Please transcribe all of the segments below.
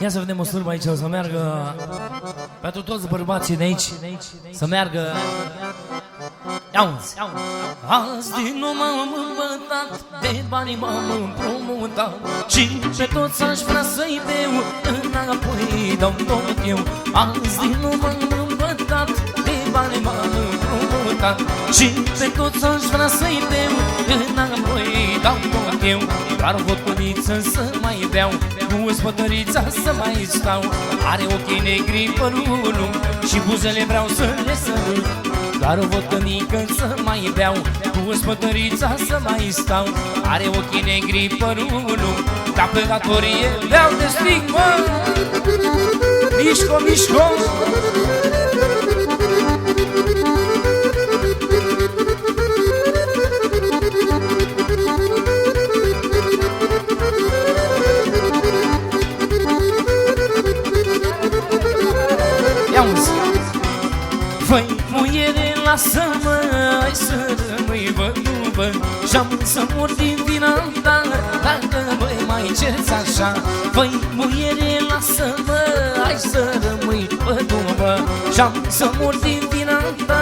Ia să vedem o slujbă aici, o să meargă pentru toți bărbații de aici, să meargă... Ia uzi. Azi din nou m-am îmbătat, de bani m-am împrumutat Și pe toți aș vrea să-i deu, înapoi dau tot eu. Azi din nou m-am îmbătat, de bani m-am împrumutat Și pe toți aș vrea să-i deu, înapoi dau tot eu Doar o vodconiță să mai beau, cu spătărița să mai stau. Are ochii negri părul lung și buzele vreau să le sărut. Doar o vodcănică să mai beau Cu spătărița să mai stau. Are ochii negri părul lung Dar pe datorie beau de stric, mă Mișco, mișco! Ia lasă-mă Hai să rămâi văduvă Și-am să mor din vina ta Dacă mă mai cerți așa. Făi, muiere, lasă-mă Hai să rămâi văduvă Și-am să mor din vina ta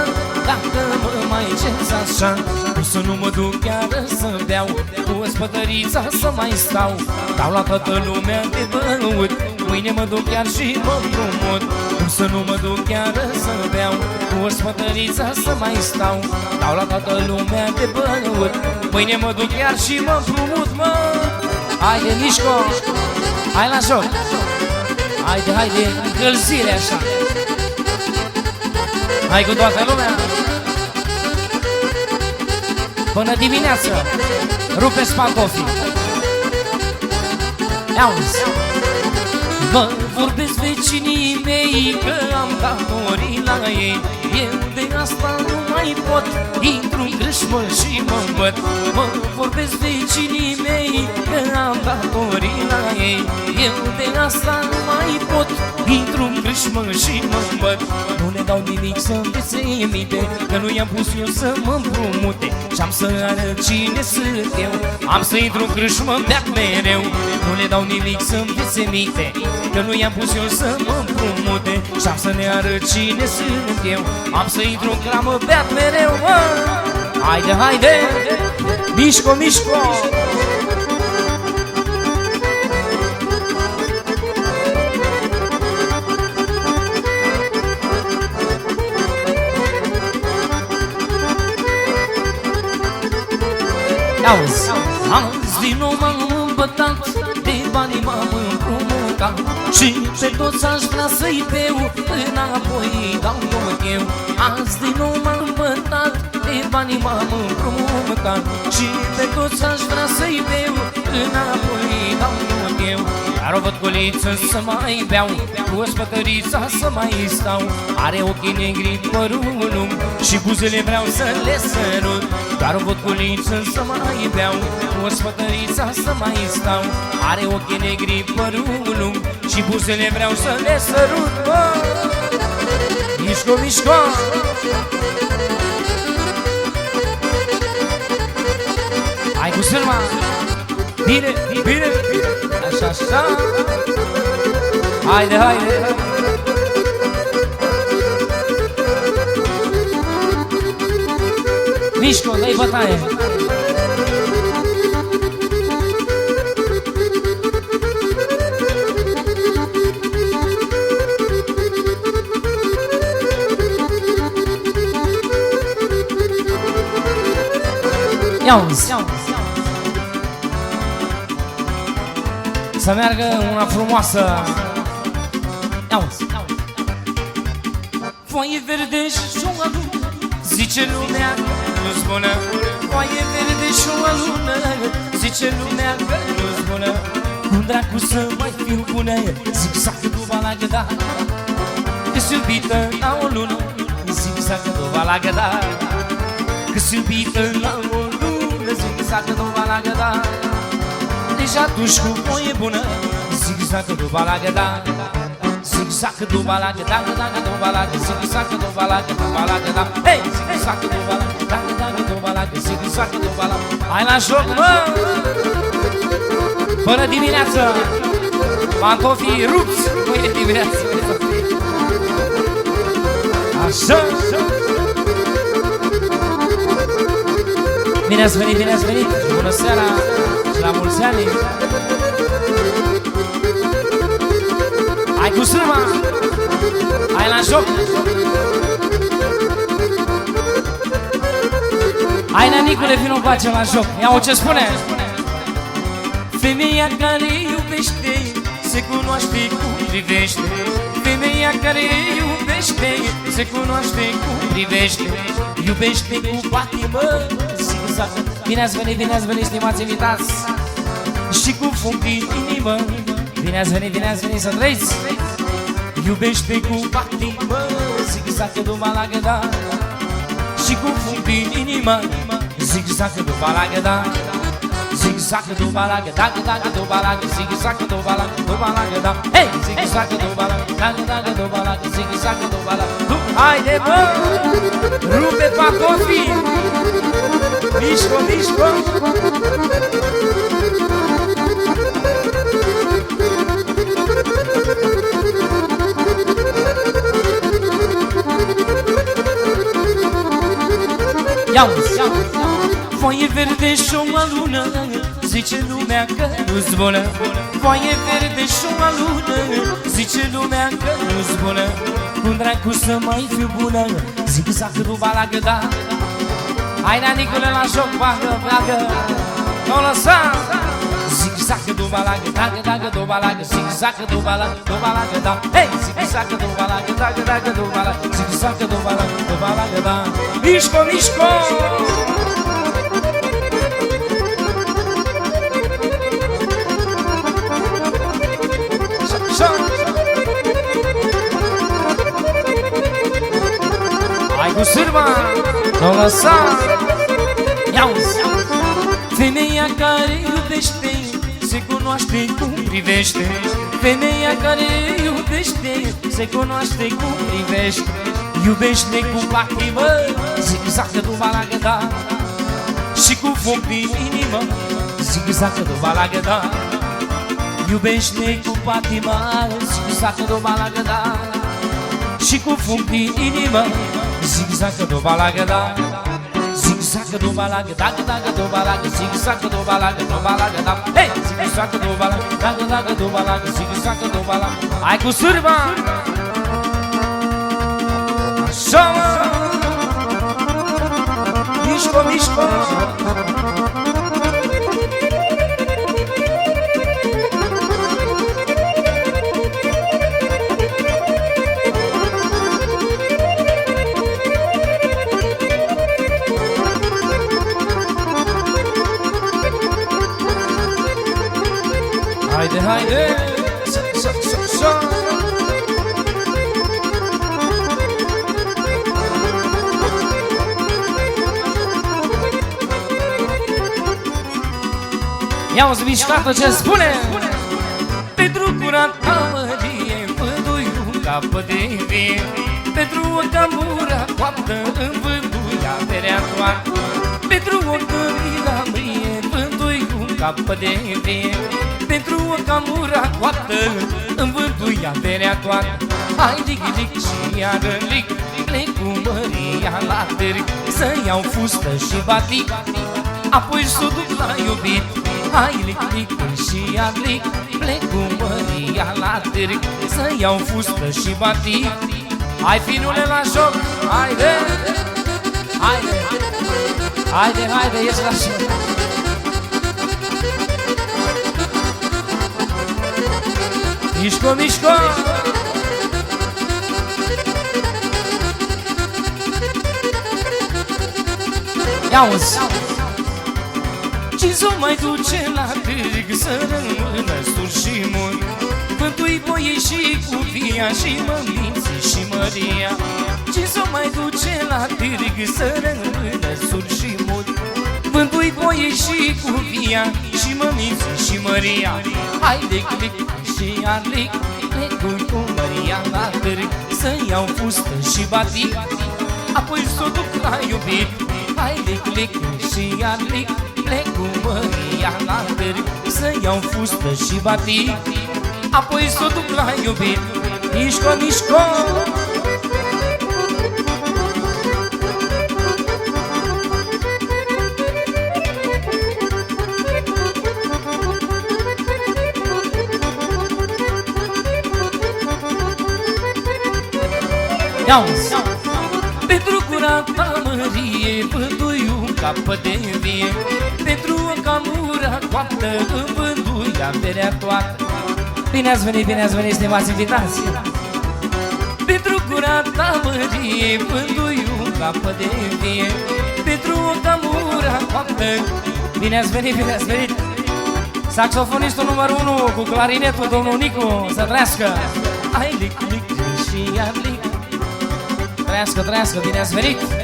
Dacă mă mai cerți așa. O să nu mă duc chiar să beau Cu spătărița să mai stau. Dau la toată lumea de băut Mâine mă duc chiar și mă împrumut. Cum să nu mă duc chiar să beau Cu o spătăriță să mai stau. Dau la toată lumea de băut Mâine mă duc chiar și mă împrumut, mă. Haide, Mișco, hai la joc. Haide, haide, încălzire așa. Hai cu toată lumea. Până dimineață Rupeți pantofii. Ia-uzi Vă vorbesc vecinii mei că am datorii la ei. Eu de asta nu mai pot. Intru în crâșmă și mă îmbăt. Vă vorbesc vecinii mei că am datorii la ei. Eu de asta nu mai pot Intru în crâșmă și mă îmbăt. Nu le dau nimic să-mi desemite Că nu i-am pus eu să mă împrumute. Și-am să arăt cine sunt eu. Am să intru în crâșmă, beac mereu. Nu le dau nimic să-mi desemite Că nu i-am pus eu să mă împrumute. Și-am să ne arăt cine sunt eu. Am să intru în cramă, beat mereu, mă. Haide, haide, mișco, mișco Auzi, azi din nou m-am îmbătat De banii m-am împrumutat. Și pe toți aș vrea să-i beu Înapoi dau tot eu. Azi din nou m-am îmbătat De banii m-am împrumutat. Și pe toți aș vrea să-i beu Înapoi dau tot eu. Dar o vădculiță să mai beau Cu o spătărița să mai stau. Are ochii negri părul lung Și buzele vreau să le sărut. Doar o vădculiță să mai beau Cu o spătărița să mai stau. Are ochii negri părul lung Și buzele vreau să le sărut. Bă! Mișco, mișco! Hai cu sârma Bine, bine, bine Așa, așa Haide, haide Mișco, dai bătaie Să meargă una frumoasă. Ia uzi Foaie verde și o lună Zice lumea nu-ți bună Foaie verde și o lună Zice lumea că nu-ți bună Cum dracu să mai fiu bună Zigzag duva la găda Că-s iubită la o lună Zigzag duva la găda Că-s iubită la o lună Zigzag duva la găda Deja atunci cu voie bună. Zigzag duva la găda Zigzag duva la găda Găda duva la găda Zigzag duva la găda Duva la găda Hei! Zigzag duva la găda Găda duva la găda Zigzag duva la Hai la joc, mă! Până dimineață! Pantofii rupți Mâine dimineață. Așa! Bine ați venit, bine ați venit! Bună seara! și la mulți ani. Hai cu sârma Hai la joc? Hai, nanicule, vino pace la joc. Ia-o ce spune? Femeia care iubește Se cunoaște cum privește. Femeia care iubește Se cunoaște cum privește. Iubește cu patimă Zigzacă Bine ați venit, bine ați venit, stimați invitați Și cu fum din inimă. Bine ați venit, bine ați venit să trăiți. Iubește cu patimă Zigzacă după la gădare și cu fum din inimă Zig-zag do balaga da Zig-zag do balaga da da da do balaga Zig-zag do balaga do balaga da Hey zig-zag do balaga da da da do balaga Zig-zag do balaga Haide bă! Rupe pacofi Mișco, mișco Foaie verde și o lună Zice lumea că nu-ți bună Foaie verde și o lună Zice lumea că nu-ți bună Cum dracu să mai fiu bună Zic zacă ruba la găda Hai nanicule la joc, bagă, bagă. Nu lăsa. Zic zacă duba la găda, găda, găduba la găda Zic zacă duba la duba la găda Hei, zic zacă duba la găda, găda, găduba la Zic zacă duba la duba la găda Mișco, mișco Hai cu sârma, nu lăsa Ia-uzi Femeia care iubește Se cunoaște cum privește Femeia care iubește Se cunoaște cum privește. Iubește cu lacrimă Zig-zacă după la găda Și cu foc din inimă Zig-zacă după la găda Iubește cu patima Zig-zacă după la găda Și cu foc din inimă Zig-zacă după la găda Zig-zacă după la găda Găda după la găda Zig-zacă după la găda După la găda Hei! Zig-zacă după la găda Găda după la găda Zig-zacă după la Hai cu sârba! Așa mă! Mișco, Ia uzi mișcată ce spune. Pentru curat amărie Vându-i capă de vie Pentru o camura coaptă În vânduia perea toată. Pentru o cămila mrie Vându-i capă de vie Pentru o camura coaptă În vânduia perea toată. Hai lic, lic și iară lic Plec cu măria la târg. Să iau fustă și batic Apoi s-o duc la iubit Hai lic, lic și iar lic Plec cu măria la târg Să iau fustă și batic. Hai finule la joc, haide! Haide, haide, haide, ieși la joc. Mișco, mișco! Ia uzi! Ce s-o mai duce la târg Să rămână sur și mult. Vântui boie și cu via Și măminții și măria. Ce s-o mai duce la târg Să rămână sur și mult? Vântui boie și cu via Și măminții și măria. Hai de clic și arlic Plecui cu măria la târg Să iau fustă și batic. Apoi s-o duc la iubit Hai lic, lic și iar lic Plec cu măria la târg Să iau fustă și batic Apoi s-o duc la iubit Mișco, mișco Ia Pentru gura ta mărie Vândui un cap de vie Pentru o camură coaptă Vândui averea toată. Bine ați venit, bine ați venit, stimați invitați. Pentru gura ta mărie Vândui un cap de vie Pentru o camură coaptă. Bine ați venit, bine ați venit. Saxofonistul numărul 1 cu clarinetul, domnul Nicu, să trăiască. Ai lic, lic și iar lic. Trăiască, trăiască, bine ați venit!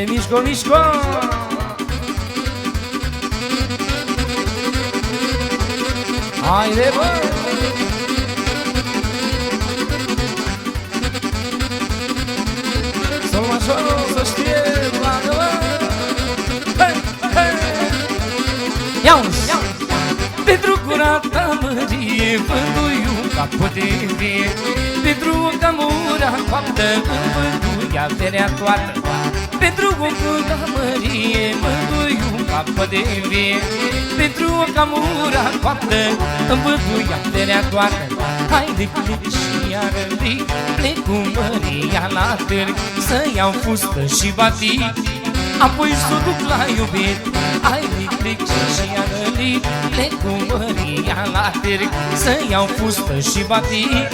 Haide, mișco, mișco! Haide, bă! Sol mașorul să știe, bagă, bă! Hei, hei! Ia-uzi! Pentru curata mărie vându-i un cap de vie Pentru o camura coaptă vându-i averea toată Pentru o curata mărie vându-i un cap de vie Pentru o camura coaptă vându-i averea toată. Hai de clip și iară lic Plec cu măria la târg Să iau fustă și batic Apoi s-o duc la iubit Ai lic și anălit Plec cu măria la târg Să iau fustă și batic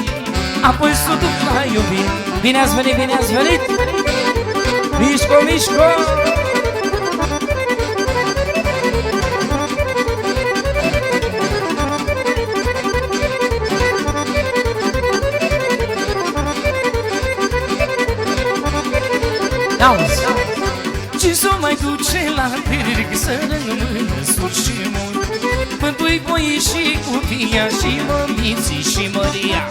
Apoi s-o duc la iubit Bine ați venit, bine ați venit Mișco, mișco! Auzi. Ce s-o mai duce la târg Să rămână sus și mult? Pântui boi și copia Și mămiții și Maria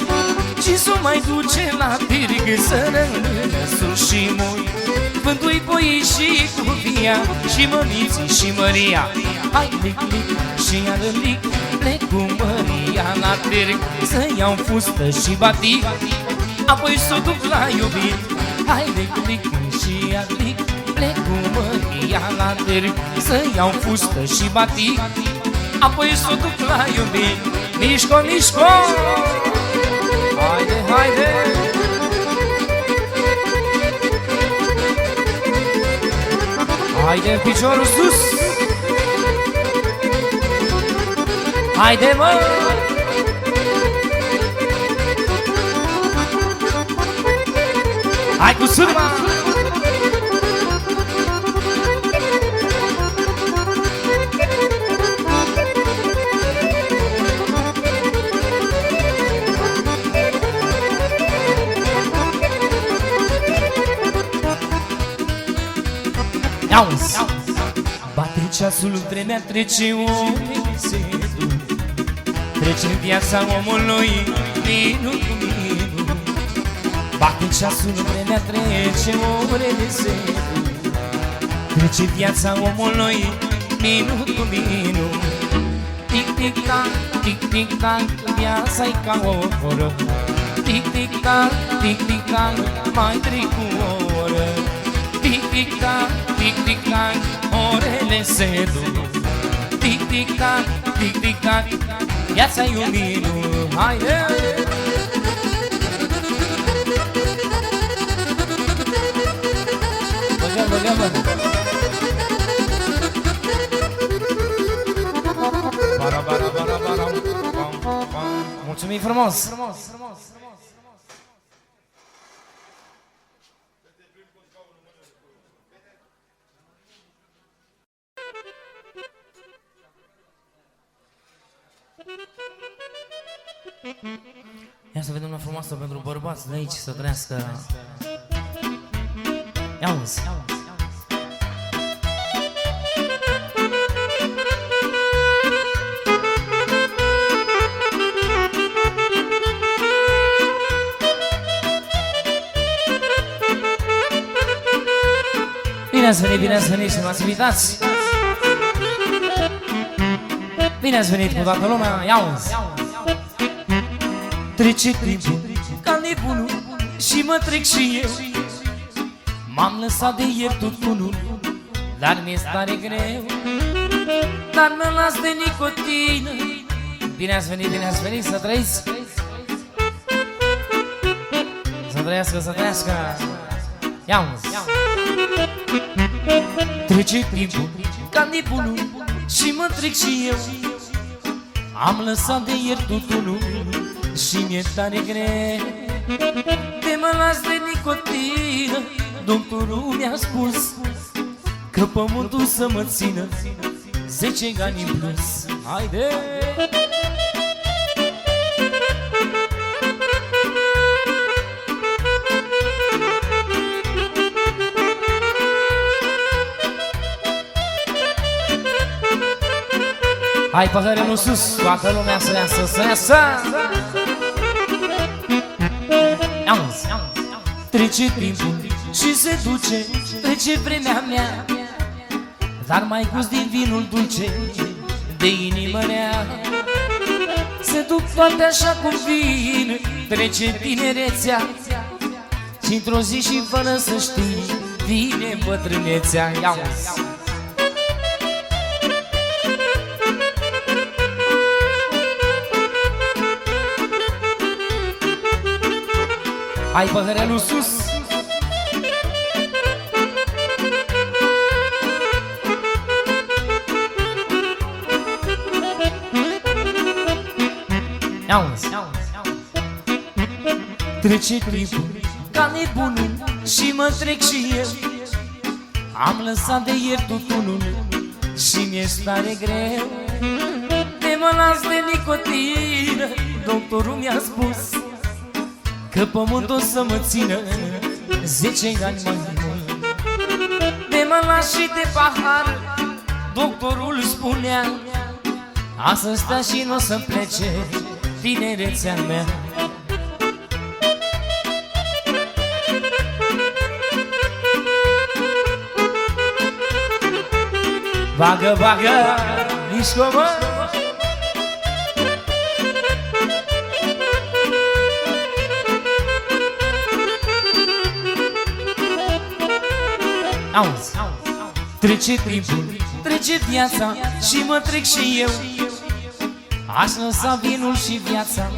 Ce s-o mai duce la târg Să rămână sus și mult Pântui boi și copia Și mămiții și Maria Hai lic, lic și iară lic Plec cu Maria la târg Să iau fustă și batic. Apoi s-o duc la iubit. Hai lic, lic și iar lic Plec cu măria la târg Să iau fustă și batic. Apoi s-o duc la iubit. Mișco, mișco! Haide, haide Haide, piciorul sus Haide, mă! Hai cu sârma! Auzi! Bate ceasul, vremea trece, omul se duc. Trece viața omului minut cu minut Bate ceasul, vremea trece, orele se duc. Trece viața omului minut cu minut Tic, tic, tac, tic, tic, tac, viața-i ca o oră. Tic, tic, tac, tic, tic, tac, mai trec cu o oră. Tic, tic, tac, tic, tic, tac, orele se duc Tic, tic, tac, tic, tic, tac, viața-i un minut Haide! Băgăm, băgăm, băgăm Bara, bara, bara, bara, bam, bam. Mulțumim frumos! frumos, frumos, frumos. Pentru bărbați de aici să trăiască. Ia uzi. Bine ați venit, bine ați venit și m-ați invitați! Bine ați venit cu toată lumea, ia uzi Trece timpul ca nebunul Și mă trec și eu. M-am lăsat de ieri tutunul Dar mi-e stare greu. Dar mă las de nicotină. Bine ați venit, bine ați venit să trăiți. Să trăiască, să trăiască. Ia uzi. Trece timpul ca nebunul Și mă trec și eu. Am lăsat de ieri tutunul Și mi-e tare greu De mă las de nicotină Doctorul mi-a spus Că pământul să mă țină Zece ani în plus Haide! Hai păhărelul sus, toată lumea să iasă, să iasă trece timpul și se duce, trece vremea mea. Dar mai gust din vinul dulce, de inimă rea. Se duc toate așa cum vin, trece tinerețea. Și într-o zi și fără să știi, vine bătrânețea. Iauzi Hai păhărelul sus Auzi Trece timpul ca nebunul Și mă trec și eu. Am lăsat de ieri tutunul Și mi-e stare greu. De mă las de nicotină Doctorul mi-a spus Că pământul o să mă țină Zece ani mai mult. De mă și de pahar Doctorul spunea A să stea și nu o să plece Tinerețea mea. Bagă, bagă, mișcă mă Auzi, trece timpul, trece viața Și mă trec și eu. Aș lăsa vinul și viața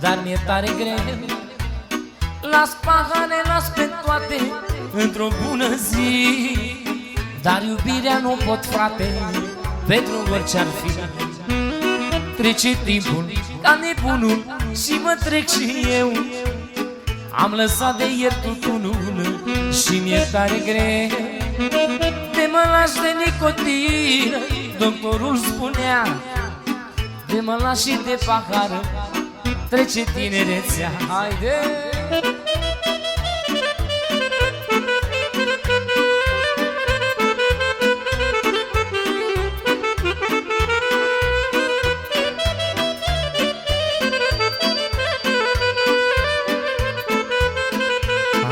Dar mi-e tare greu. Las pahane, las pe toate Într-o bună zi. Dar iubirea nu pot, frate Pentru orice-ar fi. Trece timpul ca nebunul Și mă trec și eu. Am lăsat de ieri tutunul și mi-e tare greu De mă lași de nicotină Doctorul spunea De mă lași și de pahară Trece tinerețea Haide!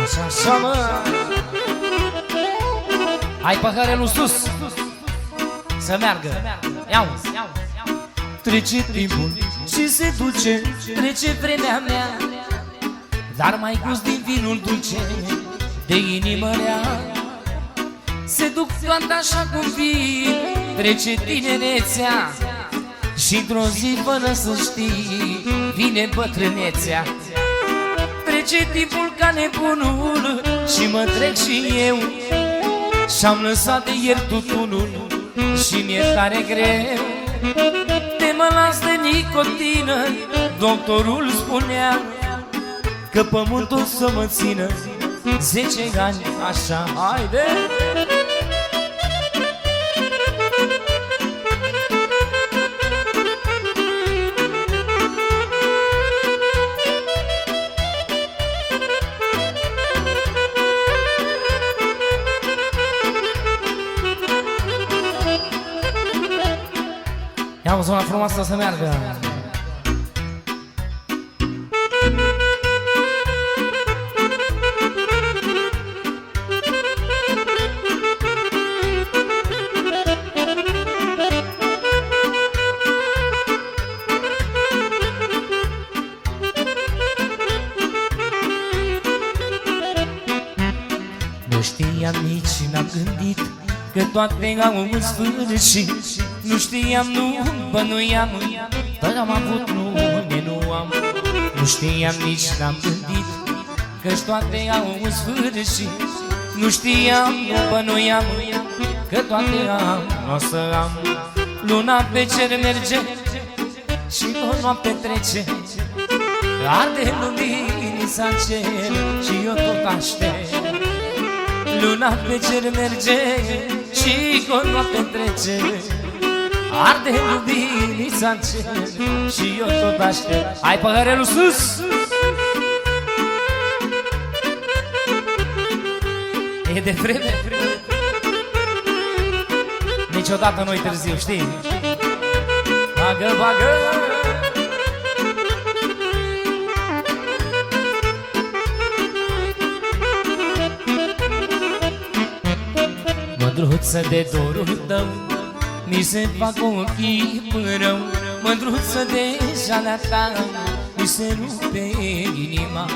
Așa, așa, mă! Hai paharelul sus Să meargă. Iau Trece timpul și se duce. Trece vremea mea. Dar mai gust din vinul dulce De inimă rea. Se duc toate așa cum vin. Trece tinerețea. Și într-o zi fără să știi Vine bătrânețea. Trece timpul ca nebunul Și mă trec și eu și-am lăsat de ieri tutunul Și mi-e tare greu De mă las de nicotină Doctorul spunea Că pământul să mă țină Zece ani așa Haide! zona frumoasă să meargă. Nu știam nici n-am gândit Că toate au un sfârșit. Nu știam, nu bănuiam. Dar am avut lume, nu am Nu știam, nici n-am gândit Că-și toate au un sfârșit. Nu știam, nu bănuiam Că toate am, o să am. Luna pe cer merge Și o noapte trece. Arde lumini s-a cer Și eu tot aștept. Luna pe cer merge Și cu o noapte trece Arde lumini s-a cer Și eu tot aștept Hai păhărelul sus! E de vreme Niciodată nu-i târziu, știi? Bagă, bagă! Mândruță de dorul tău Mi se fac ochii până Mândruță de jalea ta Mi se rupe inima.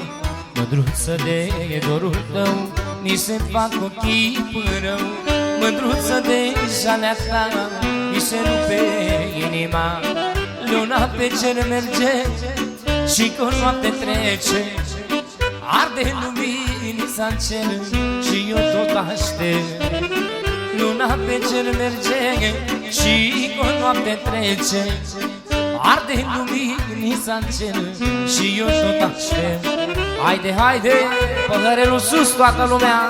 Mândruță de dorul tău Mi se fac ochii până Mândruță de jalea ta Mi se rupe inima. Luna pe cer merge Și cu noapte trece Arde luminița în cer Și eu tot aștept Luna pe cer merge Și cu noapte trece. Arde luminița în cer Și eu tot aștept. Haide, haide, păhărelul sus toată lumea.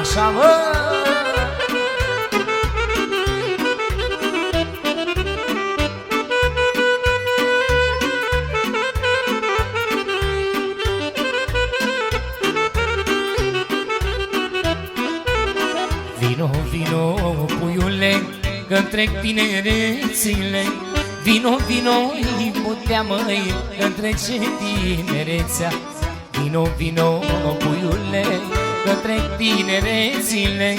Așa mă că întrec tinerețile. Vino, vino, putea măi, că întrece tinerețea. Vino, vino, puiule, că întrec tinerețile.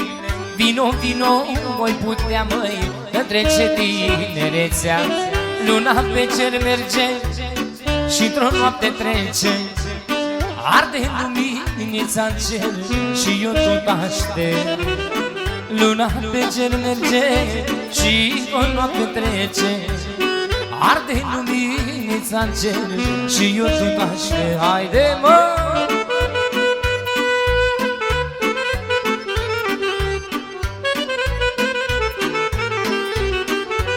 Vino, vino, voi putea măi, că trece tinerețea. Luna pe cer merge și într-o noapte trece. Arde luminița în cer și eu tot aștept. Luna pe cer merge și o noapte trece Arde luminița în cer și eu tot aștept Haide mă!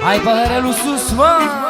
Hai păhărelul sus, mă!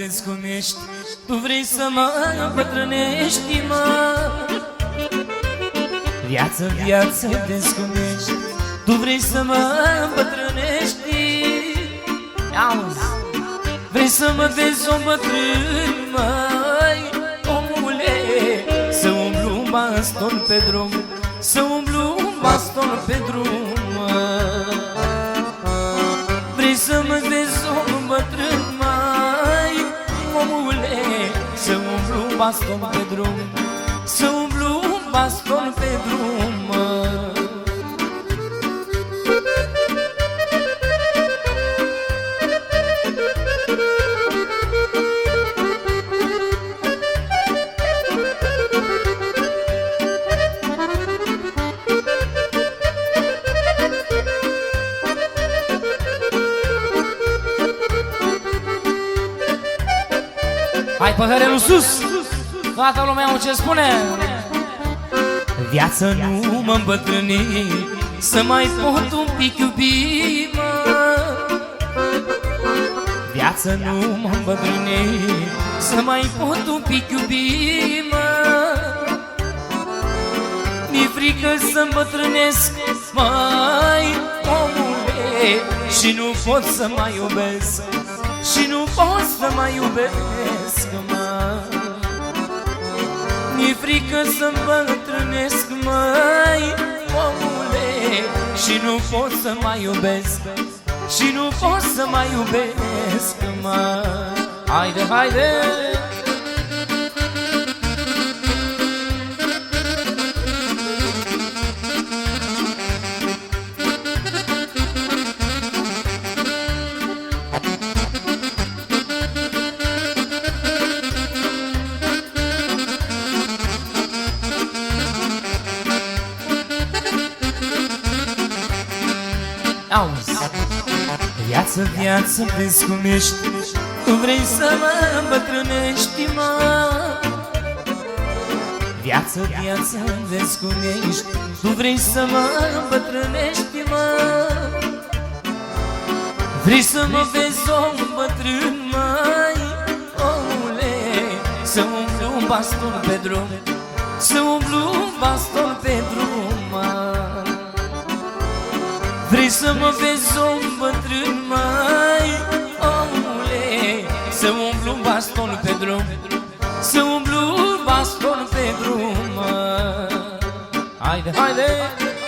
Viață, vezi cum ești Tu vrei să mă îmbătrânești, mă? Viață, viață, vezi cum ești Tu vrei să mă îmbătrânești Auzi. Vrei să mă vezi o bătrân, măi? Omule Să umblu un baston pe drum Să umblu un baston pe drum baston pe drum Să umblu un baston pe drum mă. Hai păhărelul sus! Toată lumea au ce spune. Viața nu mă îmbătrâni Să mai pot un pic iubi, mă. Viața nu mă îmbătrâni Să mai pot un pic iubi, mă. Mi-e frică să îmbătrânesc, mai omule Și nu pot să mai iubesc Și nu pot să mai iubesc, frică să îmbătrânesc, mai omule Și nu pot să mai iubesc Și nu pot să mai iubesc, mă Haide, haide! Viață, viață, vezi cum ești. Tu vrei să mă îmbătrânești, mă? Viață, viață, vezi cum ești. Tu vrei să mă îmbătrânești, mă? Vrei să mă vezi om bătrân, mai omule Să umblu un baston pe drum. Să umblu un baston să mă vezi om bătrân, mai omule Să umblu un baston pe drum Să umblu un baston pe drum mă. Haide, haide!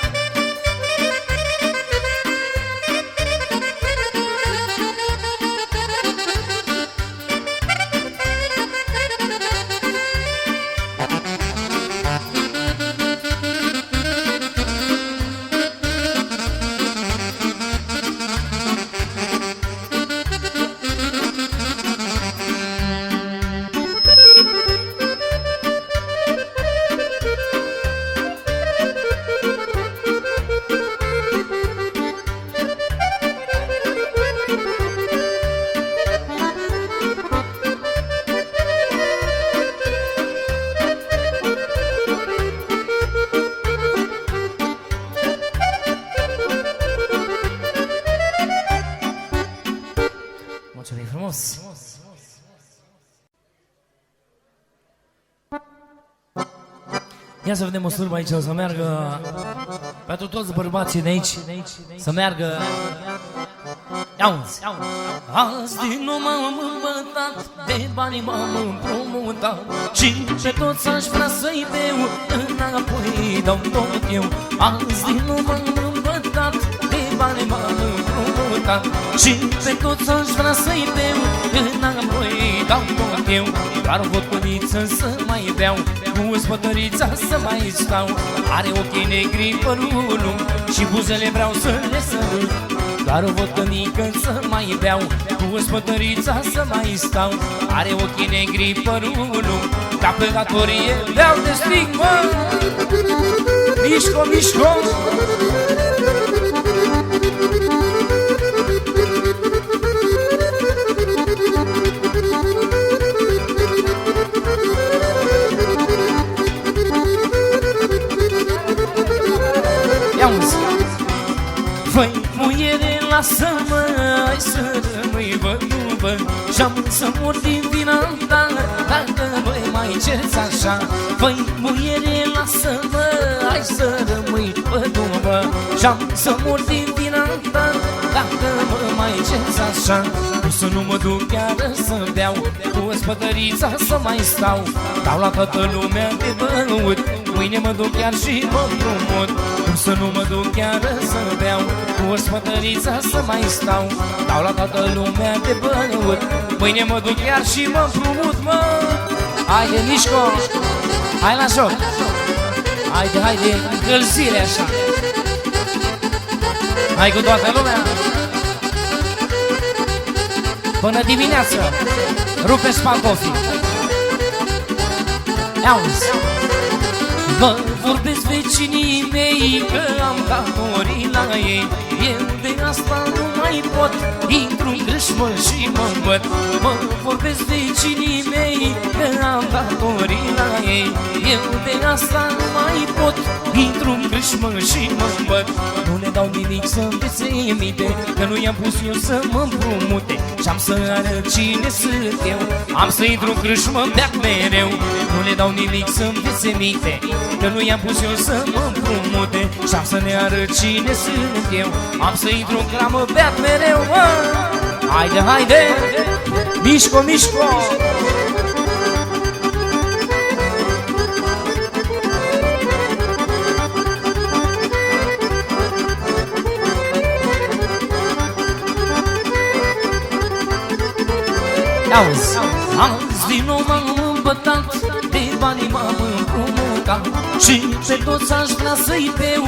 Ia să vedem o slujbă aici, să meargă pentru toți bărbații de aici, să meargă... Auzi, Azi din nou m-am îmbătat, de bani m-am împrumutat Și pe toți aș vrea să-i beau, înapoi dau tot eu. Azi din nou m-am îmbătat, de bani m-am împrumutat Și pe toți aș vrea să-i beau, înapoi dau tot eu. Doar o botăniță să mai beau, cu spătărița să mai stau. Are ochii negri, părul lung și buzele vreau să le sărut. Doar o vodănică să mai beau Cu spătărița să mai stau. Are ochii negri, părul lung Ca pe datorie beau de stric, mă Mișco, mișco lasă-mă Hai să rămâi văduvă Și-am să mor din vina ta Dacă mă mai cerți așa. Făi, muiere, lasă-mă Hai să rămâi văduvă Și-am să mor din vina ta Dacă mă mai cerți așa. Nu să nu mă duc chiar să beau Cu spătărița să mai stau. Dau la toată lumea de băut Mâine mă duc chiar și mă împrumut. Cum să nu mă duc chiar să beau? Cu o spătăriță să mai stau. Dau la toată lumea de băut Mâine mă duc chiar și mă împrumut, mă. Haide, Mișco, hai la joc. Haide, haide, încălzire așa. Hai cu toată lumea. Până dimineață Rupe spalcofii. Ia uzi Mă vorbesc vecinii mei că am datorii la ei. Eu de asta nu mai pot. Intru în grâșmă și mă îmbăt. Mă vorbesc vecinii mei că am datorii la ei. Eu de asta nu mai pot. Intru în grâșmă și mă îmbăt. Nu le dau nimic să-mi minte Că nu i-am pus eu să mă împrumute. Și-am să arăt cine sunt eu. Am să intru în grâșmă, beat mereu. Nu le dau nimic să-mi minte Că nu i-am pus eu să mă împrumute. Și am să ne arăt cine sunt eu. Am să intru în cramă, beat mereu, mă. Haide, haide, mișco, mișco! Auzi, împrumutat Și pe toți aș vrea să-i beau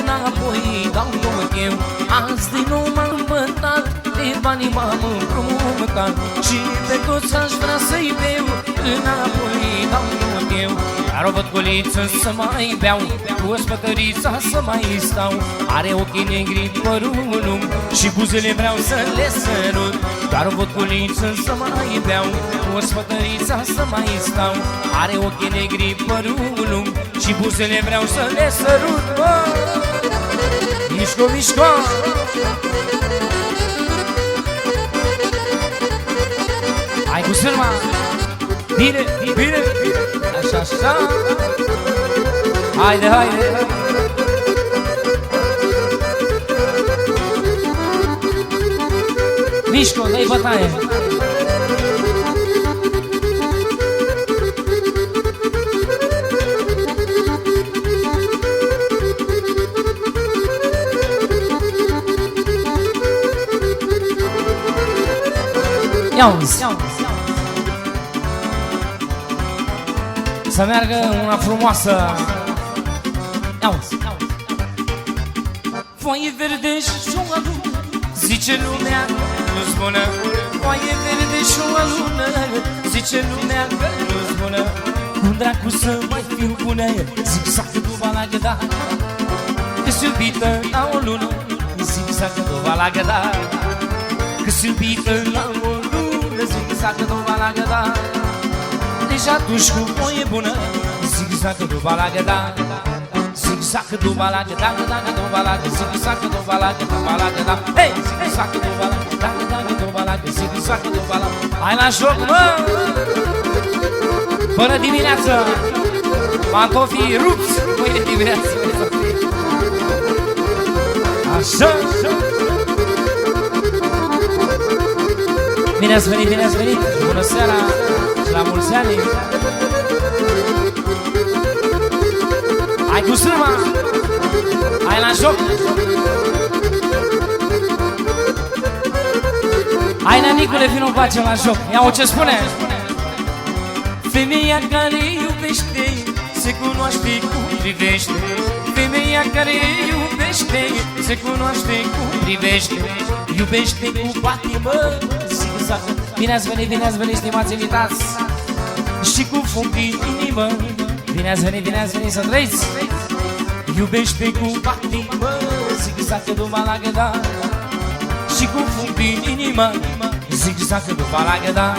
Înapoi dau tot eu Azi din nou m-am îmbătat De banii m-am împrumutat Și pe toți aș vrea să-i beau Înapoi dau tot eu Dar o văd culiță să mai beau Cu o spătărița să mai stau Are ochii negri, părul lung Și buzele vreau să le sărut Dar o văd culiță să mai beau Cu o spătărița să mai stau Are ochii negri, părul lung Și buzele vreau să le sărut Bă! Mișco, mișco! Hai cu sârma! Bine, bine, bine! Așa, așa! Haide, haide! Mișco, dai bătaie! Ia uzi. Să meargă una frumoasă. Ia uzi Foaie verde și o lună Zice lumea nu-ți bună Foaie verde și o lună Zice lumea că nu-ți bună Cum dracu să mai fiu bună Zic sacă duva la găda Că-s iubită la o lună. Zic sacă duva la găda Că-s iubită la o lună. Zic sacă duva la găda Deci atunci cu foaie bună. Zic sacă duva la găda Zig zag do balaga da da da do balaga zig zag do balaga do balaga da. Hey zig zag do balaga da da da do balaga zig zag do balaga Hai la joc mă! Până dimineață! Pantofii rupți Mâine dimineață. Așa Bine ați venit, bine ați venit. Bună seara! și la mulți ani. Hai cu sârma Hai la joc? Hai nanicule, vino face la joc. Ia-o ce spune. Femeia care iubește Se cunoaște cum privește. Femeia care iubește Se cunoaște cum privește. Iubește cu patimă Bine ați venit, bine ați venit, stimați invitați Și cu fum din inimă Bine ați venit, bine ați venit să trăiți Iubește cu patimă Zic că după la găda Și cu fum din inimă Zic că după la găda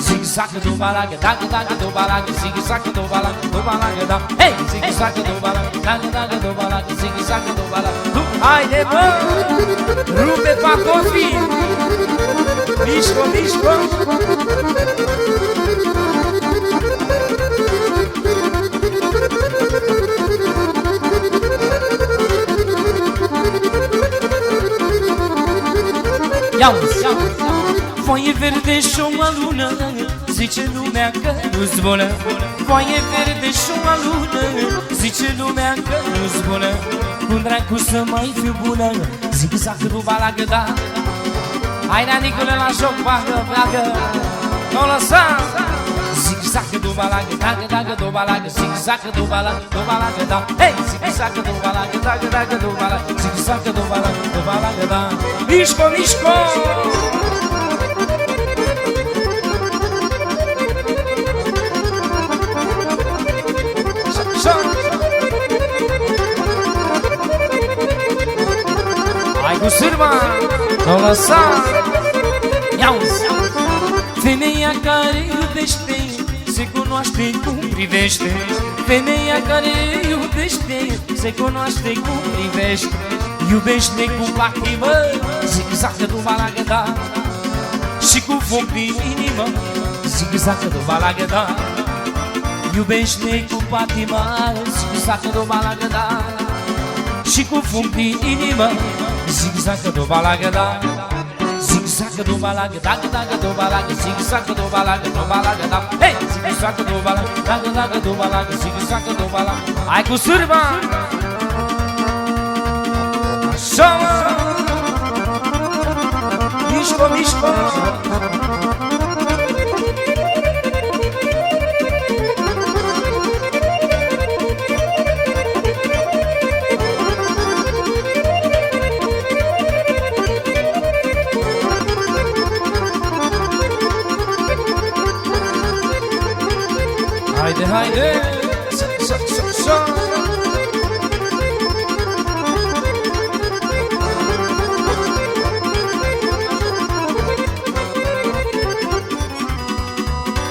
Zic zacă după la găda Găda că după la găda Zic zacă după la după la găda Ia Foaie verde și o lună Zice lumea că nu-ți bună. Foaie verde și o lună Zice lumea că nu-ți bună. Cum dracu să mai fiu bună? Zic zacă ruba la găda Hai nanicule la joc, bagă, bagă. Nu lăsa zigue-zague do balag, dague, dague do balag, zigue-zague do balag, do balague da. Ei, zigue-zague do balag, dague, dague do balag, zigue-zague do balag, do balague da. Lisco, lisco! Ai, Gusirma, não lançar. Fininha, carinho, despedida cunoaște cum privește Femeia care iubește Se cunoaște cum privește Iubește cu lacrimă Zigzacă după la găda Și cu foc din inimă Zigzacă după la găda Iubește cu patima Zigzacă după la găda Și cu foc din inimă Zigzacă după la găda Zigzacă do balaga, daga daga do balaga, zigzaga do balaga, do balaga da. Hey, zigzaga do balaga, daga daga do balaga, zigzaga do balaga. Ai cu sârba. Așa mă. Mișco, mișco.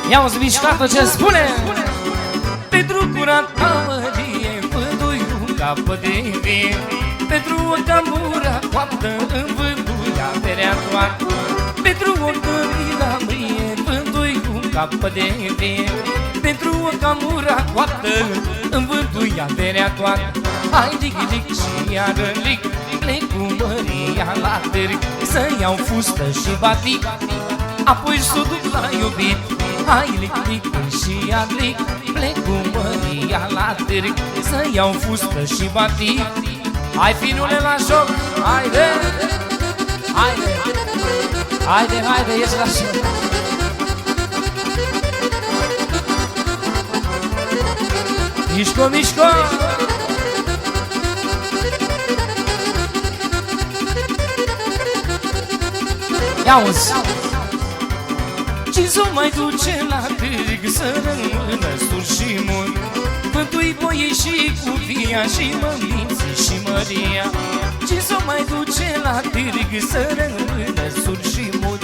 Ia-o mișcată ce spune. Pentru curat amărie Vându-i un capă de vie Pentru o camură coaptă În vânduia perea toată Pentru o cămila mâie Vându-i un capă de vie Pentru o camură coaptă În vânduia perea toată Hai lic, lic și iară lic Plec cu Maria la târg. Să iau fustă și batic Apoi s-o duc la iubit Hai lic, lic și iar lic Plec cu Maria la târg Să iau fustă și batic. Hai finule la joc, haide! Haide, haide, haide, ieși la joc. Mișco, mișco! Ia uzi! Ce s-o mai duce la târg Să rămână sur și mult Vântu-i boie și cu via Și măminții și măria. Ce s-o mai duce la târg Să rămână sur și mult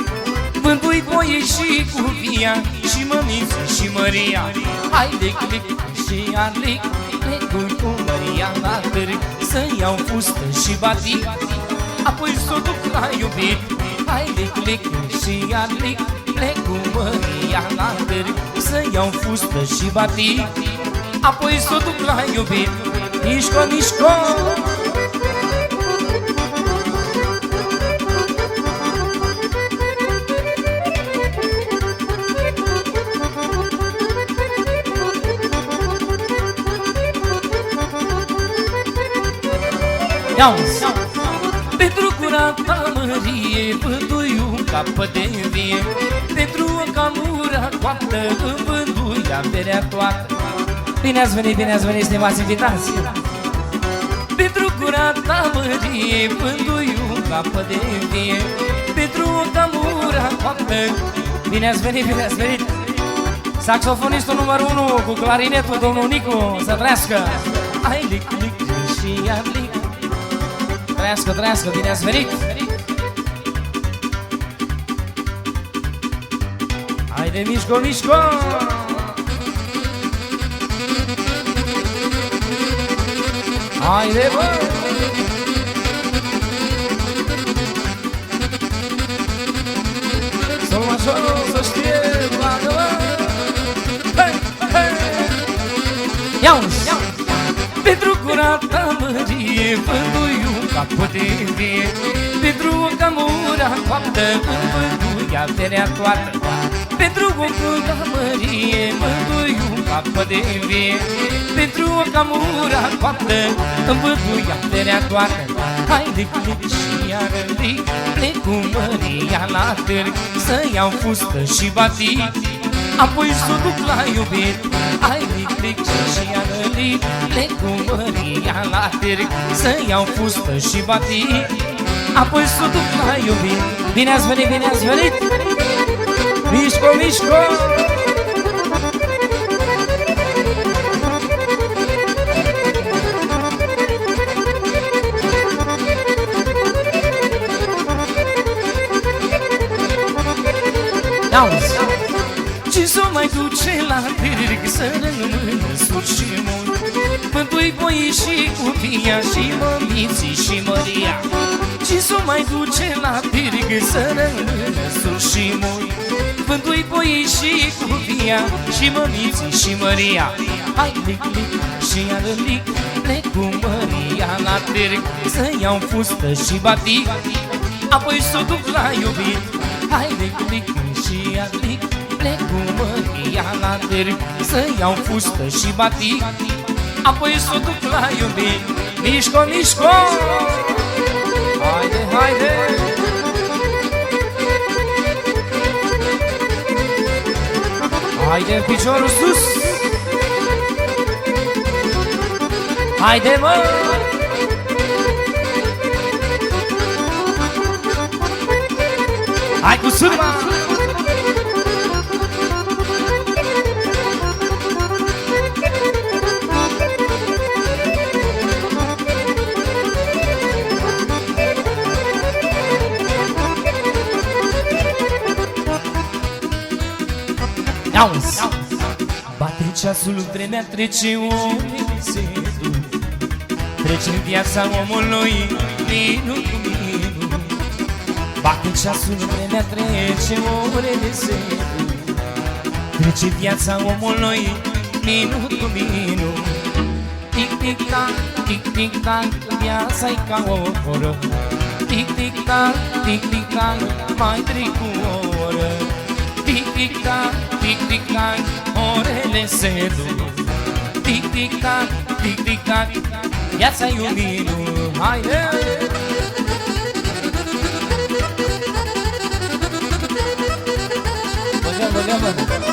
Vântu-i boie și cu via Și măminții și măria. Hai lic, lic și arlic Plecui cu măria la târg Să iau fustă și batic Apoi s-o duc la iubit Hai lic, lic și iar lic Plec cu măria la târg Să iau fustă și batic Apoi s-o duc la iubit Mișco, mișco Ia Pentru curata mărie Vându-i de vie Pentru o camură coaptă În vându-i berea toată. Bine ați venit, bine ați venit, stimați invitați. Pentru curata mărie Vându-i un capă de vie. Pentru o camură coaptă Bine ați venit, bine ați venit. Saxofonistul numărul 1 cu clarinetul, domnul Nicu, să trească Ai lic, lic și iar lic. Trăiască, trăiască, bine ați venit! Haide, mișco, mișco! Haide, bă! Sol majorul să știe, bagă, bă! Hei, hei! Ia-uzi! Pentru curata mărie Vându-i un capă de vie Pentru o camură coaptă Vându-i averea toată Pentru o curata mărie Vându-i un capă de vie Pentru o camură coaptă Vându-i averea toată. Hai lic, lic și iară lic Plec cu măria la târg Să iau fustă și batic Apoi s-o duc la iubit Ai lic, lic și iară lic Plec cu măria la târg Să iau fustă și batic Apoi s-o duc la iubit Bine ați venit, bine ați venit Mișco, mișco! Ce s-o mai duce la târg Să rămână sus și mult Pântui boi și copia Și mămiții și măria. Ce s-o mai duce la târg Să rămână sus și mult Pântui boi și copia Și mămiții și Maria Hai, lic, lic, și iară lic Plec cu Maria la târg Să iau fustă și batic. Apoi să duc la iubit. Hai, lic, lic, și iară lic Plec cu Maria la târg Să iau fustă și batic. Apoi să duc la iubit. Mișco, mișco! Haide, haide Haide, piciorul sus Haide, mă! Hai cu sârma! Auzi! Bate ceasul, vremea trece, omul se duc Trece viața omului minut cu minut Bate ceasul, vremea trece, orele se duc Trece viața omului minut cu minut Tic, tic, tac, tic, tic, tac, viața-i ca o oră Tic, tic, tac, tic, tic, tac, mai trec cu o oră Tic, tic, tac, tic, tic, tac, orele se duc Tic, tic, tac, tic, tic, tac, viața-i un minut Haide! Băgăm, băgăm, băgăm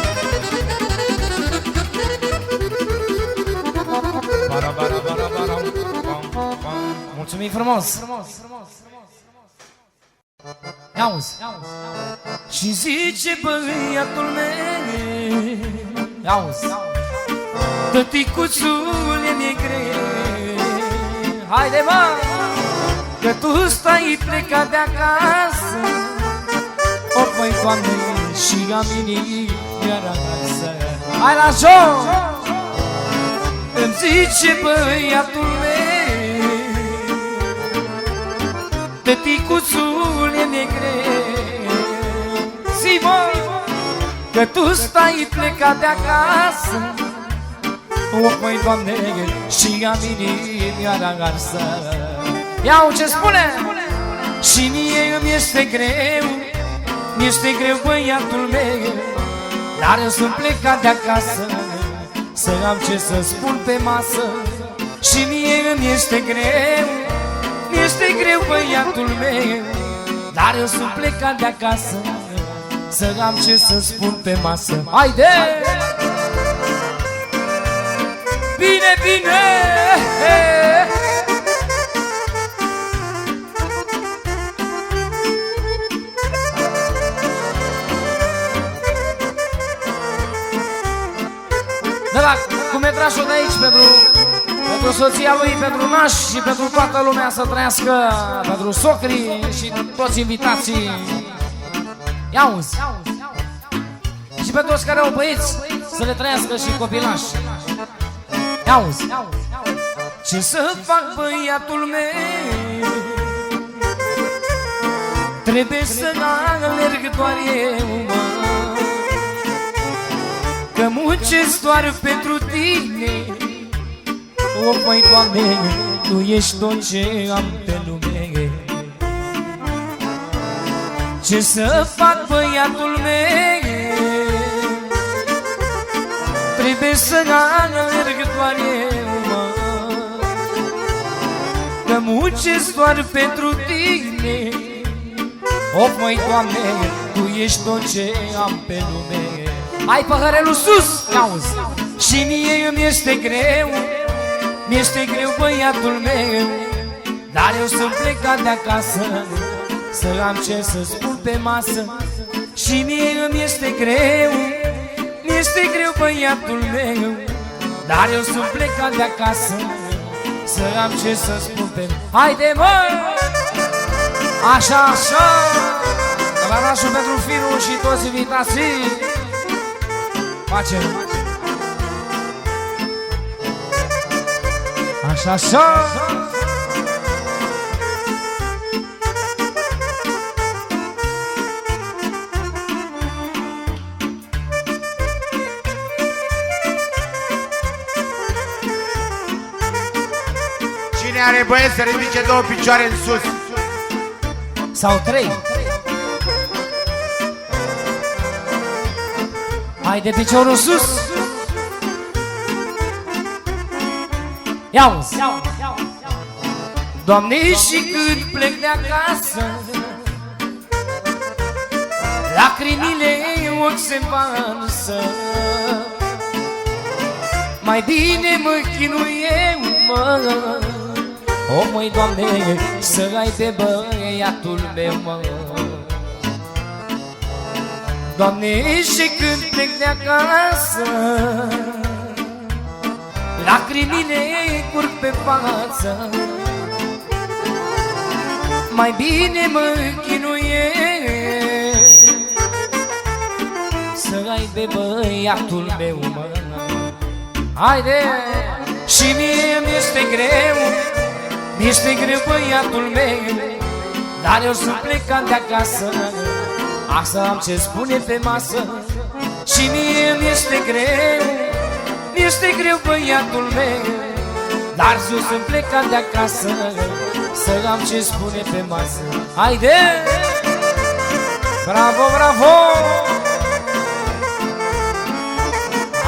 Bara, bara, bara, bara, pam, pam. Mulțumim frumos! Auzi! Și zice băiatul meu Auzi! Tăticuțul e mi-e greu Haide mă! Că tu stai plecat de acasă O păi Doamne și am iar acasă Hai la joc! Îmi zice băiatul meu Tăticuțul Că tu stai plecat de acasă. O, măi, Doamne, și am inimioara arsă Iau ce spune! Și mie îmi este greu Mi este greu băiatul meu. Dar eu sunt plecat de acasă Să am ce să spun pe masă. Și mie îmi este greu Mi este greu băiatul meu. Dar eu sunt plecat de acasă Să am ce să spun pe masă Haide! Bine, bine! De la cu metrașul de aici pentru, pentru soția lui, pentru naș și pentru toată lumea să trăiască, pentru socrii și toți invitații. Ia uzi! Și pentru toți care au băieți să le trăiască și copilași. Auzi, ce să fac băiatul meu? Trebuie să alerg doar eu, mă. Că muncesc doar pentru tine. O, măi, Doamne, Tu ești tot ce am pe lume. Ce să fac băiatul meu Trebuie să alerg doar eu, mă. Că muncesc doar pentru tine. Of, măi, Doamne, Tu ești tot ce am pe lume. Ai păhărelul sus, auzi. Și mie îmi este greu Mi-este greu băiatul meu. Dar eu sunt plecat de acasă Să am ce să spun pe masă. Și mie îmi este greu este greu băiatul meu Dar eu sunt plecat de acasă Să am ce să spun pe Haide mă! Așa, așa! La nașul pentru firul și toți invitații. Facem. Așa, așa! Cine are băieți să ridice două picioare în sus. Sau trei. Hai de piciorul sus. Ia Doamne, și când plec de acasă Lacrimile ochi se varsă Mai bine mă chinuie, mă O, măi, Doamne, să ai pe băiatul meu, mă. Doamne, și când plec de acasă Lacrimile curg pe față. Mai bine mă chinuie Să ai pe băiatul meu, mă. Haide! Și mie mi-este greu Mi-este greu băiatul meu Dar eu sunt plecat de acasă. Asta am ce spune pe masă. Și mie mi-este greu Mi-este greu băiatul meu Dar eu sunt plecat de acasă. Să am ce spune pe masă. Haide! Bravo, bravo!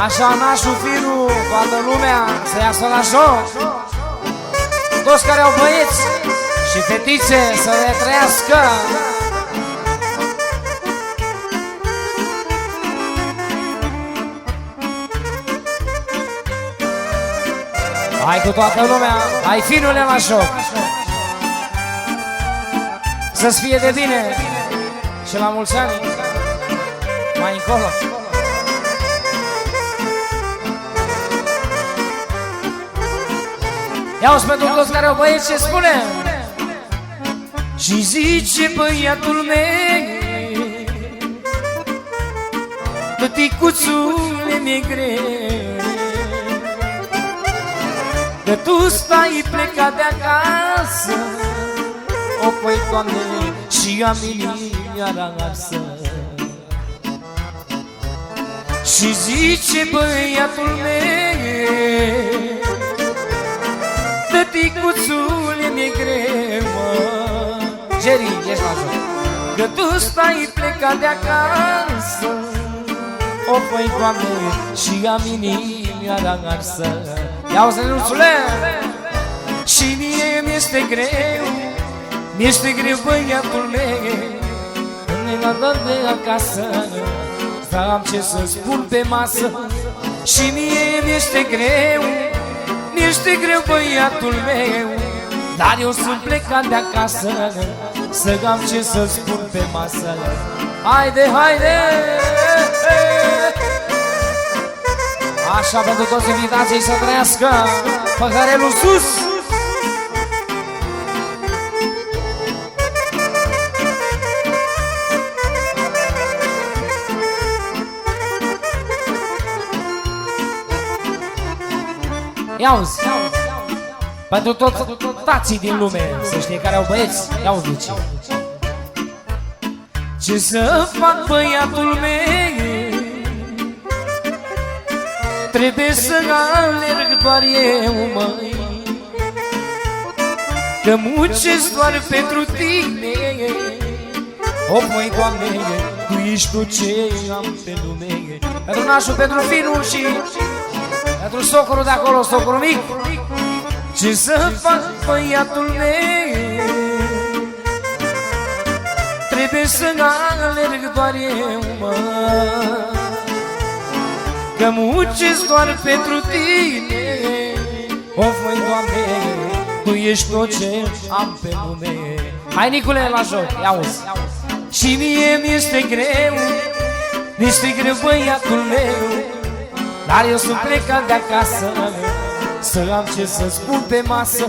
Așa nașul firul, toată lumea să iasă la joc Toți care au băieți și fetițe să le trăiască. Hai cu toată lumea, hai finule la joc Să-ți fie de bine. Și la mulți ani Mai încolo Ia-uzi pentru toți care au băieți ce spune. Și zice băiatul meu Tăticuțule mi-e greu. Că tu stai plecat de acasă O, păi, Doamne, și am inimioara arsă Și zice băiatul meu Tăticuțule, mi-e greu, mă. Jerry, ești la joc Că tu stai plecat de acasă. O, păi, Doamne, și am inimioara arsă Ia uzi, Luțule Și mie mi-este greu Mi-este greu băiatul meu. Când ne dat de acasă Să am ce să spun pe masă. Și mie mi-este greu Mi-este greu băiatul meu. Dar eu sunt plecat de acasă Să am ce să spun pe masă. Haide, haide! Așa pentru toți invitații să trăiască Păhărelul sus Ia-uzi Pentru toți tații din lume Să știe care au băieți. Ia-uzi ce Ce să fac băiatul meu? Trebuie să alerg doar eu, măi. Că muncesc doar pentru tine. O, măi, Doamne, Tu ești tot ce am pe lume. Pentru nașul, pentru finul și Pentru socrul de acolo, socrul mic. Ce să fac, băiatul meu. Trebuie să alerg doar eu, măi Că muncesc doar pentru tine. Of, măi, Doamne, Tu ești tot ce am pe lume. Hai, Nicule, la joc, ia uzi. Și mie mi-este greu Mi-este greu băiatul meu Dar eu sunt plecat de acasă Să am ce să spun pe masă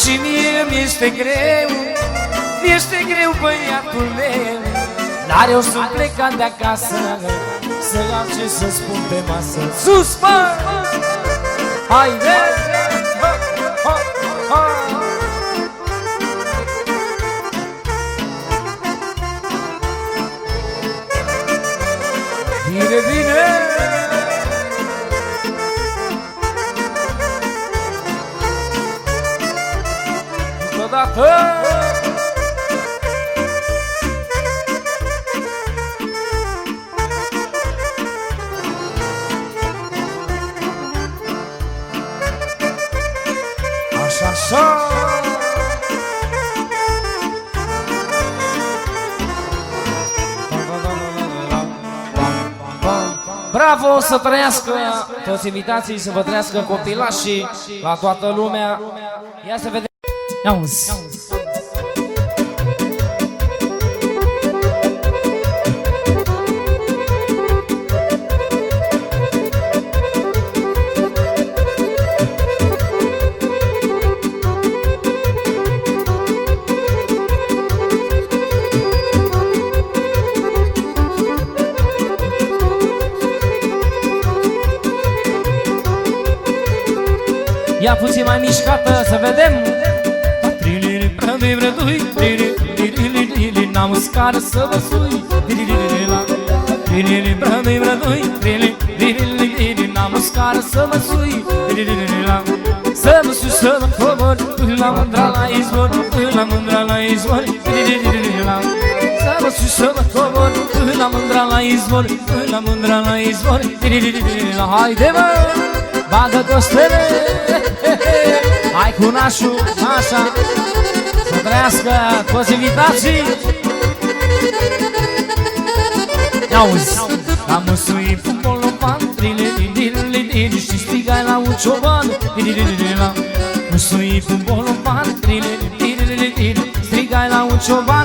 Și mie mi-este greu Mi-este greu băiatul meu Dar eu sunt plecat de acasă Să am ce să spun pe masă Sus, mă! Haide! Ha, ha, ha! Bine, bine! Așa, așa! Bravo, să trăiască toți invitații, să vă trăiască copilașii la toată lumea. Ia să vedem. Ia uzi. Ia puțin mai mișcată să vedem N-am scară să vă sui N-am scară să mă sui Să mă sui, să mă cobor Până la mândra la izvor Până la mândra la izvor Să mă sui, să mă cobor Până la mândra la izvor Până la mândra la izvor Haide mă! Bagă costele Hai cu nașul, așa Să trăiască toți invitații Auzi Am măsuit futbolovan Și strigai la un cioban Măsuit futbolovan Strigai la un cioban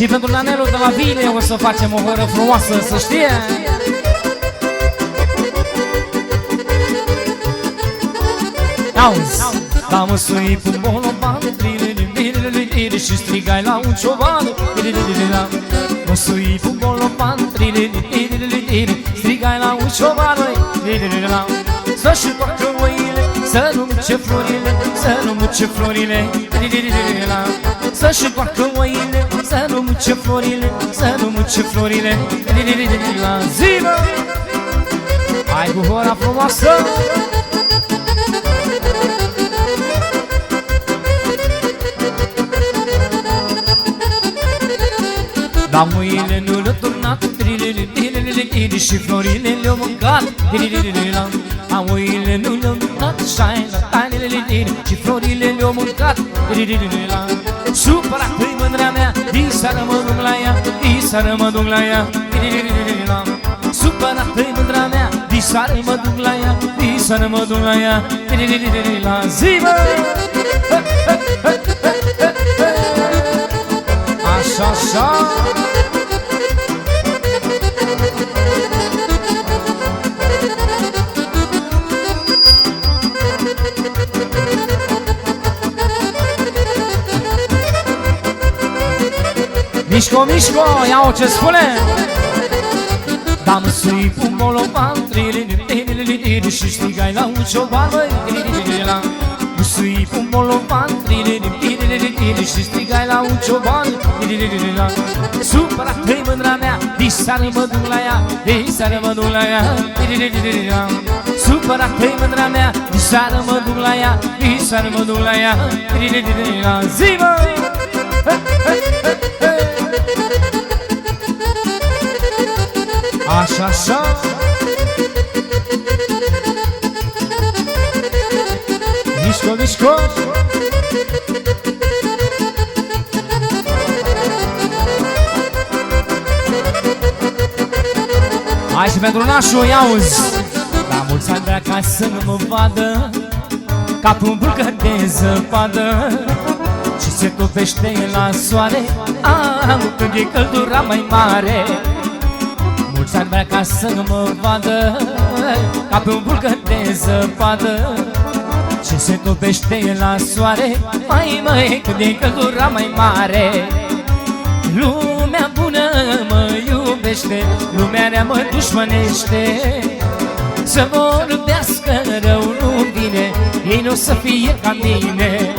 Și pentru Nanelul de la Vile o să facem o horă frumoasă, să știe. Auzi, am măsui cu boloban Și strigai la un cioban. Măsui cu boloban Strigai la un cioban. Să-și toacă oile Să nu muce florile Să nu muce florile. Să-și toacă oile Să nu muce florile Să nu muce florile La zi, mă! Hai cu hora frumoasă Dar mâine nu le-a turnat Și florile le-au mâncat A mâine nu le-au turnat Și florile le-au mâncat. Supărat-i mândrea mea Diseară mă duc la ea Diseară mă duc la ea. Supărat-i mândrea mea Diseară mă duc la ea Diseară mă duc la ea. La zi, mă! Așa, așa Mișco, mișco, ia-o ce spune Dam sui cu molovan Și strigai la un cioban Sui cu molovan Și strigai la un cioban Supărat-i mândra mea Diseară mă duc la ea Diseară mă duc la ea Supărat-i mândra mea Diseară mă duc la ea Diseară mă duc la ea Zi, mă! Așa, așa. Mișco, mișco. Hai și pentru nașul, ia uzi. La mulți ani vrea ca să nu mă vadă Ca pe un bulgăr de zăpadă. Și se topește la soare Am când e căldura mai mare. Mulți ani vrea ca să nu mă vadă Ca pe un bulgăr de zăpadă. Și se topește la soare Mai măi, cât de căldura mai mare. Lumea bună mă iubește Lumea rea mă dușmănește. Să vorbească rău nu bine Ei nu o să fie ca mine.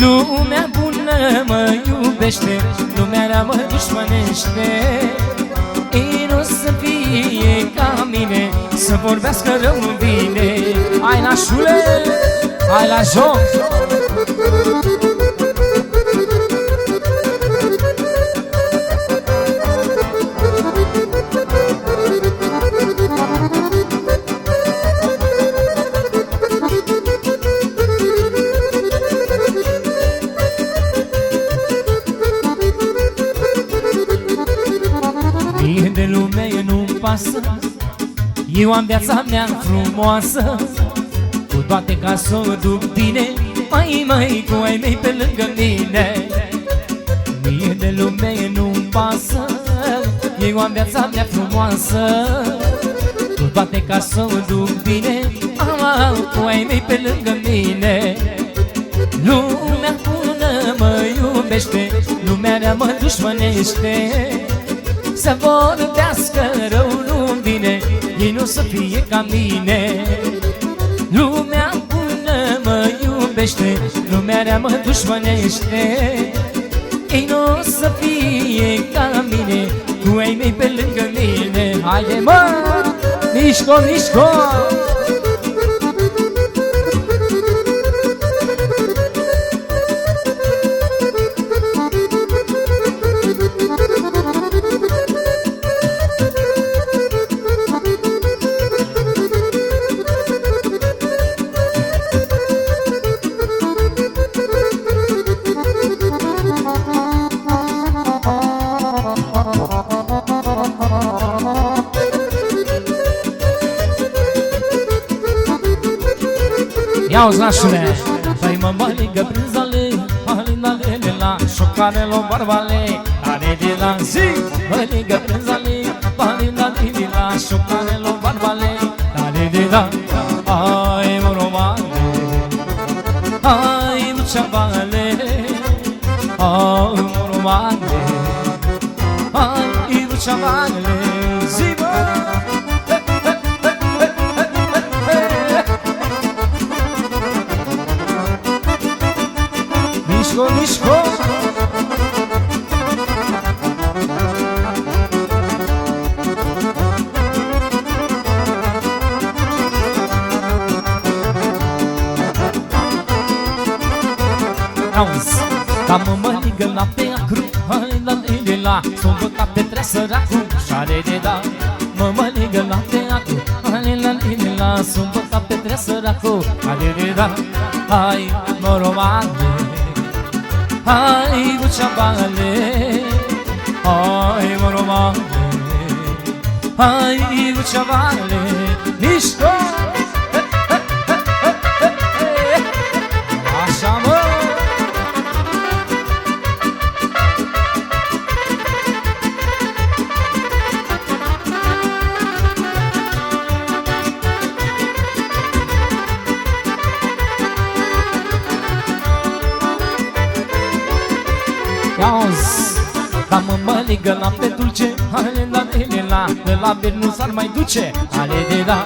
Lumea bună mă iubește Lumea rea mă dușmănește Ei nu o să fie ca mine Să vorbească rău nu bine. Hai la șule, hai la joc lume nu-mi pasă Eu am viața mea frumoasă Cu toate ca să o duc bine Mai mai cu ai mei pe lângă mine. Mie de lume nu-mi pasă Eu am viața mea frumoasă Cu toate ca să o duc bine Am cu ai mei pe lângă mine. Lumea bună mă iubește Lumea rea mă dușmănește Să vorbească rău nu bine Ei nu să fie ca mine. Lumea bună mă iubește Lumea rea mă dușmănește. Ei nu să fie ca mine Cu ai mei pe lângă mine. Haide mă, mișco, mișco nașule Păi mă măligă prin zale Alina lele la Șocare lo barbale. Are de la zi! Măligă prin zale Alina lele la Șocare lo barbale. Are de la Ai mă romane Ai mă ceavale Ai mă romane Ai mă ceavale de la, sunt băcat pe trea săracu Șare de da, mă măligă la pe acru Hai la de la, sunt băcat pe trea săracu Șare de da, hai mă romane Hai buceabale Hai mă romane Hai buceabale mă măligă la pe dulce. Ale la ele la, de la bir nu s-ar mai duce. Ale de la,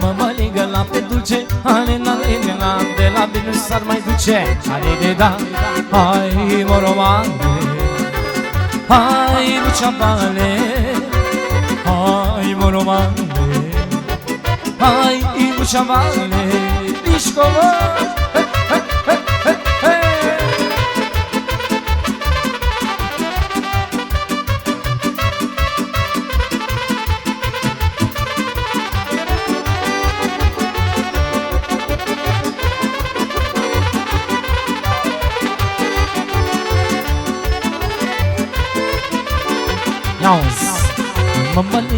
mă măligă la pe dulce. Ale la ele la, de la bir nu s-ar mai duce. Ale de da, hai mă romane Hai buceabale Hai mă romane Hai buceabale Mișco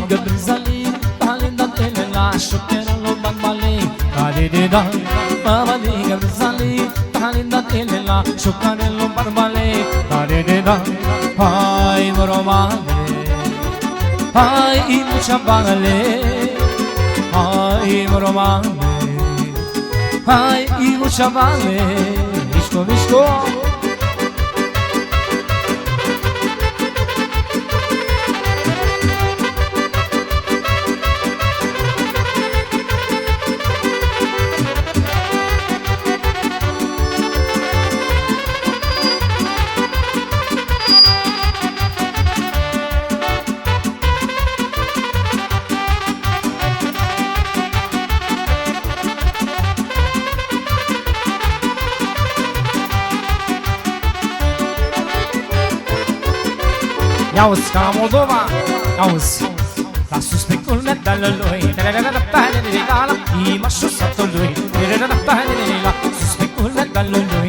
Mă măligă brizali Talinda tele la șocheră lo bambale Care de da Mă măligă brizali Talinda tele la șocheră lo bambale Care de da Hai mă romane Hai mucea bale Hai mă romane Hai, Ivo Chavale Mișco, mișco Ia-uzi, ca la Moldova Ia-uzi La suspectul medalului Imașul satului Suspectul medalului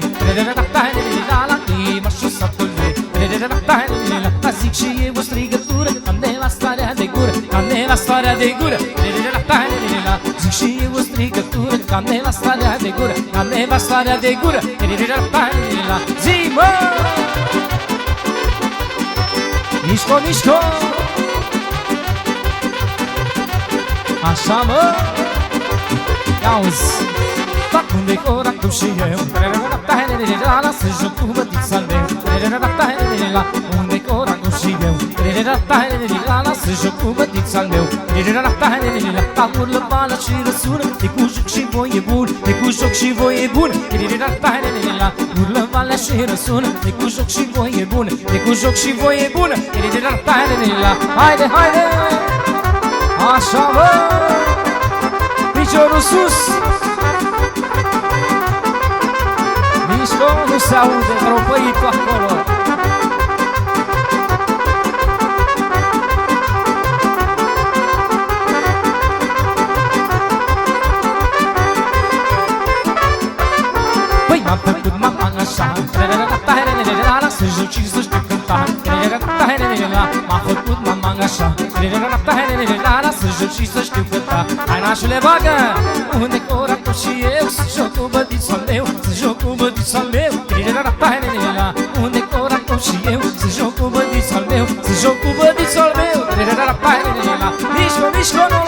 Imașul satului La zic și eu o strigătură Am de la starea de gură Am de la starea de gură Zic și eu o strigătură Am de la starea de gură Am de la starea de gură Zi, mă! Mișco, mișco Așa mă. Ia-uzi Fac un decor acum și eu. Să joc cu bătița al meu. Un decor acum și eu Să joc cu bătița al meu. La urlă bală și răsună. De cu joc și voie bun De cu joc și voie bun. Urlă bală și răsună. De cu joc și voie bun De cu joc și voie bună Haide, haide! Așa mă Piciorul sus! Mișco nu se aude Tropăitul acolo Și să știu cânta M-a făcut mama așa Să joc și să știu cânta Hai nașule bagă Unde coracu și eu Să joc cu bădița meu Să joc cu bădița meu Unde coracu și eu Să joc cu bădița meu Să joc cu bădița meu Mișco, mișco, nu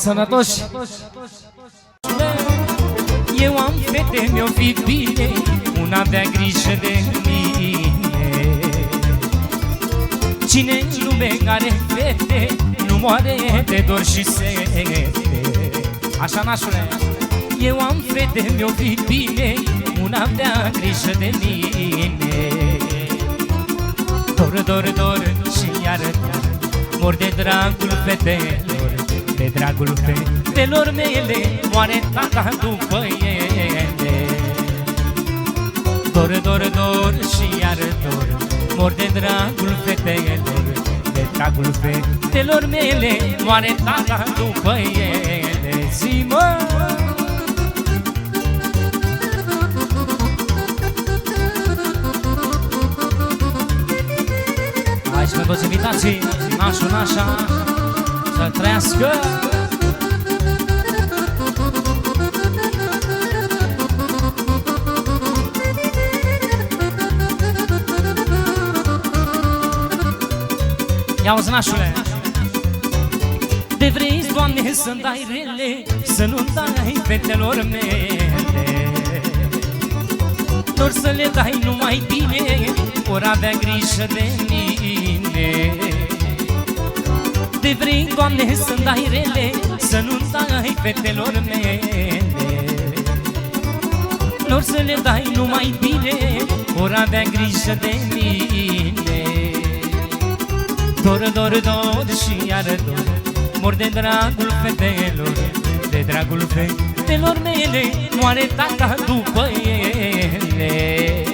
bravo, să fiți sănătoși. Eu am fete, mi-o fi bine Una avea grijă de mine. Cine în lume are fete Nu moare de dor și sete. Așa, nașule. Eu am fete, mi-o fi bine Una avea grijă de mine. Dor, dor, dor și iară, iară Mor de dragul fetelor De dragul fetelor mele Moare tata după ele. Dor, dor, dor și iar dor Mor de dragul fetelor. De dragul fetelor mele Moare tata după ele. Zi mă! Hai și pe toți invitații Nașul, nașa Să trăiască. Ia uzi, nașule. De vrei, Doamne, să-mi dai rele Să nu dai fetelor mele. Doar să le dai numai bine Ori avea grijă de mine De vrei, Doamne, să-mi dai rele Să nu dai fetelor mele. Doar să le dai numai bine Ori avea grijă de mine. Dor, dor, dor și iar dor Mor de dragul fetelor De dragul fetelor mele Moare tata după ele.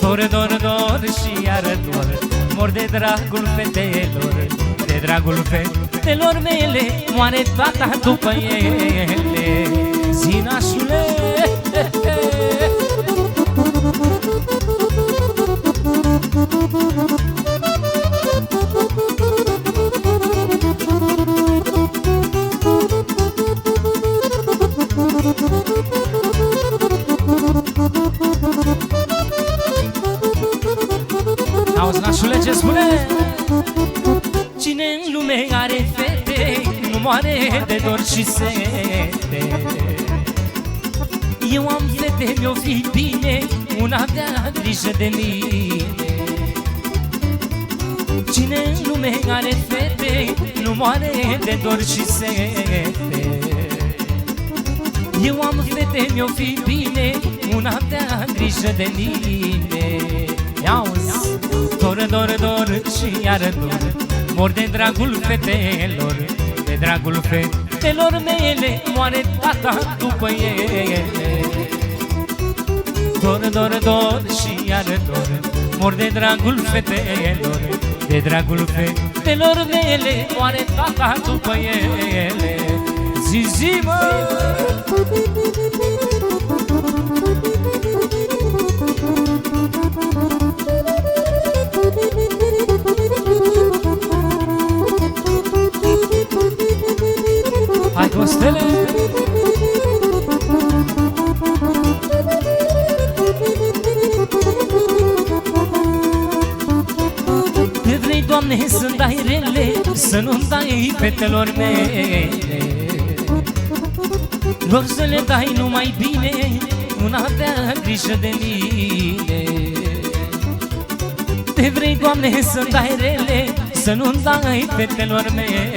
Dor, dor, dor și iar dor Mor de dragul fetelor De dragul fetelor mele Moare tata după ele. Zinașule de dor și sete. Eu am fete, mi-o fi bine Una avea grijă de mine. Cine în lume are fete Nu moare de dor și sete. Eu am fete, mi-o fi bine Una avea grijă de mine. Iauzi, dor, dor, dor și iară dor Mor de dragul fetelor. De dragul fetelor mele Moare tata după ele. Dor, dor, dor și iară dor Mor de dragul fetelor De dragul fetelor mele Moare tata după ele. Zi, zi, mă! Hai Costele! Te vrei, Doamne, să dai rele Să nu dai fetelor mele Rog să le dai numai bine Una avea grijă de mine Te vrei, Doamne, să dai rele Să nu dai fetelor mele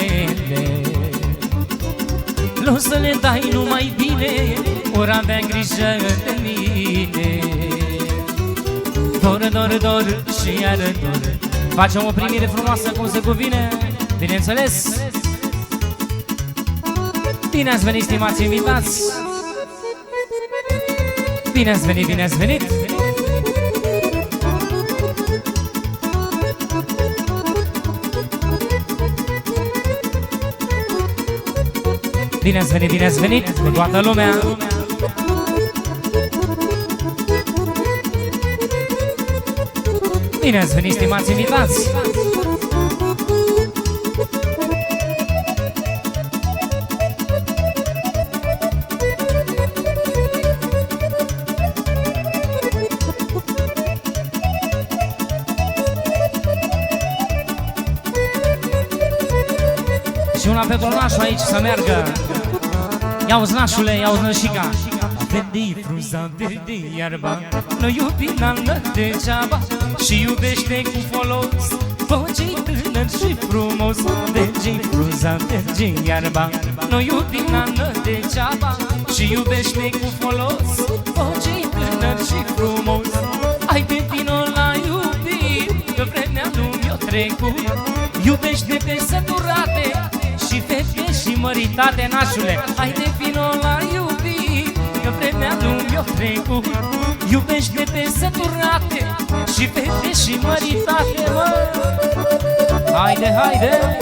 nu să le dai numai bine Ori avea grijă de mine. Dor, dor, dor și iară dor. Facem o primire frumoasă cum se cuvine Bineînțeles. Bine ați venit, stimați invitați. Bine ați venit, bine ați venit Bine ați venit, bine ați venit cu toată lumea. Bine ați venit, stimați invitați. Și una pe nașul aici să meargă Ia-uzi nașule, ia-uzi nășica. Vede frunza, vede iarba. Nu iubi n-ală degeaba Și iubește cu folos. Făcei tânăr și frumos Vege frunza, vege iarba. Nu iubi n-ală degeaba Și iubește cu folos. Făcei tânăr și frumos. Hai de vino la iubit Că vremea nu mi-o trecut. Iubește pe săturate Și fete și măritate, nașule. Hai de vino la iubit Că vremea nu mi-o trecut. Iubește pe săturate Și fete și măritate, mă. Haide, haide.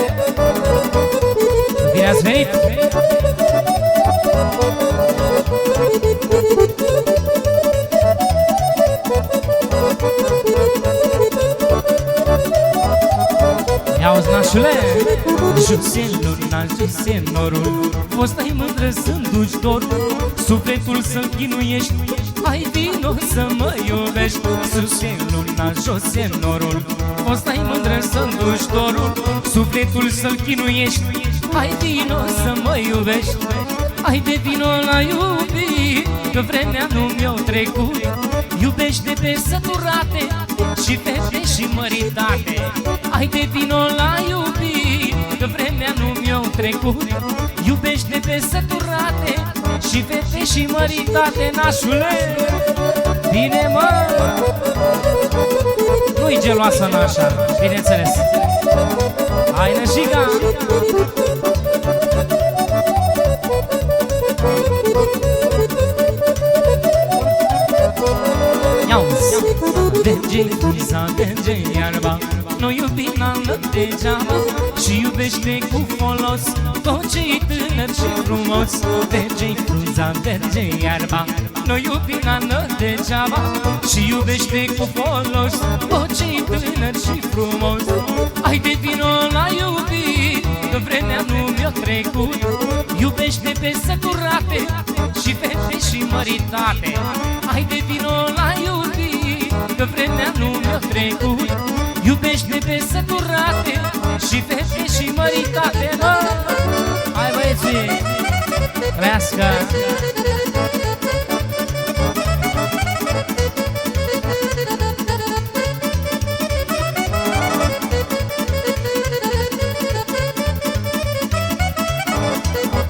Bine ați venit! Ia-uzi, nașule Jos e luna, jos e norul Fost ai mândră să-mi duci dorul Sufletul să-mi chinuiești. Hai vino să mă iubești. Sus e luna, jos e norul Fost ai mândră să-mi duci dorul. Sufletul să-mi chinuiești. Hai vino să mă iubești. Hai de vino la iubit Că vremea nu mi-o trecut. Iubește pe săturate Și fete și măritate Hai de vino la iubit Că vremea nu mi-o trecut. Iubește pe săturate Și fete și măritate Nașule. Bine mă! Nu-i geloasă nașa Bineînțeles. Hai nășiga Iauzi Merge friza, merge iarba Nu iubi n-ală degeaba Și iubește cu folos Tot ce-i tânăr și frumos. Merge frunza, merge iarba. Nu iubi n-ală degeaba Și iubește cu folos Tot ce-i tânăr și frumos. Hai de vino la iubit Că vremea nu mi-o trecut. Iubește pe săturate Și măritate. Haide vino la iubit Că vremea nu mi-a trecut Iubește pe săturate Și fete și măritate mă! Hai băieții! Trească!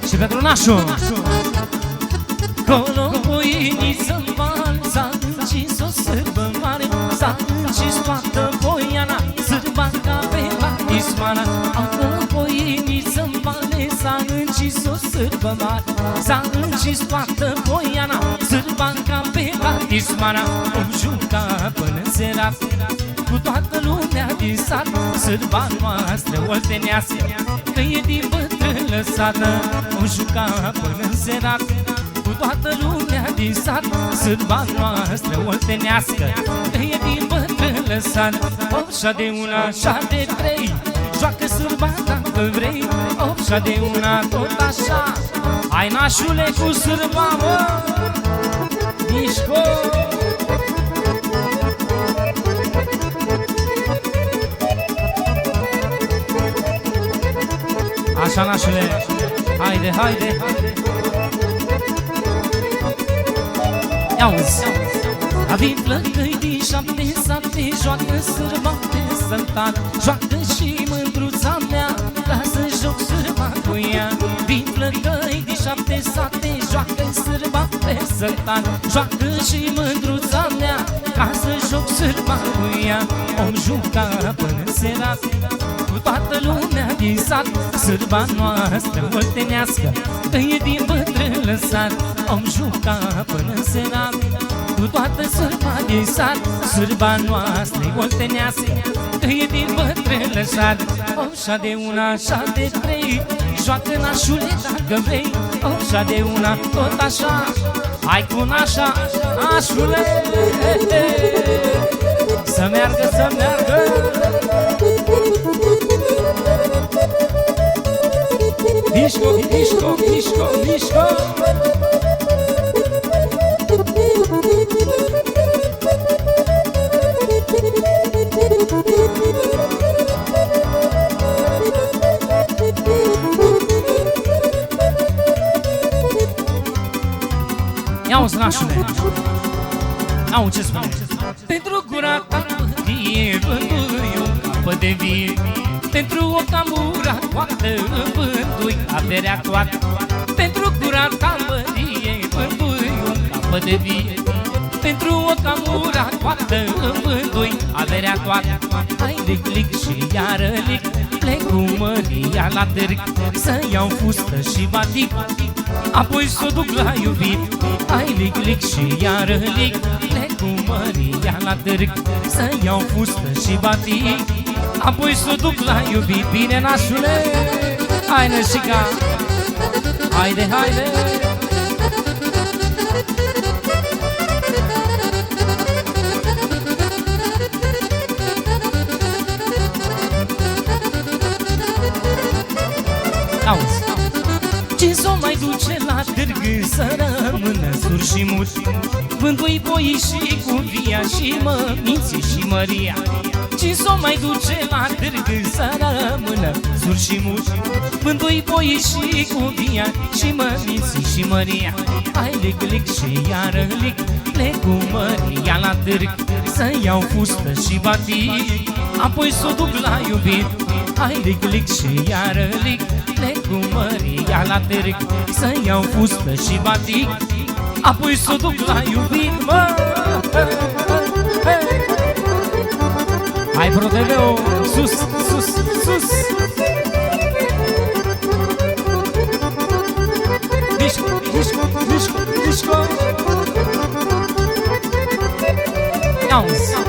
Și pentru nașul Colo voiniță mare S-a încins o sârbă mare S-a încins toată voiana Sârba ca pe batismana Acolo voiniță mare S-a încins o sârbă mare. S-a încins toată voiana Sârba ca pe batismana O juca până în seara cu toată lumea din sat. Sârba noastră oltenească Că e din bătrân lăsată. O juca până în serat Cu toată lumea din sat. Sârba noastră oltenească Că e din bătrân lăsat Opșa de una, șa de trei. Joacă sârba dacă vrei. Opșa de una, tot așa. Hai nașule cu sârba, mă. Mișco! Așa, nașule, haide, haide, haide Ia-uzi Avem flăcăi din șapte sate Joacă sârba pe săltar Joacă și mândruța mea Ca să joc sârba cu ea. Vin flăcăi din șapte sate Joacă sârba pe săltar Joacă și mândruța mea Ca să joc sârba cu ea. Om juca până serat cu toată lumea din sat. Sârba noastră oltenească Că e din bătrân lăsat. Om juca până în serat Cu toată sârba din sat. Sârba noastră oltenească Că e din bătrân lăsat Opșa de una, așa de trei Joacă nașule dacă vrei. Opșa de una, tot așa Hai cu nașa, nașule. Să meargă, să meargă. Disco, disco, disco, disco Ia-o, snașule Au ce spune. Pentru gura ta mândrie Vândui un capăt de vie. Pentru o camura coată Vândui averea toată. Pentru gura ta mândrie Vândui un capăt de vie. pentru o camura coată Vândui averea toată. Hai. Lic, lic și iară lic Plec cu măria la târg. Să iau fustă și batic Apoi s-o duc la iubit Hai lic, lic și iară lic Plec cu măria la târg Să iau fustă și batic. Apoi s-o duc la iubit Bine nașule Hai nășica Haide, haide Să rămână sur și mut. Vândui boi și cu via Și măminții și măria. Ce s-o mai duce la târg Să rămână sur și mut. Vândui boi și cu via Și măminții și măria. Hai lic, lic și iară lic Plec cu măria la târg. Să iau fustă și batic Apoi s-o duc la iubit Hai lic, lic și iară lic Plec cu măria la târg Să iau fustă și batic. Apoi s-o duc la iubit, mă. Hai ProTV-ul, sus, sus, sus. Disco, disco, disco, disco Auzi Pentru cura ta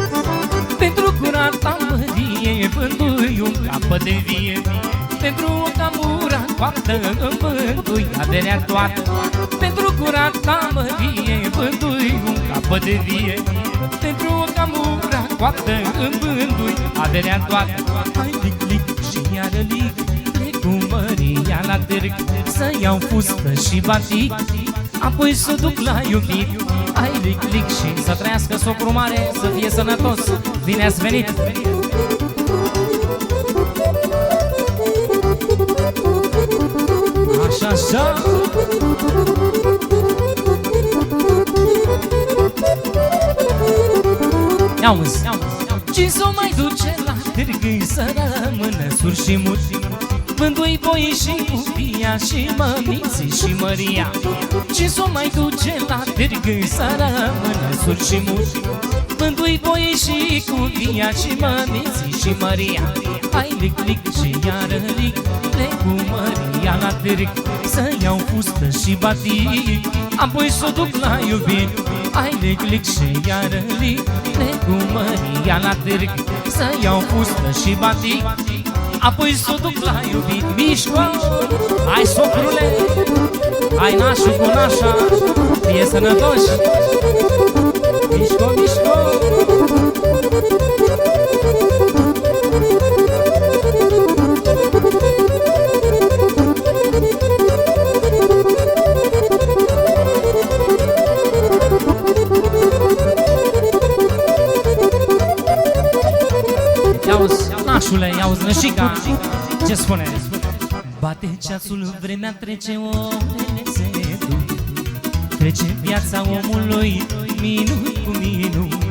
mărie Vândui un capăt de vie. Pentru o camura coaptă Vândui averea toată Pentru cura ta mărie Vândui un capăt de vie. Pentru o camura coaptă Vândui averea toată Hai lic, lic și iară lic Plec cu măria la târg. Să iau fustă și batic Apoi să duc la iubit. Ai lic, lic și să trăiască socru mare Să fie sănătos, bine ați venit Așa, așa Ia uzi, ce s-o mai duce la târgâi Să rămână sur și mut? Vândui boi și cupia și mămiții și Maria Ce s-o mai duce la târgâi Să rămână sur și mut? Vândui boi și cupia și mămiții și Maria Hai lic, lic și iară lic Plec cu Maria la târg Să iau fustă și batic Apoi s-o duc la iubit Hai lic, lic și iară lic Plec cu Maria la târg Să iau fustă și batic Apoi s-o duc la iubit Mișco, hai socrule Hai nașul cu nașa Fie sănătoși. Mișco, mișco Iauzi, nașule, iauzi, nășica Ce spune? Bate ceasul, vremea trece, orele se duc Trece viața omului, minut cu minut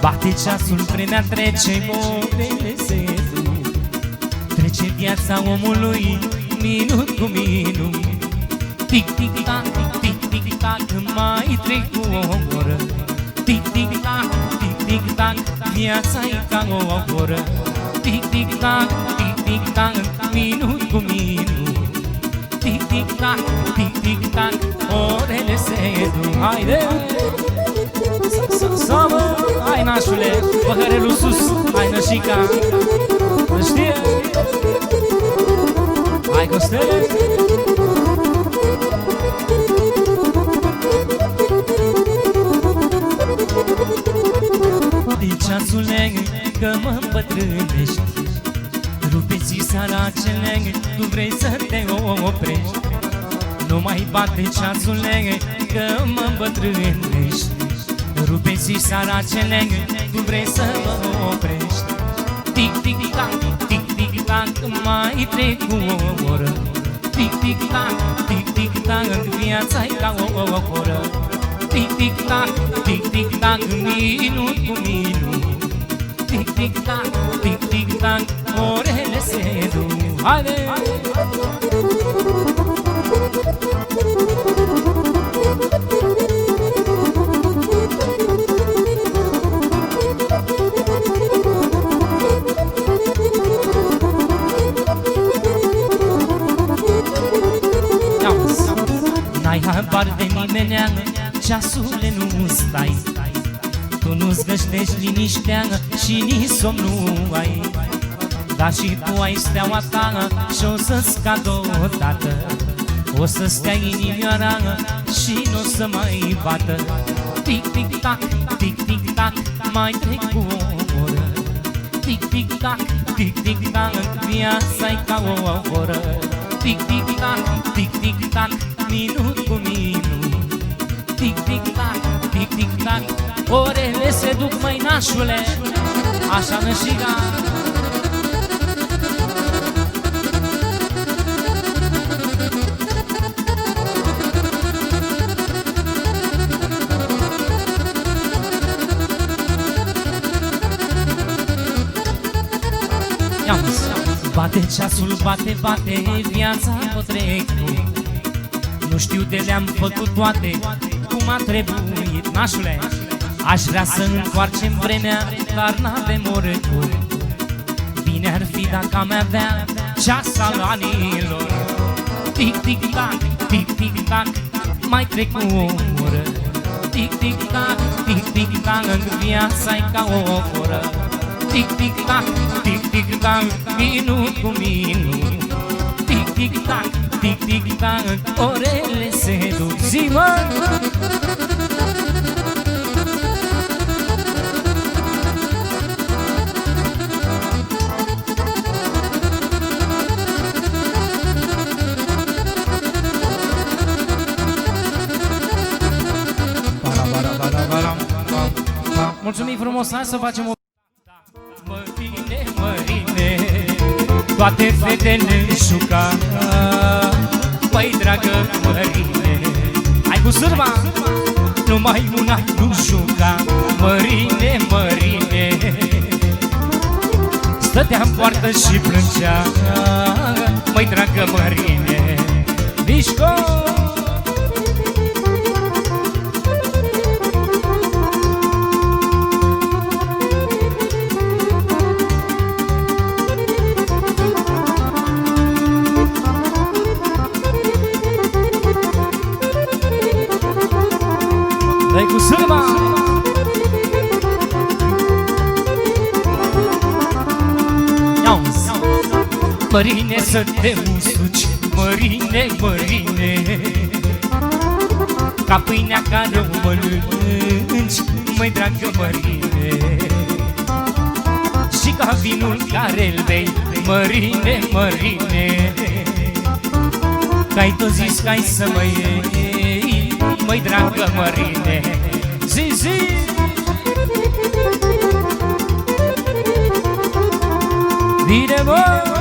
Bate ceasul, vremea trece, orele se duc Trece viața omului, minut cu minut Tic, tic, tac, tic, tic, tac, mai trec cu o oră. Tic, tic, tac, tic, tic, tac, viața e ca o oră Tic, tic, tac, tic, tic, tac, minut cu minut. Tic, tic, tac, tic, tic, tac, orele se duc. Haide! Să mă, hai nașule, păhărelul sus, hai nășica. Să știe? Hai Costele De ceasule că mă îmbătrânești Rupeți saracele, tu vrei să te oprești. Nu mai bate ceasule că mă îmbătrânești. Rupeți saracele, tu vrei să mă oprești. Tic, tic, tac, tic, tic, tac, mai trec cu o oră. Tic, tic, tac, tic, tic, tac, viața-i ca o oră. Tic, tic, tac, tic, tic, tac, minut cu minut Tic, tic, tac, tic, tic, tac, orele se duc Haide! Iauzi, N-ai habar de nimenea, ceasule nu stai Tu nu-ți găștești liniștea și nici somn nu ai. Dar și tu ai steaua ta și o să-ți cad odată. O să stea inimioara și nu o să mai bată. Tic, tic, tac, tic, tic, tac, mai trec cu o oră Tic, tic, tac, tic, tic, tac, viața-i ca o oră. Tic, tic, tac, tic, tic, tac, minut cu minut. Tic, tic, tac, tic, tic, tac, orele se duc mai nașule Așa nășiga Ia. Bate ceasul, bate, bate, viața o trec Nu știu de le-am făcut toate cum a trebuit Nașule, aș vrea să întoarcem vremea, dar n-avem oricum. Bine ar fi dacă am avea ceas al anilor. Tic, tic, tac, tic, tic, tac, mai trec cu o oră. Tic, tic, tac, tic, tic, tac, viața-i ca o oră. Tic, tic, tac, tic, tic, tac, minut cu minut. Tic, tic, tac, tic, tic, tac, orele se duc. Zi, mă! Frumos, hai să facem o... Mărine, mărine, toate fetele juca Măi, dragă mărine, hai cu sârba, numai una nu juca. Mărine, mărine, stătea în poartă și plângea. Măi, dragă mărine, mișco Mărine să te usuci Mărine, mărine. Ca pâinea care o mănânci Măi dragă mărine. Și ca vinul care îl bei Mărine, mărine. Că ai tot zis că ai să mă iei Măi dragă mărine. Zi, zi. Bine mă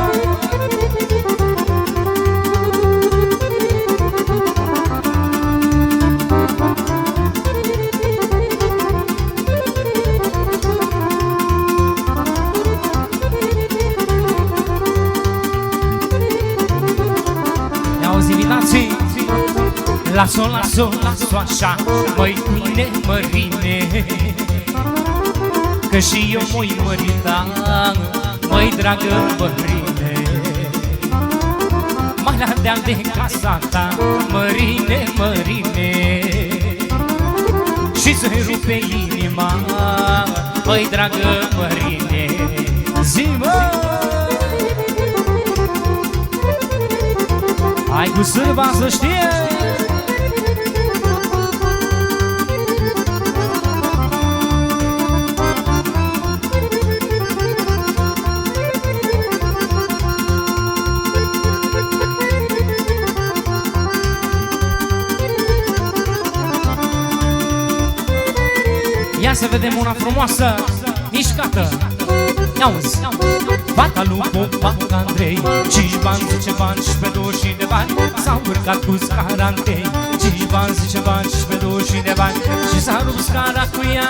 Las-o, las-o, las-o așa. Măi, mine, mărine Că și eu mă-i mărita. Măi, dragă mărine Mai la deal de casa ta. Mărine, mărine Și să-i rupe inima. Măi, dragă mărine Zi, mă! Hai cu sârba să știe Ia să vedem una frumoasă Mișcată. Ia-uzi Fata lui Popa Andrei Cinci bani, zece bani și pe 20 de bani. S-au urcat cu scara întâi Cinci bani, zece bani și pe 20 de bani. Și s-a rupt scara cu ea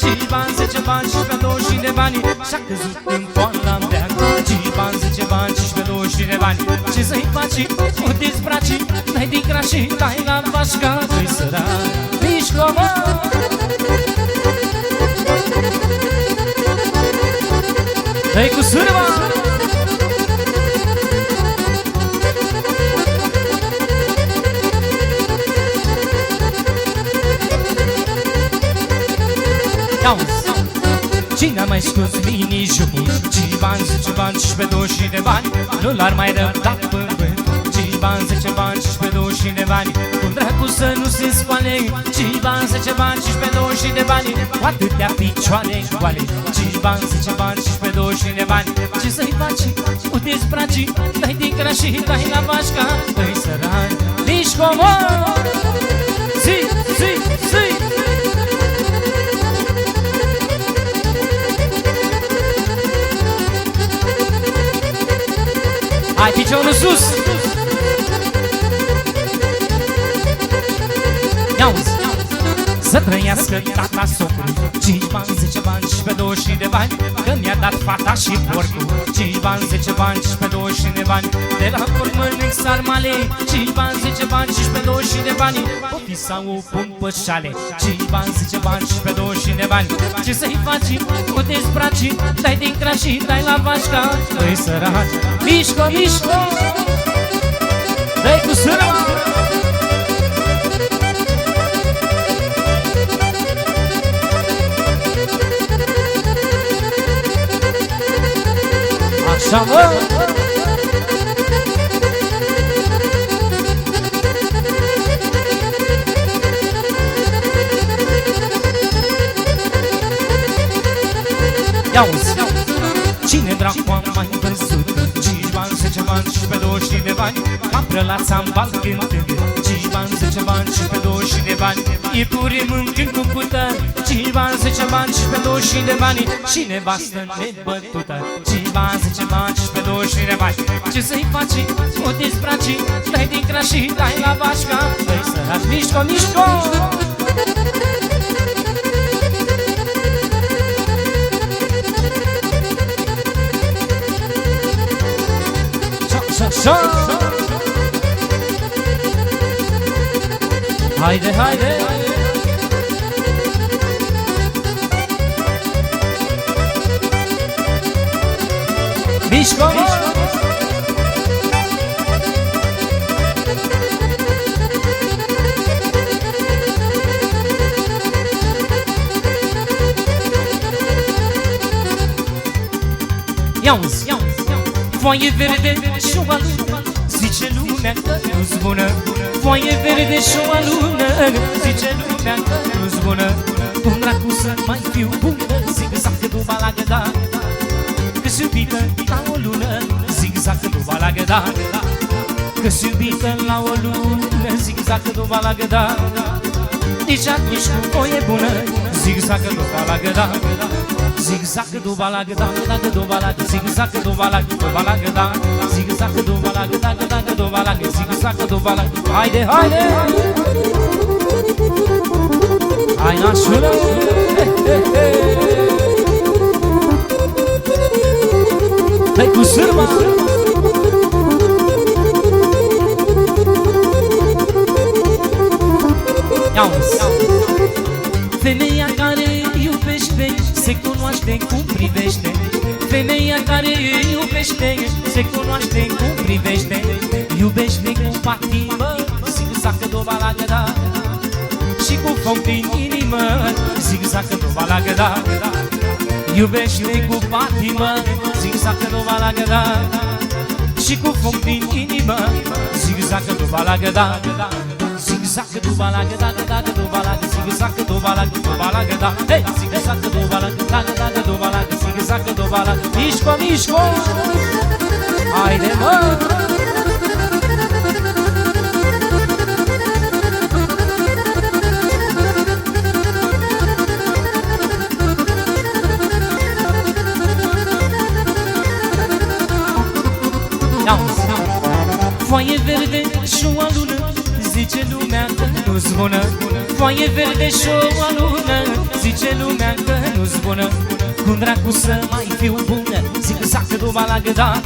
Cinci bani, zece bani și pe 20 de bani. Și-a căzut în poala mea Cinci bani, zece bani și pe 20 de bani. Ce să-i faci? O dezbraci Dai din crași, dai la vașca Doi sărac Dai cu sârba! Auzi Cine a mai scos mini-jupul? Cinci bani, zece bani și pe 20 de bani? Nu l-ar mai răbda pământul Cinci bani, zece bani și pe 20 de bani. Cum dracu să nu se scoale Cinci bani, zece bani și pe 20 de bani. Cu atâtea picioare goale Cinci bani, zece bani și pe 20 de bani. Ce să-i faci? O dezbraci Dai din crași, dai la vașca. Dai săran, nici comor Zi, zi, zi! Hai piciorul sus Iauzi Să trăiască tata socru. Cinci bani, zece bani și pe 20 de bani Că mi-a dat fata și porcul Cinci bani, zece bani și pe 20 de bani De la porc mănânc sarmale. Cinci bani, zece bani și pe 20 de bani O fi sau o pun pe șale. Cinci bani, zece bani și pe 20 de bani Ce să-i faci? O dezbraci Dai din crași, dai la vașca. Dă-i săraci Mișco, mișco Dai cu sârma Așa mă Ia-uzi Cine dracu a mai văzut? 5 bani, 10 bani și pe 20 de bani. Ca prălața în bal cântând 5 bani, 10 bani, 15, 20 de bani. Iepure mâncând cu cută 5 bani, 10 bani, 15, 20 de bani. Și nevastă nebătută. 5 bani, 10 bani, 15, 20 de bani. Ce să-i faci? O dezbraci Dai din crașii, dai la bașca Băi săraci, mișco, mișco Şa, şa, şa. Haydi haydi Mişko Yalnız Foaie verde și o alună Zice lumea că nu-s bună Foaie verde și o alună Zice lumea că nu-s bună Cum dracu să mai fiu bună Zic zacă duba la găda Că-s iubită la o lună Zic zacă duba la găda Că-s iubită la o lună Zic zacă duba la găda Nici atunci cu voie bună Zic zacă duba la găda Zig-zag do balag da da do balag zig-zag do balag do balag da zig-zag do balag da da do balag zig-zag do balag Haide haide! Hai nașule Dai cu sârma Iauzi Femeia care iubește Se cunoaște cum privește Femeia care iubește Se cunoaște cum privește Iubește cu patimă Zig-zacă doba la găda Și cu foc din inimă Zig-zacă doba la găda Iubește cu patimă Zig-zacă doba la găda Și cu foc din inimă Zig-zacă doba la găda Zig-zac do balag da da da do balag zig-zac do balag do balag da Hey zig-zac do balag da da da do balag zig-zac do balag Mișco mișco! Haide mă Foaie verde și o alună Zice lumea că nu-s bună Foaie verde și o alună Zice lumea că nu-s bună Cum dracu să mai fiu bună Zic zacă duba la găda.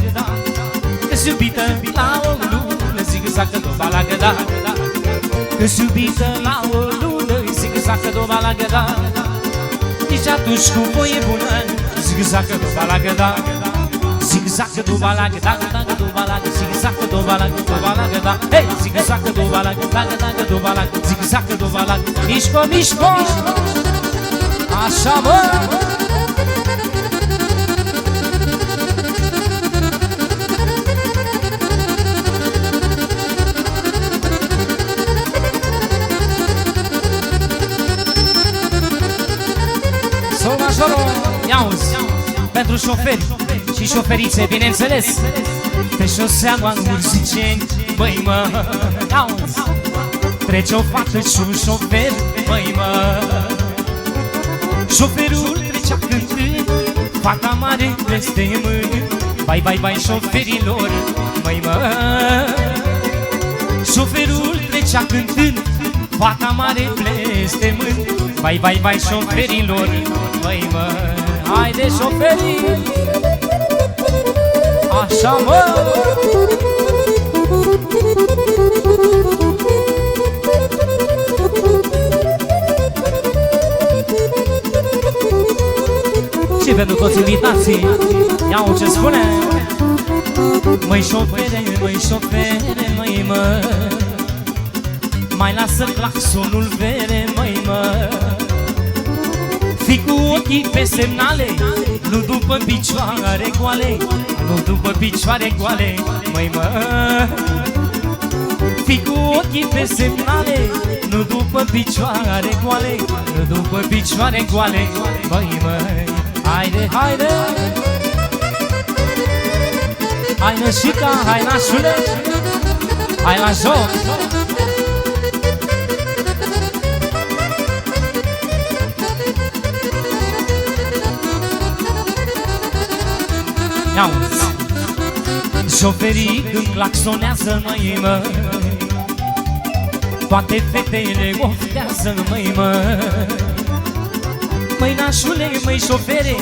Că-s iubită la o lună Zic zacă duba la găda. Că-s iubită la o lună Zic zacă duba la găda. Nici atunci cu voie bună Zic zacă duba la găda. Zig-zacă do balag, daga daga do balag Zig-zacă do balag, do balag da. Hey, zig-zacă do balag, daga daga do balag Zig-zacă do balag, mișco, mișco! Așa mă Sol majorul, iauzi, pentru șoferi și șoferițe, bineînțeles Pe șoseaua Urziceni, băi mă Auzi, trece o fată și un șofer, băi mă. Șoferul trecea cântând, fata mare peste mâini. Bai, bai, bai șoferilor, băi mă. Șoferul trecea cântând, fata mare peste mâini. Bai, bai, bai șoferilor, băi mă. Haide șoferii Așa mă! Și pentru toți invitații Iau ce spune. Măi șofere, măi șofere, măi mă. Mai lasă claxonul vere, măi mă. Fii cu ochii pe semnale Nu după picioare goale nu după picioare goale, măi mă. Fii cu ochii pe semnale Nu după picioare goale Nu după picioare goale, măi mă. Haide, haide. Hai nășica, hai nașule. Hai la joc. Ia Șoferii când claxonează, măi, mă Toate fetele oftează, măi, mă Măi, nașule, măi, șofere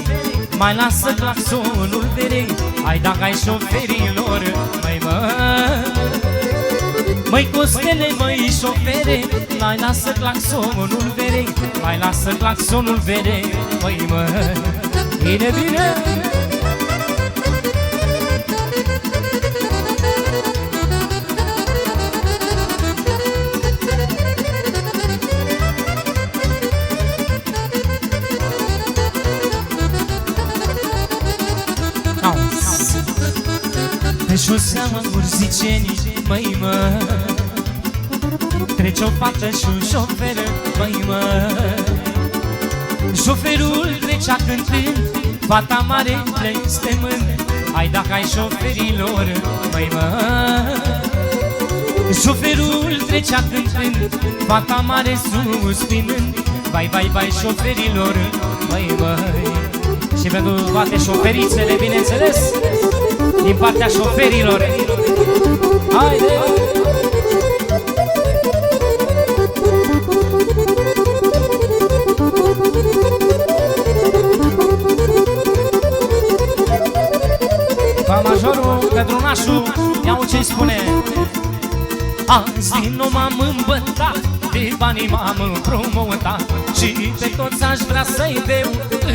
Mai lasă claxonul vere Hai dacă ai șoferilor, măi, mă. Măi, costele, măi, șofere Mai lasă claxonul vere Mai lasă claxonul vere, măi, mă. Bine, bine. Auzi. Murzicenii, măi mă. Trece o fată și un șofer, măi mă. Șoferul trecea cântând Fata mare blestemând. Hai dacă ai șoferilor, măi mă. Șoferul trecea cântând Fata mare suspinând. Vai, vai, vai șoferilor, măi măi. Și pentru toate șoferițele, bineînțeles Din partea șoferilor Haide! Fa majorul pentru nașul Iau ce spune Azi din nou m-am îmbătat De banii m-am împrumutat Și pe toți aș vrea să-i deu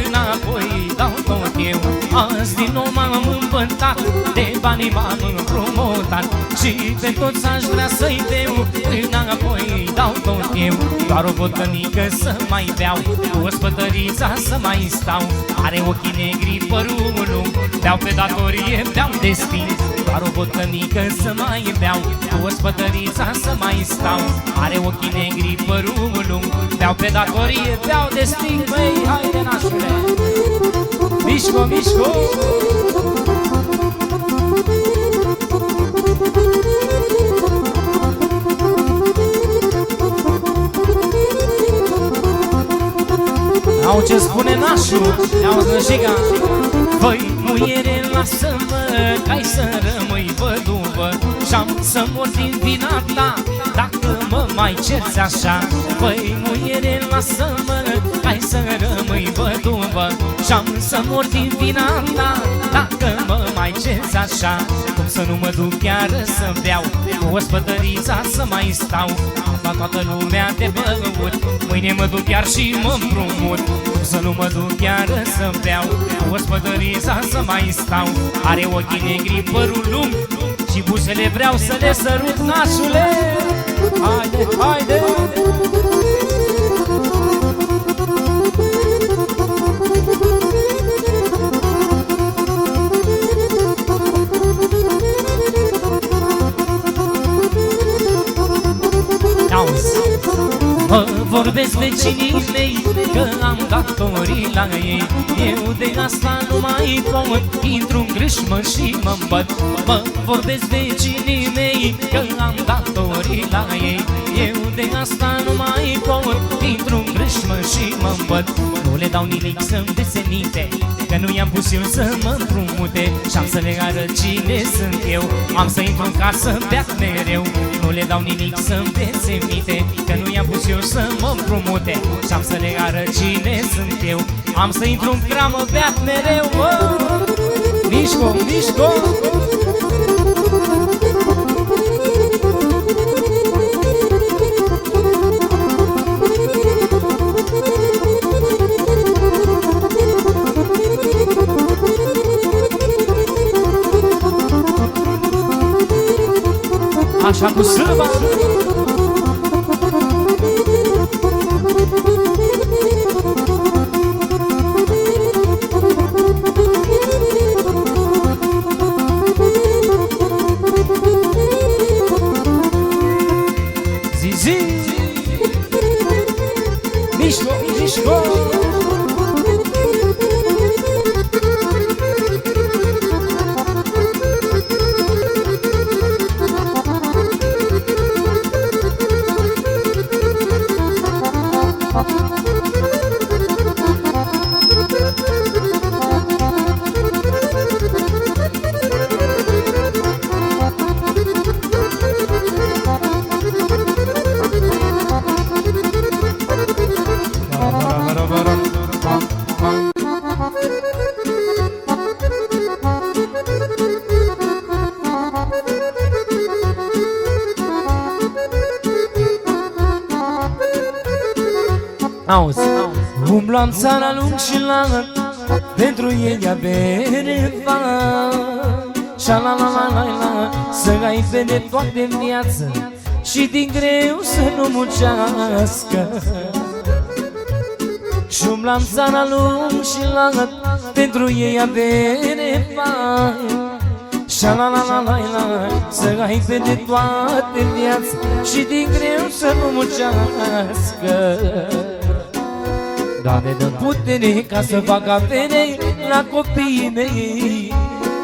Înapoi dau tot eu. Azi din nou m-am îmbătat De banii m-am împrumutat. Și pe toți aș vrea să-i deu Înapoi dau tot eu. Doar o botănică să mai beau Cu o spătărița să mai stau. Are ochii negri, părul lung Beau pe datorie, beau destin Doar o botănică să mai beau Cu o spătărița să mai stau. Are ochii negri, părul lung Beau pe datorie, beau destin. Băi, haide nașule Mișco, mișco! Au ce spune nașul, iau zăjiga Voi, muiere, lasă-mă Ca-i să rămâi văduvă. Și-am să mor din vina ta Dacă mă mai cerți așa. Voi, muiere, lasă-mă Ca-i să rămâi văduvă. Și-am să mor din vina ta Dacă mă mai cerți așa. Cum să nu mă duc chiar să beau Cu o spătărița să mai stau. La toată lumea de băut Mâine mă duc chiar și mă împrumut. Cum să nu mă duc chiar să beau. Cu o spătărița să mai stau Are ochii negri, părul lung Și buzele vreau să le sărut nașule. Haide, haide Auzi Mă vorbesc vecinii mei Că am datorii la ei. Eu de asta nu mai pot Intru în grâșmă și mă îmbăt. Mă vorbesc vecinii mei Că am datorii la ei. Eu de asta nu mai pot Intru în grâșmă și mă îmbăt. Nu le dau nimic să-mi desenite Că nu i-am pus eu să mă împrumute. Și-am să le arăt cine sunt eu. Am să intru în casă, beat mereu. Nu le dau nimic să-mi desemite Că nu i-am pus eu să mă împrumute. Și-am să le arăt cine sunt eu. Am să intru în cramă, beat mereu. Mă. Mișco, mișco Așa cu umblam țara lung și lat Pentru ei avere Și la la la la la Să ai de toate în viață Și din greu să nu muncească. Și umblam țara lung și lat Pentru ei avere și la la la la la Să ai de toate în viață Și din greu să nu muncească Doamne, dă putere ca să fac avere la copiii mei.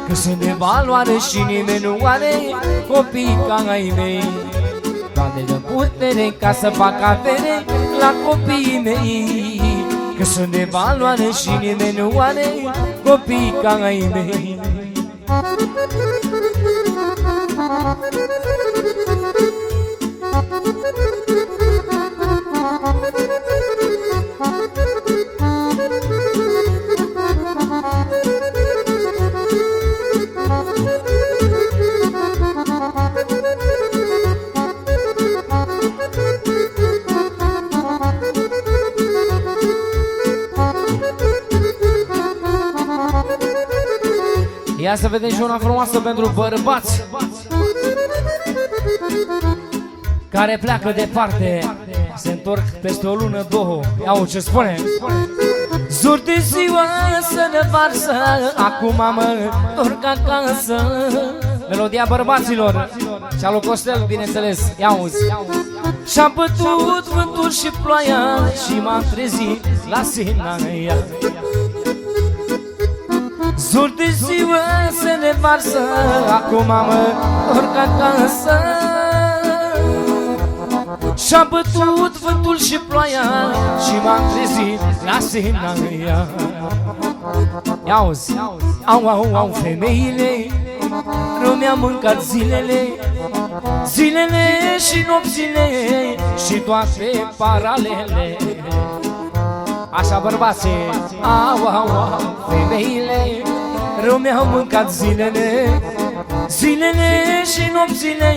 Că sunt de valoare și nimeni nu are copii ca ai mei. Doamne, dă putere ca să fac avere la copiii mei. Că sunt de valoare și nimeni nu are copii ca ai mei să vedem și una frumoasă pentru bărbați Care pleacă departe Se întorc peste o lună, două. Iau ce spune. Zur de ziua să ne varsă Acum mă întorc acasă. Melodia bărbaților Și lui Costel, bineînțeles. Ia uzi Și-am bătut vântul și ploaia Și m-am trezit la Sinaia Zur de ziua se ne varsă Acum mă întorc acasă. Și-a bătut vântul și ploaia Și m-am trezit la Sinaia Ia-uzi, au, au, au femeile Nu mi-am mâncat zilele. Zilele și nopțile Și toate paralele. Așa bărbații, au, au, au, femeile Rău mi-au mâncat zilele Zilele și nopțile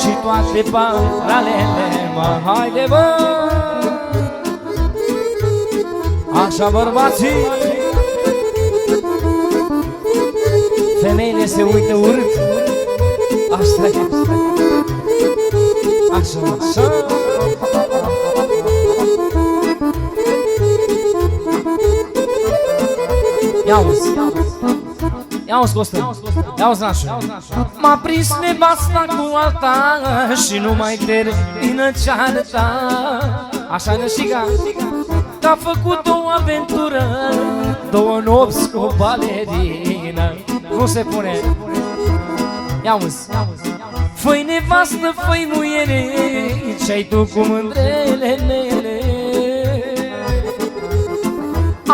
Și toate paralele. Mă, haide bă! Așa bărbații Femeile se uită urât. Asta e Așa, așa. Ia uzi Ia uzi Costă Ia uzi nașul M-a prins nevasta cu alta Și nu mai termină cearta Așa nășiga Că-a făcut o aventură Două nopți cu o balerină. Nu se pune? Ia uzi Făi nevastă, făi muiere Ce-ai tu cu mândrele mele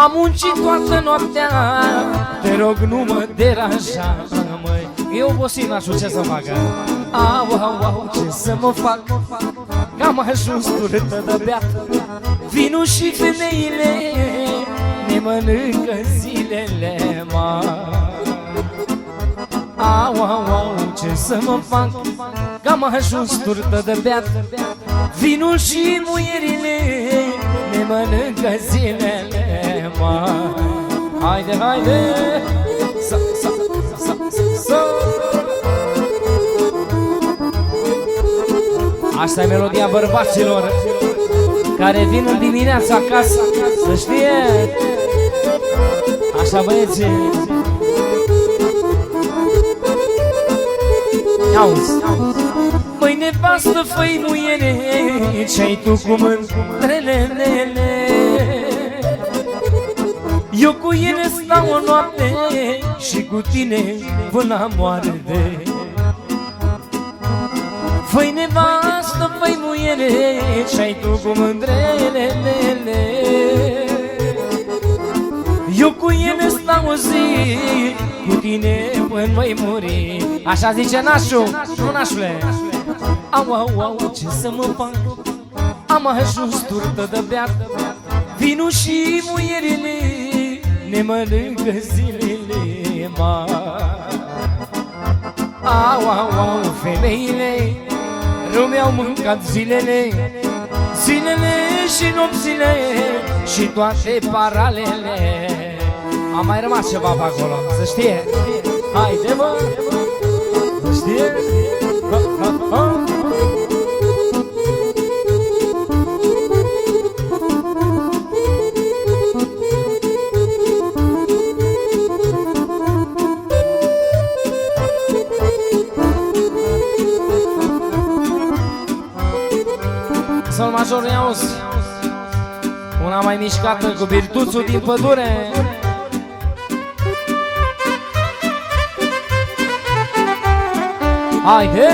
am muncit toată noaptea. Te rog nu mă deranja măi E obosit nașul ce să facă. Au, au, au, ce să mă fac? Că am ajuns turâtă de beat Vinul și femeile Ne mănâncă zilele mă. Au, au, au, ce să mă fac? Că am ajuns turtă de beat Vinul și muierile Ne mănâncă zilele mă Haide, haide! Sa, sa, sa, sa Asta e melodia bărbaților Care vin în dimineața acasă Să știe. Așa băieții. Auzi Măi nevastă, făi muiere Ce-ai tu cu mândrele Eu cu ele stau o noapte Și cu tine până la moarte Făi nevastă, făi muiere Ce-ai tu cu mândrele Eu cu ele stau o zi Cu tine până voi muri. Așa zice nașul, nu nașule? Au, au, au, ce să mă fac? Am ajuns turtă de beat. Vinul și muierile Ne mănâncă zilele ma Au, au, au, femeile Rău mi-au mâncat zilele. Zilele și nopțile Și toate paralele. Am mai rămas ceva pe acolo, să știe. Haide mă, să știe major iauzi Una mai mișcată cu virtuțul din pădure. Haide!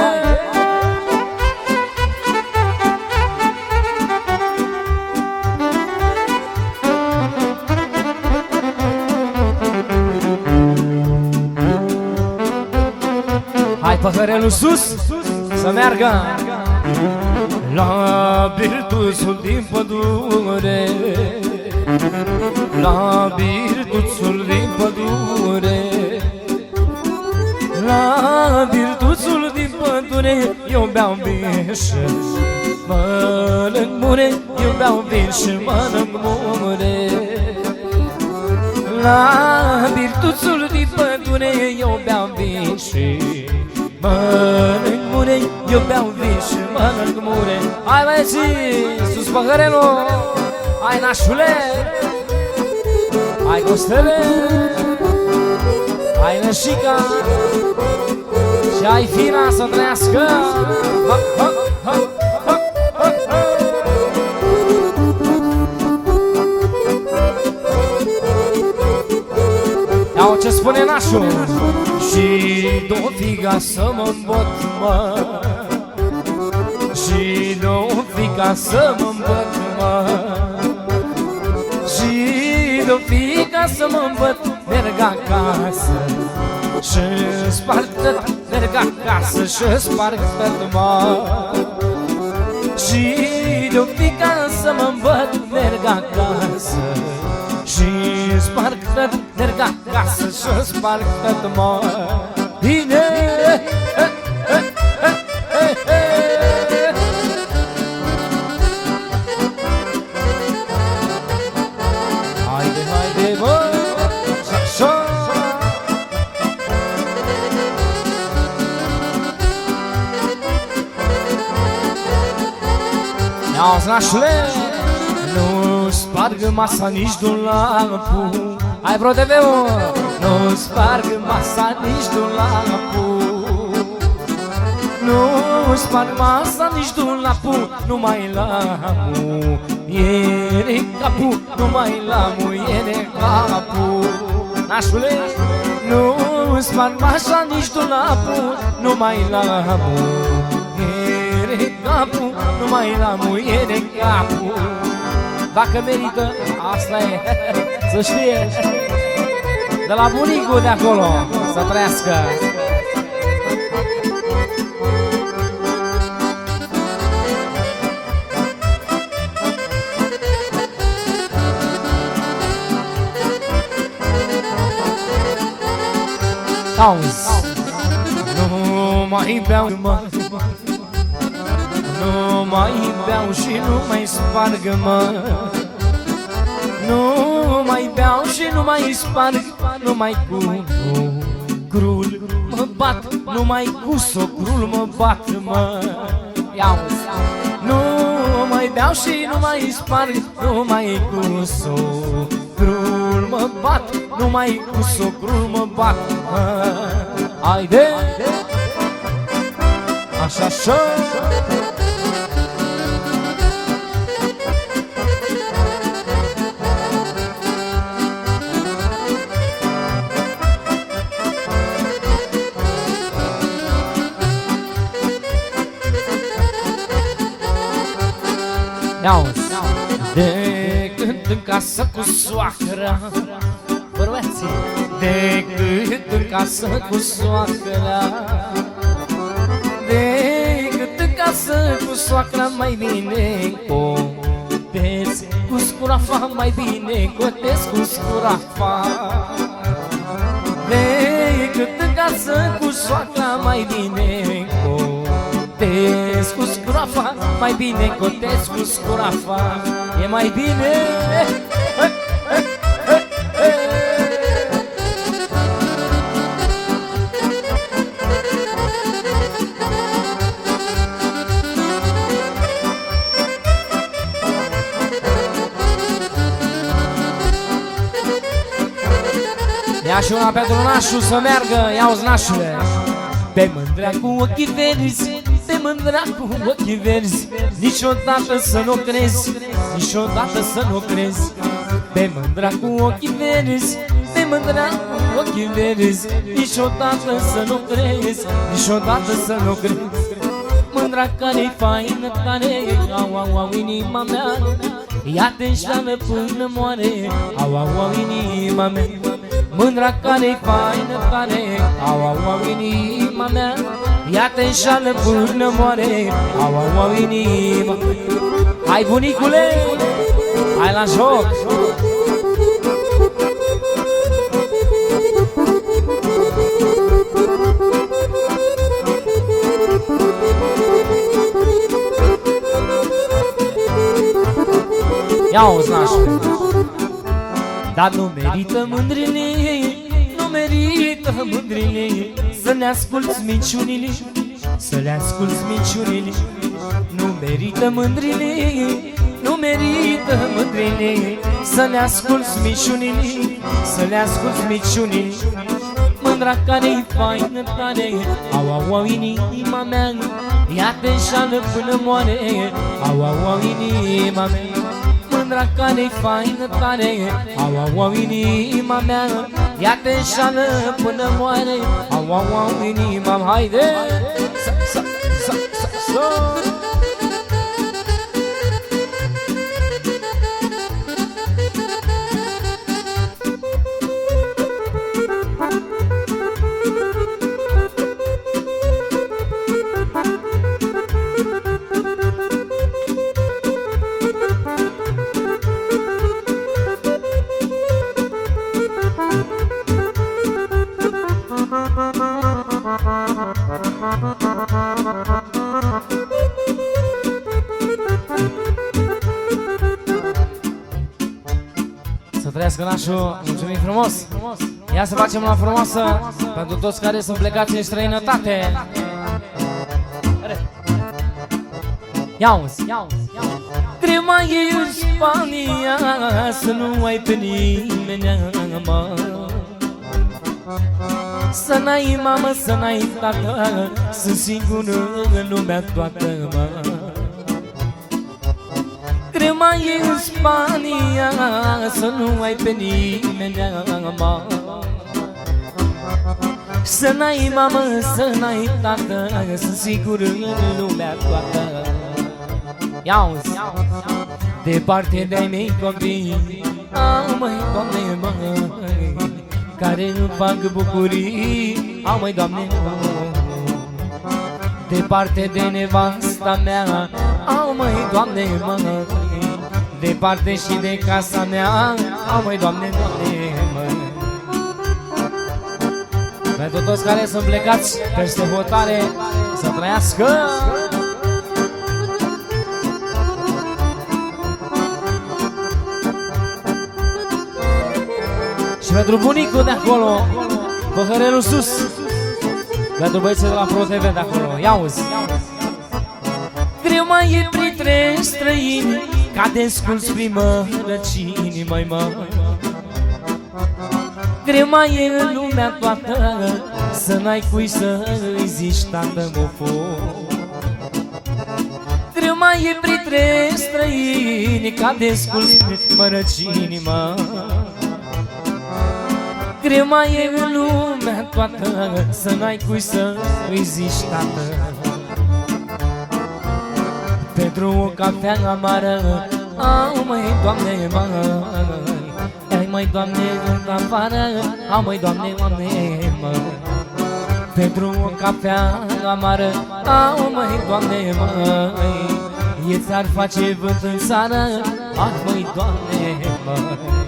Hai păhărelul sus Să meargă La virtuțul din pădure. La virtuțul din pădure. La virtuțul din pădure Eu beau vin și mănânc mure. Eu beau vin și mănânc mure. La virtuțul din pădure Eu beau vin și mănânc mure Eu beau vin și mănânc mure. Hai băieții, sus păhărelul! Hai nașule! Hai costele! Hai nășica! Și ai fina să trăiască! Ha, ha, ha, ha, ha, ha. Iau ce spune nașul Și două figa să mă îmbot, mă. Și două figa să mă îmbot, mă. Și două figa să mă îmbăt Merg acasă și sparg tot Merg acasă și sparg tot, mă. Și de-o fica să mă îmbăt Merg acasă și sparg tot Merg acasă și sparg tot, mă Bine! Haide, haide, mă! Așa! Ia-ți nașule Nu sparg masa nici dulapul Hai bro tv Nu sparg masa nici dulapul Nu sparg masa nici dulapul Numai la muiere capul Numai la muiere capul. Nașule Nu sparg masa nici dulapul Numai la muiere capul Numai la muiere capul. Dacă merită, asta e Să știe De la bunicul de acolo Să trăiască Auzi Nu mai beau mă Nu mai beau și nu mai sparg mă Nu mai beau și nu mai sparg Nu mai cu grul mă bat Nu mai cu socrul mă bat mă. Iau Nu mai beau și nu mai sparg Nu mai cu socrul mă bat Nu mai cu socrul mă bat mă. Haide! Așa, așa Iauzi De când în casă cu soacra Bărbații. De când în casă cu soacra De când în casă cu soacra Mai bine cotesc. Cu scurafa Mai bine cotesc cu scurafa. De când în casă cu soacra Mai bine cotesc. Cotez cu scroafa Mai bine cotez cu scroafa E mai bine. Ia și una pentru nașul să meargă, ia-o nașule. Pe mândrea cu ochii verzi Pe mândrea cu ochii verzi Niciodată să nu crezi Niciodată să nu crezi. Pe mândrea cu ochii verzi Pe mândrea cu ochii verzi Niciodată să nu crezi Niciodată să nu crezi. Mândra care-i faină tare Au, au, au, inima mea Ea te înșeală până moare Au, au, au, inima mea. Mândra care-i faină tare Au, au, au, inima mea Ea te înșală până moare Au, au, au, inima Hai bunicule Hai la joc. Ia o nașule. Dar nu merită mândrile Nu merită mândrile Să ne asculți minciunile Să le asculți minciunile. Nu merită mândrile Nu merită mândrile. Să ne asculți minciunile Să le asculți minciunile. Mândra care-i faină tare Au, au, au, inima mea Ea te înșală până moare. Au, au, au, inima mea. Mândra care-i faină tare Au, au, au, inima mea Ea te înșală până moare Au, au, au, inima mea Haide! Să, să, să, să, să. Să trăiască nașul, mulțumim frumos. Ia să facem la frumoasă. Pentru toți care sunt plecați în străinătate. Ia uzi, ia uzi, ia uzi Crema e în Spania Să nu ai pe nimeni mă Să n-ai mamă, să n-ai tată Sunt singur în lumea toată, mă Crema e în Spania Să nu ai pe nimeni mă Să n-ai mamă, să n-ai tată Sunt sigur în lumea toată. Ia uzi Departe de-ai mei copii Au măi, Doamne, măi Care îmi fac bucurii Au măi, Doamne, măi. Departe de nevasta mea Au măi, Doamne, măi Departe și de casa mea. Au măi, Doamne, Doamne, măi Pentru toți care sunt plecați peste hotare Să trăiască. Și pentru bunicul de acolo Păhărelul sus Pentru băieții de la Pro TV de acolo. Ia uzi Greu mai e printre străini Ca de sculți primărăcini mai mă. Greu mai e în lumea toată Să n-ai cui să îi zici tată mofo. Greu mai e printre străini Ca de sculți primărăcini mă. Greu mai e în lumea toată Să n-ai cui să îi zici tată Pentru o cafea amară Au măi, Doamne, măi Ai măi, Doamne, în afară Au măi, Doamne, Doamne, măi Pentru o cafea amară Au măi, Doamne, măi E ți-ar face vânt în sară Ah, măi, Doamne, măi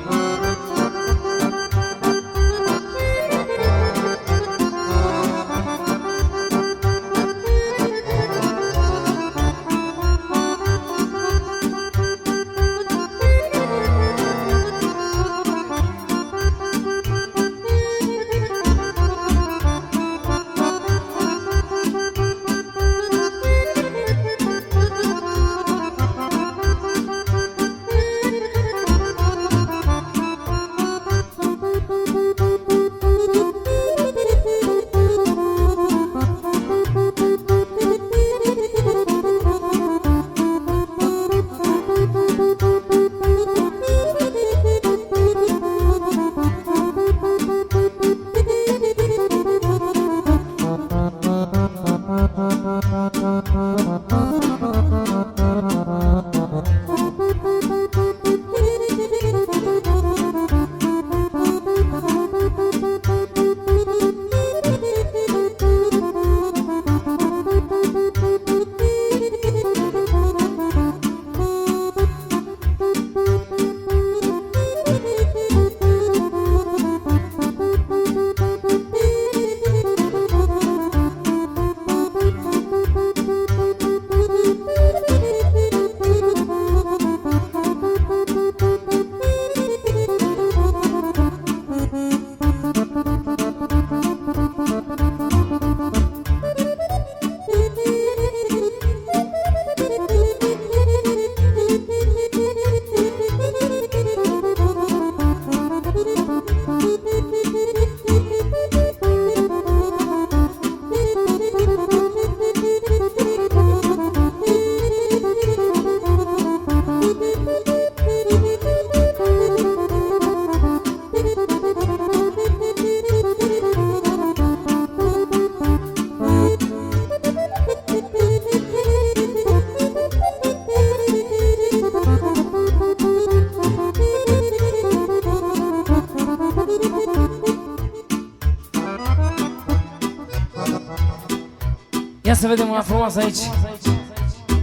să vedem una frumoasă aici.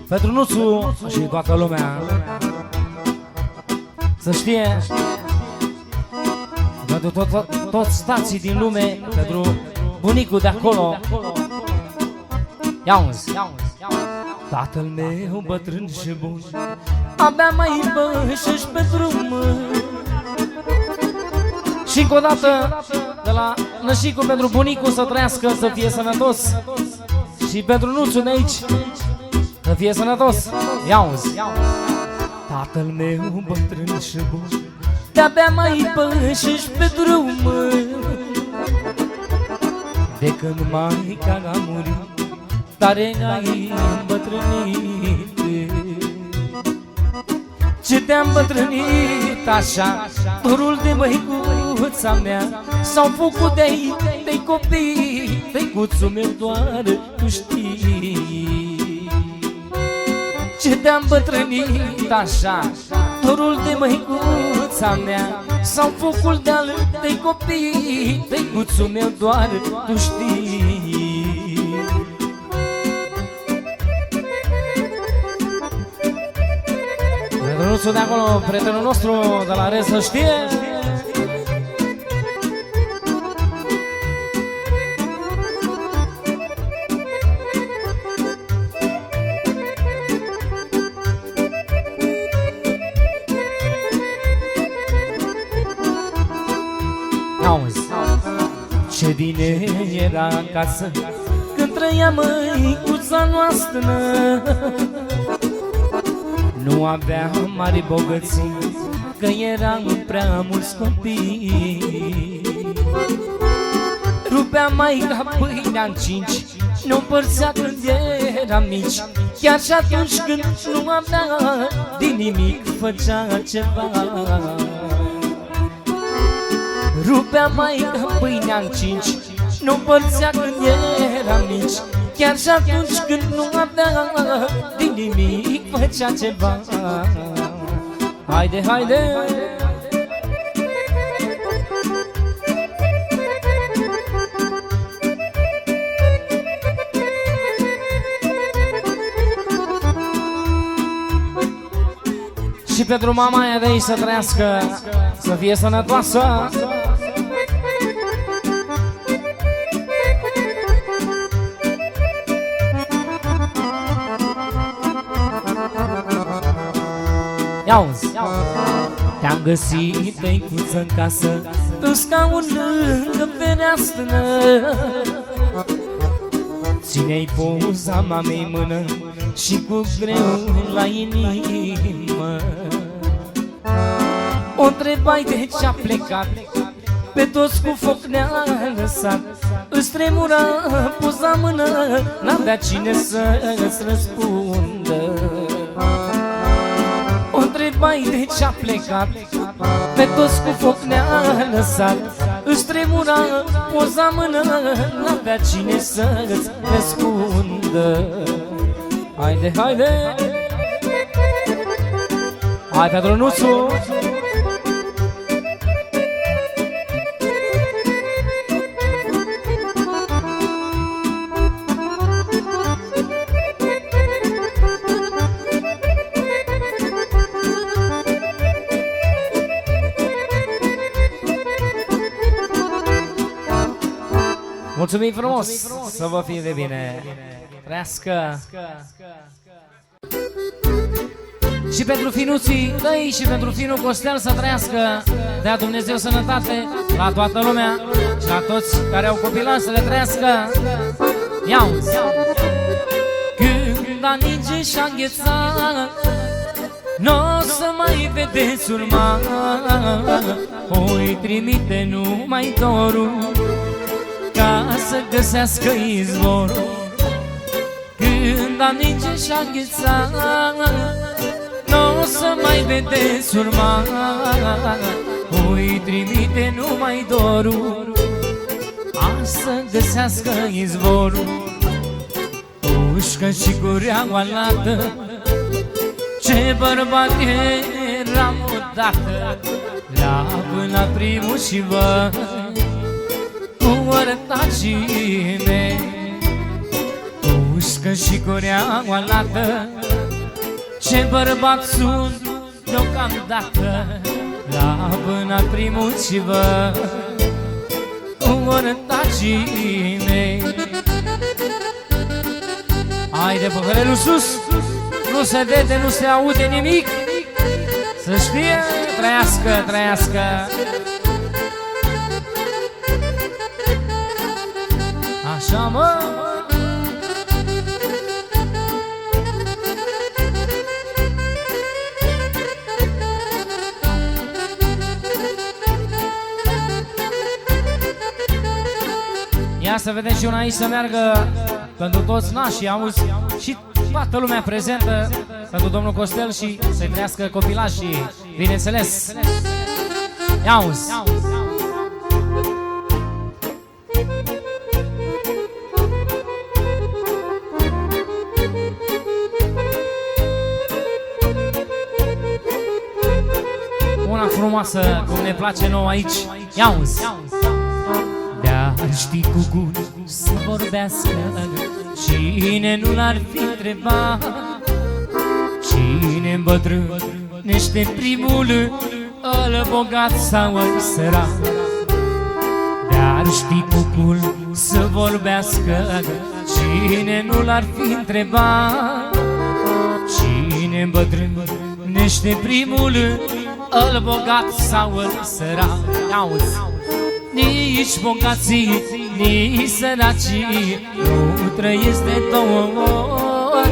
Pentru Nuțu și toată lumea. Să știe Pentru tot, tot, toți stații din lume Pentru bunicul de acolo. Ia uzi. Tatăl meu bătrân și bun Abia mai bășești pe drum. Și încă o dată De la nășicul pentru bunicul Să trăiască, să fie sănătos Și pentru nuțul de aici Să fie sănătos. Ia uzi. Tatăl meu bătrân și bun De-abia mai bășești pe drum De când maica a murit Tare ai îmbătrânit. Ce te-am îmbătrânit așa Dorul de băicuța mea? S-au făcut de-ai de copii Băicuțul meu doar tu știi. Ce te-am îmbătrânit așa Dorul de măicuța mea? S-au făcut de-al de copii Băicuțul meu doar tu știi. Prietenuțul de acolo, prietenul nostru de la Rez să știe era acasă Când trăia măicuța noastră. Nu aveam mari bogății Că eram prea mulți copii. Rupea maica pâinea în cinci Nu împărțea când eram mici. Chiar și atunci când nu avea Din nimic făcea ceva. Rupea maica pâinea în cinci Nu împărțea când eram mici Chiar și atunci când nu avea Din nimic făcea ceva. Haide, haide! Și pentru mama aia de aici să trăiască Să fie sănătoasă Ia uzi Te-am găsit tăicuță în casă Pe scaun lângă fereastră. Ține-i poza mamei mână Și cu greu la inimă. O întrebai de ce-a plecat Pe toți cu foc ne-a lăsat. Îți tremura poza mână N-avea cine să-ți răspundă o întrebai de ce-a plecat. Pe toți cu foc ne-a lăsat. Își tremura poza mână N-avea cine să-ți răspundă. Haide, haide! Hai, Petrunuțu Mulțumim frumos, să vă fie de bine. Trească Și pentru finuții tăi și pentru finul Costel să trăiască Dea Dumnezeu sănătate la toată lumea Și la toți care au copilași să le trăiască. Iau Când a ninge și-a înghețat Nu o să mai vedeți urma. Oi trimite numai dorul ca să găsească izvorul. Când am ninge și-a înghețat Nu o să mai vedeți urma. Ui trimite numai dorul A să găsească izvorul. Pușcă și cureaua lată Ce bărbat eram odată. La până primul și văd ortacii mei Mișcă și cureaua lată Ce bărbat sunt deocamdată. La vânat primul și vă Umărând tacii mei Haide păhărelul sus Nu se vede, nu se aude nimic. Să știe, trăiască, trăiască Așa mă Ia să vedem și una aici să meargă pentru toți nașii, auzi, și toată lumea prezentă, pentru domnul Costel și să-i trăiască copilașii, bineînțeles. Ia auzi. Una frumoasă, cum ne place nouă aici. Ia auzi. Dar știi cu gust să vorbească. Cine nu l-ar fi întrebat? Cine îmbătrânește primul? Îl bogat sau îl sărat Dar știi cu gust să vorbească. Cine nu l-ar fi întrebat? Cine îmbătrânește primul Îl bogat sau îl sărat Auzi nici bogații, nici săracii Nu trăiesc de două ori.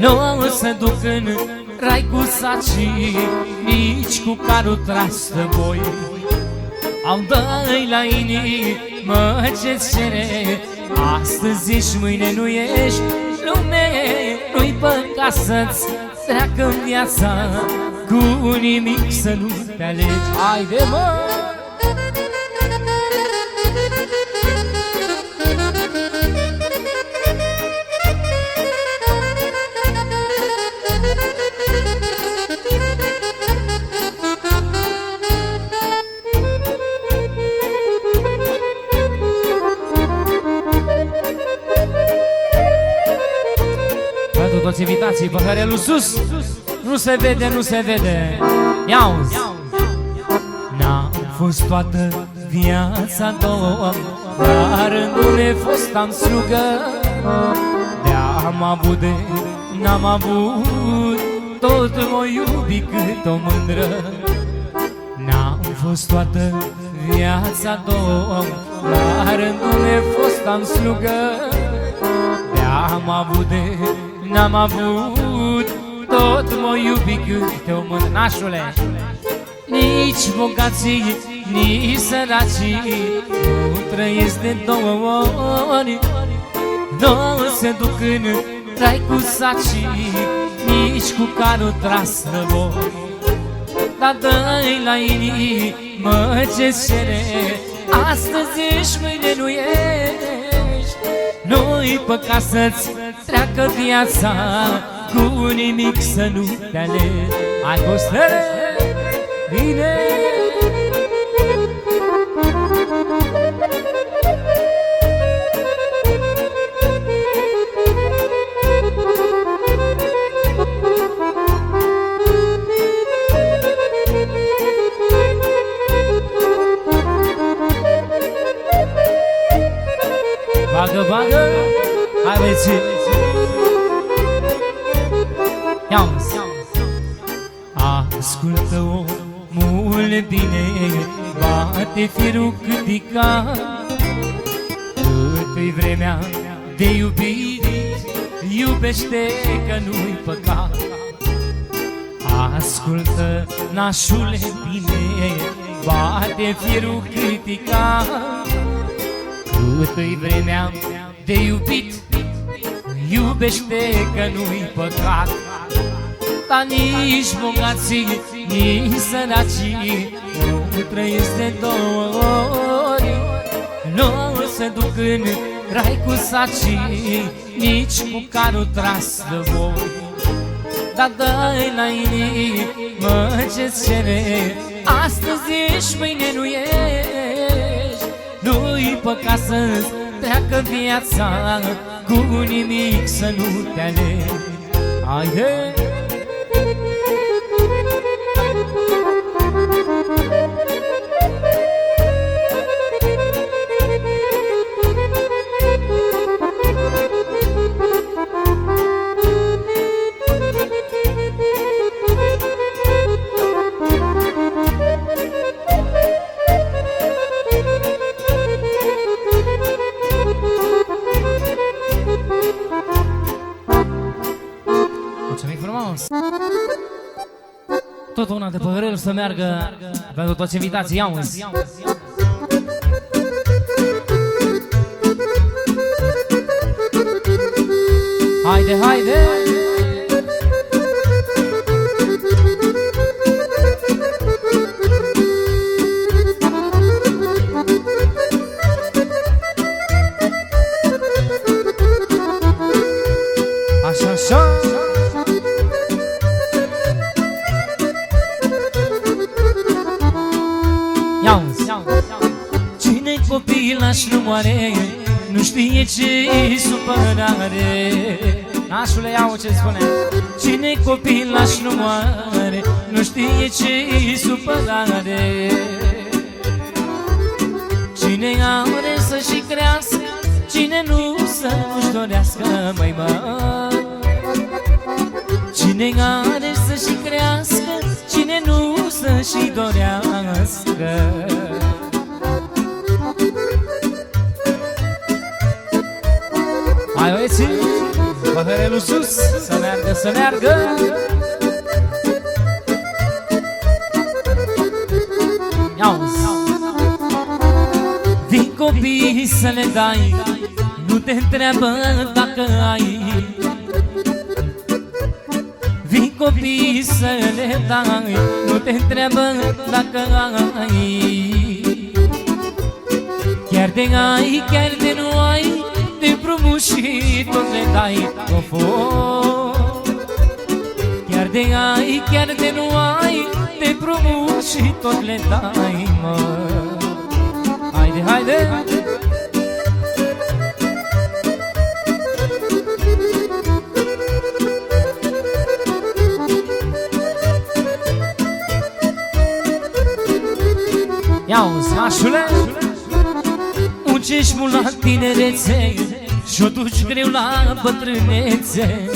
Nu o să duc în rai cu sacii Nici cu carul tras de voi Au dă la inimă ce-ți cere Astăzi ești, mâine nu ești. Lume, nu-i păcat să-ți treacă viața Cu nimic să nu te alegi Haide mă! Pentru toți invitații, păhărelul sus Nu se vede, nu se vede. Iauzi N-am fost toată viața două Dar nu ne fost am slugă. De-am avut de n-am avut Tot mă iubi cât o mândră. N-am fost toată viața două Dar nu ne fost am slugă. Am avut de n-am avut Tot mă iubi câte o mână Nașule Nici bogații, nici săracii Nu trăiesc de două ori. Nu se duc în trai cu sacii Nici cu carul tras de voi Dar dă-i la inimă ce cere Astăzi ești, mâine nu ești. Nu-i păcat să-ți treacă viața Cu nimic să nu te alegi Hai Costele, bine. Bagă, bagă Hai Ia-uzi Ascultă omul bine Bate firul câtica. Cât-i vremea de iubit Iubește că nu-i păcat. Ascultă, nașule bine Bate firul critica Cât-i vremea de iubit Iubește că nu-i păcat Dar nici bogații, nici săracii Nu trăiesc de două ori. Nu se duc în rai cu sacii Nici cu carul tras de voi. Dar dă-i la inimă ce-ți cere Astăzi ești, mâine nu ești. Nu-i păcat să-ți treacă viața Cu nimic să nu te aleg Haide! Să meargă pentru toți invitații, ia uzi! Haide, haide! Nașule, iau ce spune. Cine copilaș nu moare Nu știe ce-i supărare Cine are să-și crească Cine nu să nu-și dorească, măi mă Cine are să-și crească Cine nu să-și dorească Să meargă, să meargă Iauzi Vin copii să le dai Nu te întreabă dacă ai. Vin copii să le dai Nu te întreabă dacă ai. Chiar de ai, chiar de nu ai De prumos și tot le dai. Of, of. Chiar de ai, chiar de nu ai De prumos și tot le dai, mă Haide, haide! Ia uzi, nașule Muncești mult la tinerețe Și-o duci greu la bătrânețe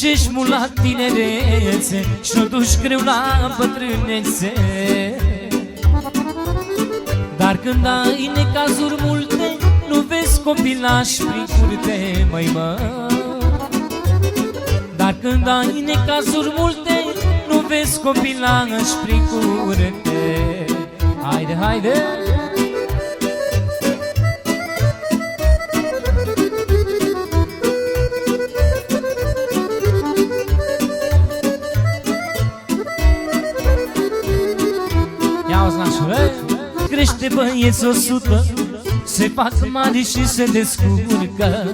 Muncești mult la tinerețe Și-o duci greu la bătrânețe. Dar când ai necazuri multe Nu vezi copilași prin curte, măi mă. Dar când ai necazuri multe Nu vezi copilași prin curte. Haide, haide! Crește băieți o sută Se fac mari și se descurcă.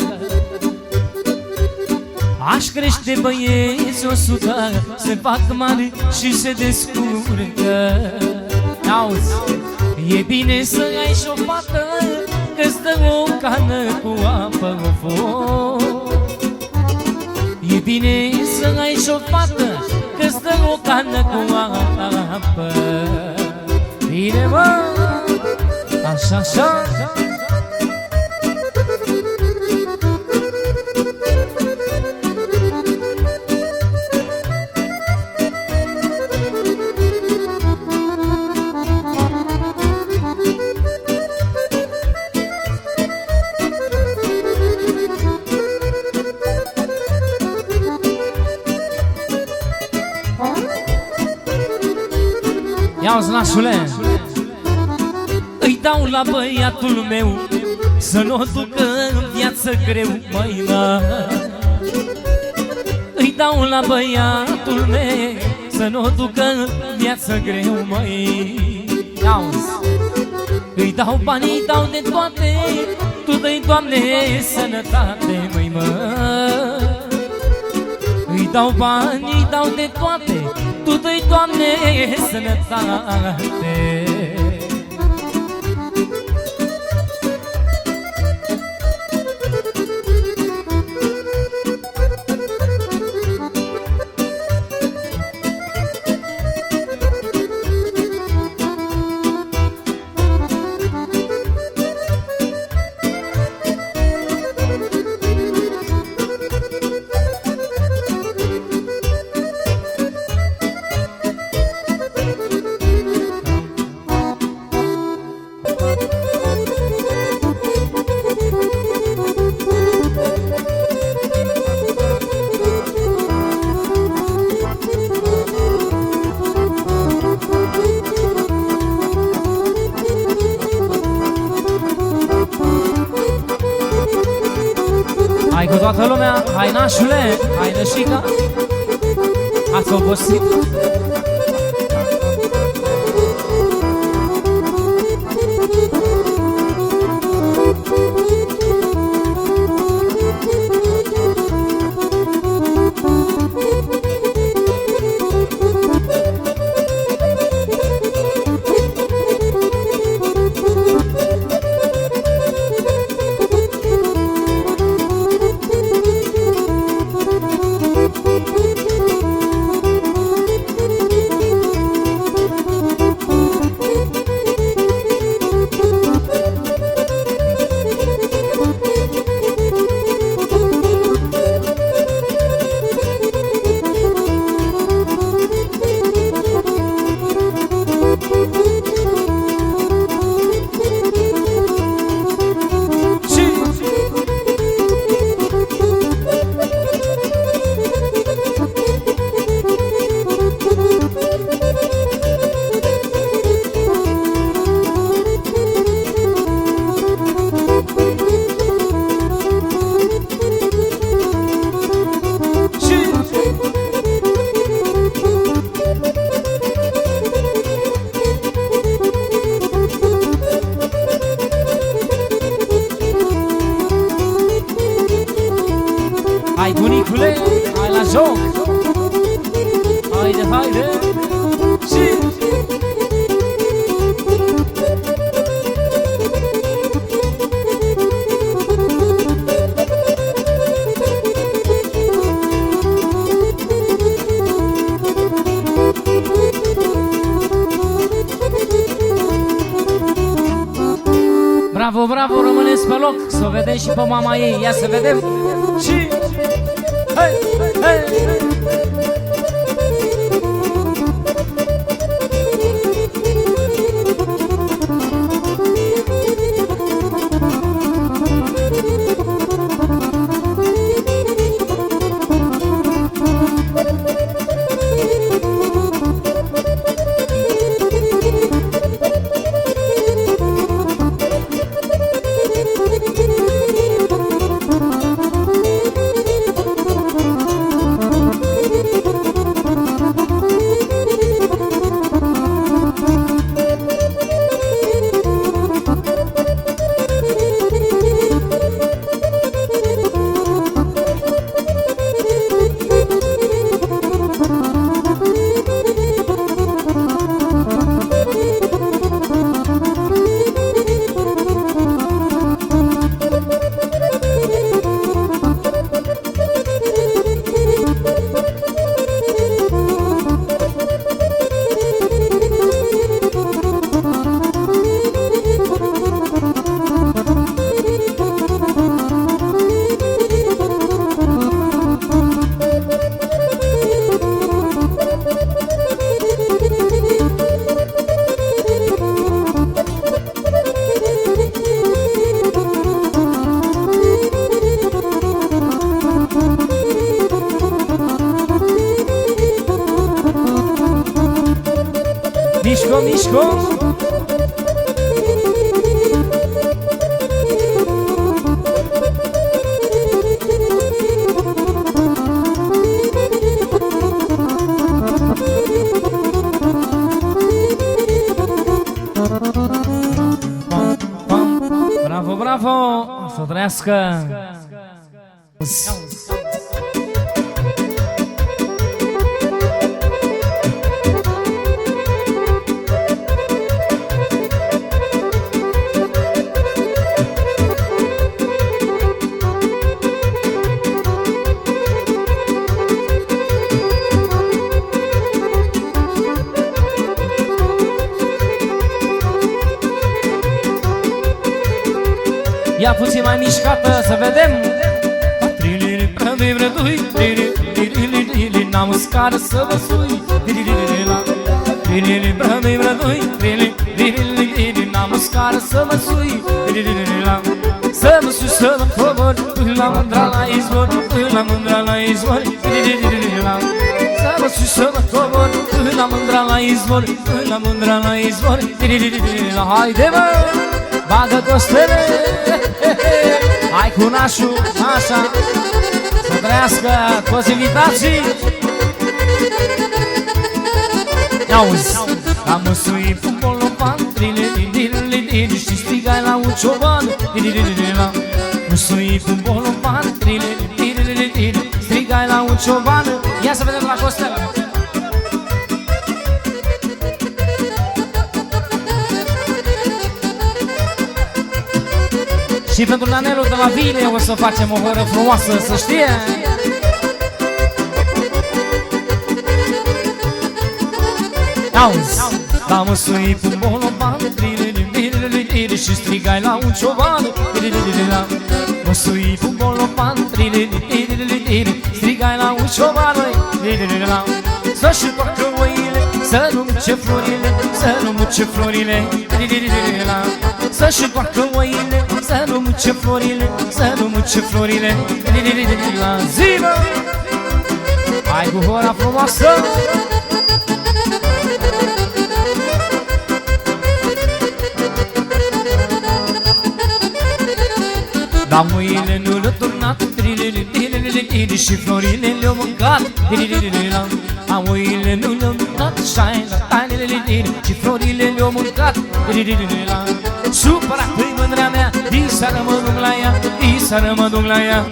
Aș crește băieți o sută Se fac mari și se descurcă. Auzi, e bine să ai și o fată Că-ți dă o cană cu apă o foc. E bine să ai și o fată Că-ți dă o cană cu apă. Bine mă, așa, așa Ia uzi, nașule Îi dau la băiatul meu Să nu o ducă în viață greu, măi, mă Îi dau la băiatul meu Să nu o ducă în viață greu, măi Ia uzi Îi dau banii, îi dau de toate Tu dă-i, Doamne, sănătate, măi, mă. Îi dau bani, îi dau de toate Tu dă-i, Doamne, sănătate nașule, hai nășica mama ei. Ia să vedem Să să vă sui. Trilili, la Trilili, brădui, brădui Trilili, trilili, trilili N-am scară să mă sui. Trilili, la Să mă sui, să mă cobor Până la mândra la izvor Până la mândra la izvor. Trilili, la Să mă sui, să mă cobor Până la mândra la izvor Până la mândra la izvor. Trilili, la Haide, mă Bagă costele. Hai cu nașul, așa Să trăiască toți invitații Auzi Am măsuit un bolovan Și strigai la un cioban Măsuit un bolovan Strigai la un cioban Ia să vedem la Costel Și pentru nanelul de la Vile o să facem o horă frumoasă, să știe Auzi, am măsuit un boloban Și strigai la un cioban Măsuit un boloban Strigai la un cioban Să-și toacă oile Să nu muce florile Să nu muce florile Să-și toacă oile Să nu muce florile Să nu muce florile La zi, Hai cu hora frumoasă Dar mâine nu le-a turnat Și florile le-au mâncat A mâine nu le-au turnat Și florile le-au mâncat Supărat pe mândrea mea Diseară mă duc la ea Diseară mă duc la ea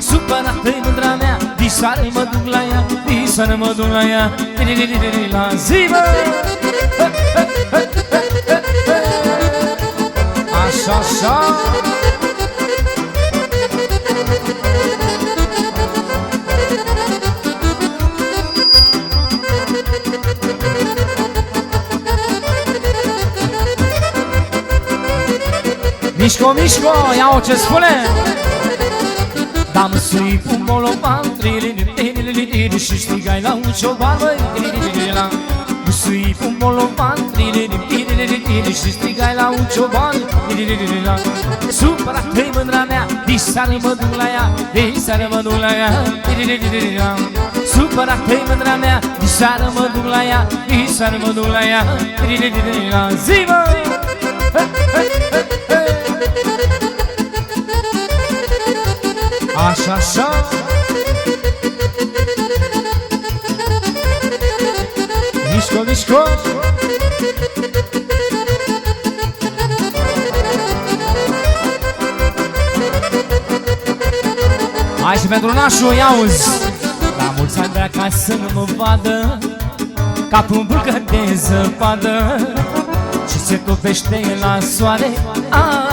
Supărat pe mândrea mea Diseară mă duc la ea Diseară mă duc la ea La. Zi, bă! Așa, așa Mișco, mișco, ia-o ce spune Dam să-i pun bolovan Și strigai la un cioban Să-i pun bolovan Și strigai la un cioban Supărat pe mândra mea Diseară mă duc la ea Diseară mă duc la ea Supărat pe mândra mea Diseară mă duc la ea Diseară mă duc la ea Zi mă! Așa, așa. Mișco, mișco. Hai și pentru nașul, ia uzi. La mulți ani vrea ca să nu mă vadă Ca pe un bulcă de zăpadă. Și se topește la soare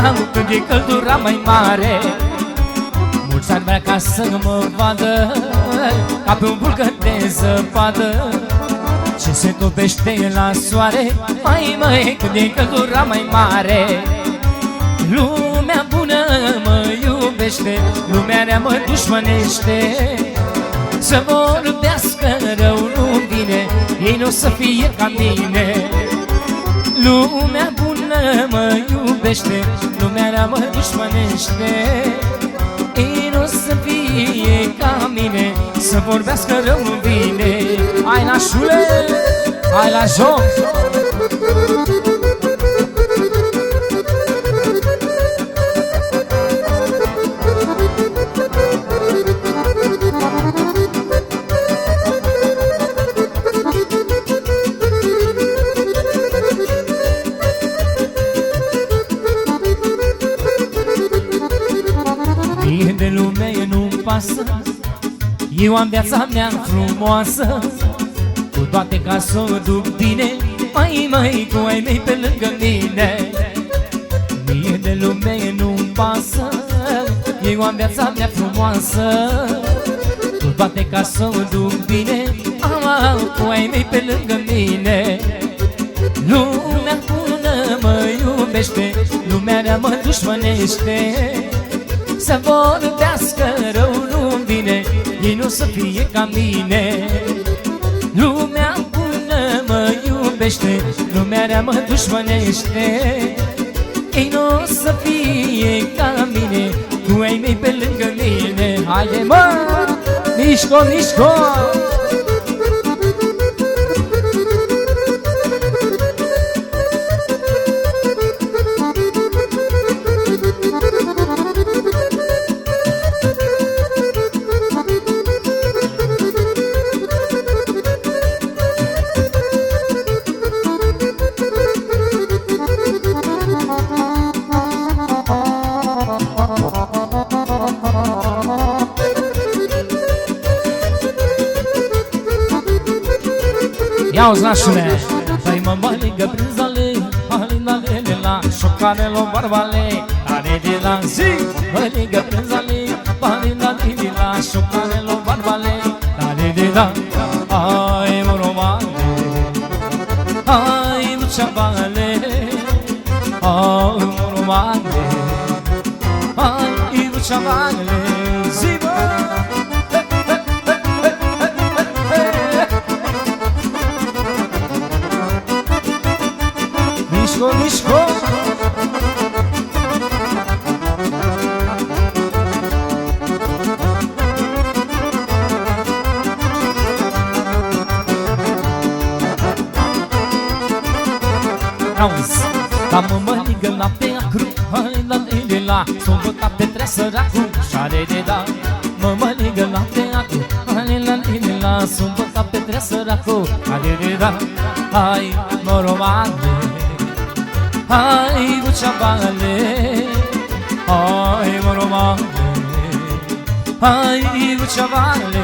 Am când e căldura mai mare. Mulți ani vrea ca să nu mă vadă Ca pe un bulcă de zăpadă. Și se topește la soare Mai măi, când e căldura mai mare. Lumea bună mă iubește Lumea rea mă dușmănește. Să vorbească rău nu vine Ei nu o să fie ca mine. Lumea bună mă iubește Lumea rea mă dușmănește. Ei nu o să fie ca mine Să vorbească rău nu vine. Hai nașule, hai la joc Eu am viața mea frumoasă Cu toate ca să o duc bine Mai, mai, cu ai mei pe lângă mine. Mie de lume nu-mi pasă Eu am viața mea frumoasă Cu toate ca să o duc bine Am, cu ai mei pe lângă mine. Lumea bună mă iubește Lumea rea mă dușmănește Să vorbească rău nu vine Ei nu să fie ca mine. Lumea bună mă iubește Lumea rea mă dușmănește. Ei nu să fie ca mine Cu ai mei pe lângă mine. Haide mă, mișco, mișco Ia uzi nașule Păi mă măligă prin zale Alina lele la Șocanelo barbale. Are de la zi! Măligă prin zale Alina lele la Șocanelo barbale. Are de la Ai mă romane Ai mă ceabale. Ai mă romane Ai mă ceabale lele la S-o bătat pe tresă racu Șare de da Mă mă ligă la pe acru Hai la lele la. S-o bătat pe tresă racu Șare de da Hai mă romane Hai buceabale Hai mă romane Hai buceabale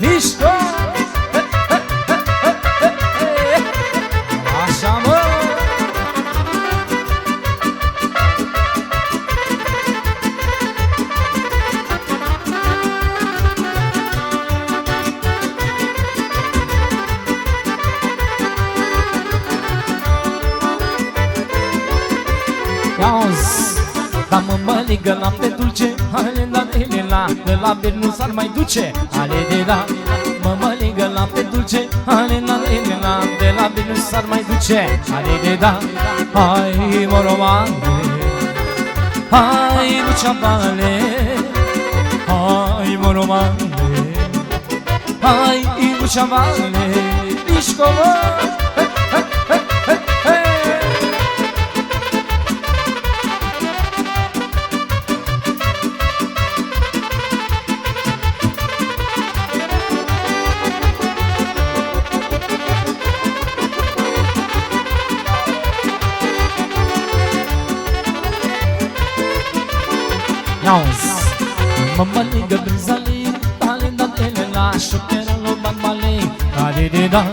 Mișto ele la, de la bir nu s-ar mai duce. Ale de la, mă mă ligă la pe dulce Ale la ele la, de la bir nu s-ar mai duce. Ale de da, hai mă romane Hai buceabale Hai mă romane Hai buceabale Mișco Care de da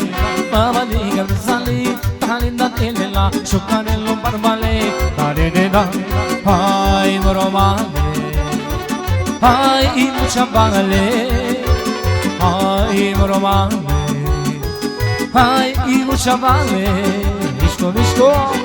Mă mă ligă brizale Tale da tele la șocheră lo bambale Care de da Hai mă romane. Hai mucea bale. Hai mă romane. Hai mucea bale. Mișco, mișco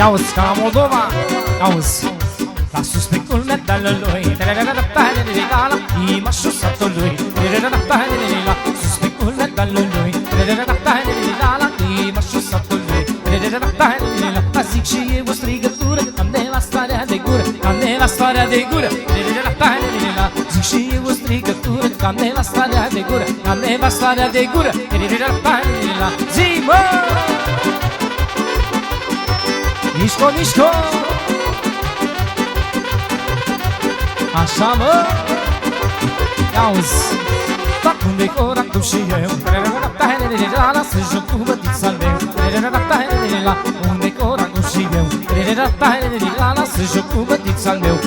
Ia uzi, ca la Moldova. Auzi La suspectul medalului Imașul satului. Suspectul medalului Imașul satului. La zic și eu o strigătură. Am de la starea de gură. Am de la starea de gură. Zic și eu o strigătură. Am de la starea de gură. Am de la starea de gură. Zi mă! Mișco, mișco Așa mă Auzi Fac unde-i coracul și eu Să joc cu bătița-l meu Unde-i coracul și eu Să joc cu bătița-l meu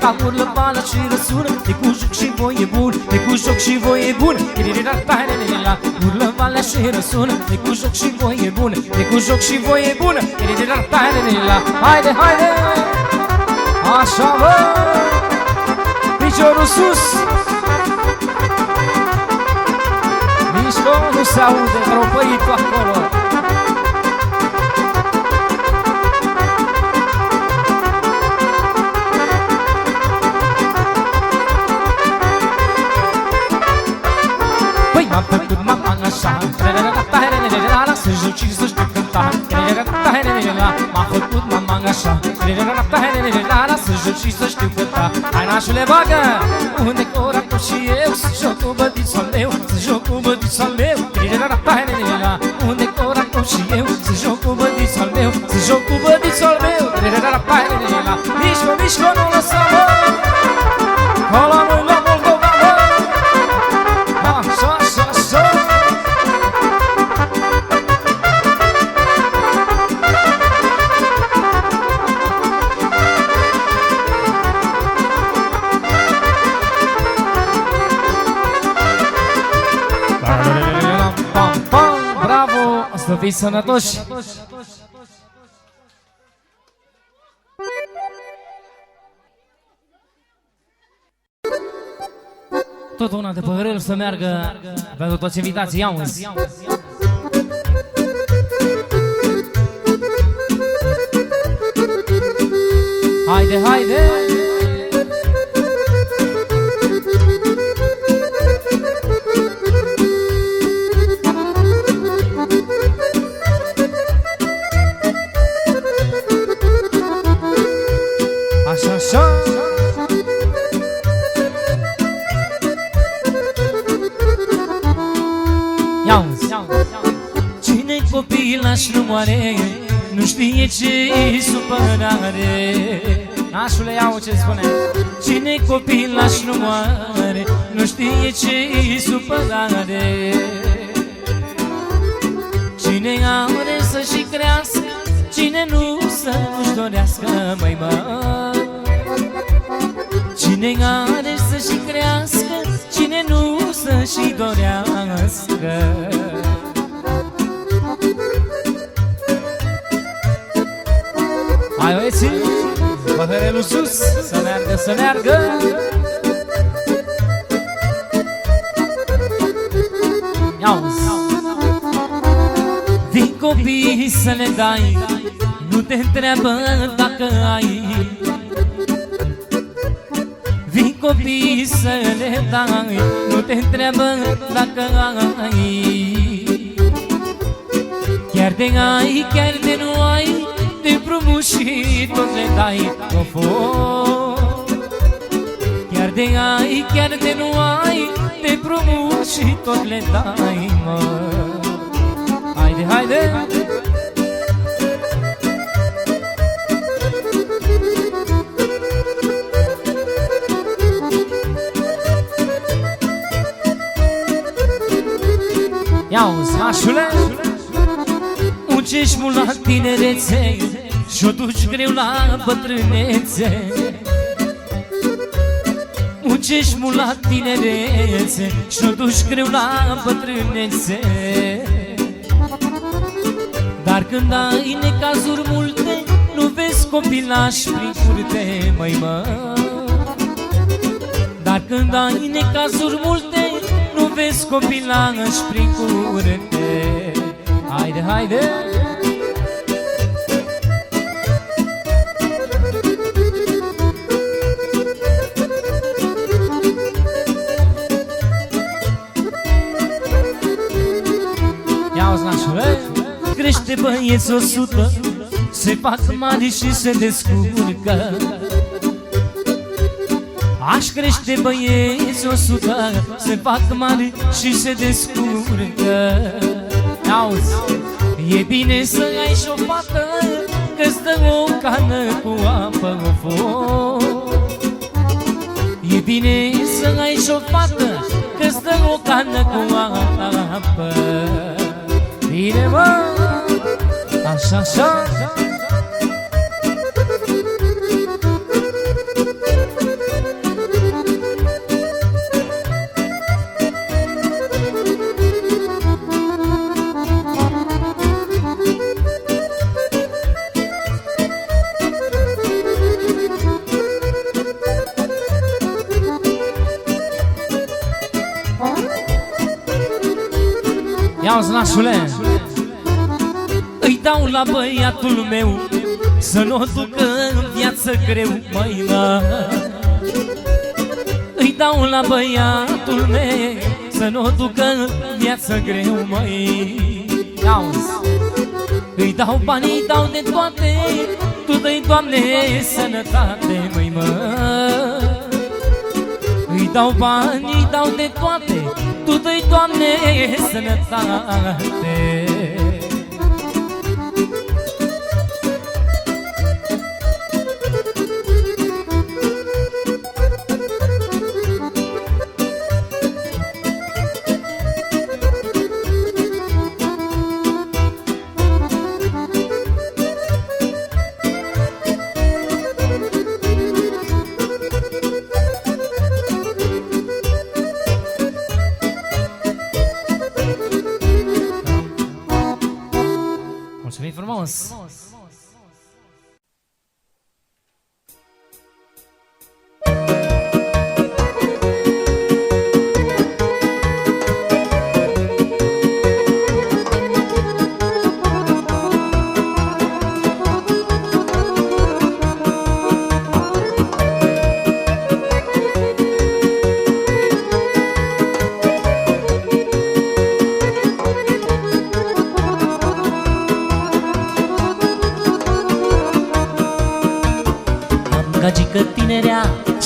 Ca urlă bală și răsună De cu joc și voie bun De cu joc și voie bun Urlă valea și răsună De cu joc și voie bună De cu joc și voie bună Haide, haide. Așa mă Piciorul sus. Mișco nu se aude Ropăitul acolo Să joc și să știu cânta M-a făcut mama așa Să joc și să știu cânta Hai nașule bagă Unde coracul și eu Să joc cu bădițul meu Să joc cu bădițul meu Unde coracul și eu Să joc cu bădițul meu Să joc cu bădițul meu Mișco, mișco, nu bravo, să fii sănătoși Tot una de păhărel să meargă pentru toți invitații, ia uzi Haide, haide! Copilaș nu moare Nu știe ce-i supărare. Nașule, iau ce spune. Cine copilaș nu moare Nu știe ce-i supărare. Cine are să-și crească Cine nu să nu-și dorească, măi mă. Cine are să-și crească Cine nu să-și dorească Hai băieții, păhărelul sus Să meargă, să meargă. Iauzi Vin copii să le dai Nu te întreabă dacă ai. Vin copii să le dai Nu te întreabă dacă ai. Chiar de ai, chiar de nu ai De prumul și tot le dai Of, of. Chiar de ai, chiar de nu ai De prumul și tot le dai, mă Haide, haide! Ia uzi, nașule Muncești mult la tinerețe Și-o duci greu la bătrânețe. Muncești mult la tinerețe Și-o duci greu la bătrânețe. Dar când ai necazuri multe Nu vezi copilași prin curte, măi mă. Dar când ai necazuri multe Nu vezi copilași prin curte. Haide, haide! Crește băieți o sută Se fac mari și se descurcă. Aș crește băieți o sută Se fac mari și se descurcă. Auzi, e bine să ai și o fată Că-ți dă o cană cu apă o foc. E bine să ai și o fată Că-ți dă o cană cu apă Bine mă, așa, așa. Ia uzi, nașule. Îi dau la băiatul meu Să nu o ducă în viață greu, măi, mă. Îi dau la băiatul meu Să nu o ducă în viață greu, măi. Ia uzi Îi dau bani, îi dau de toate Tu dă-i, Doamne, sănătate, măi, mă. Îi dau bani, îi dau de toate Tu dă-i, Doamne, sănătate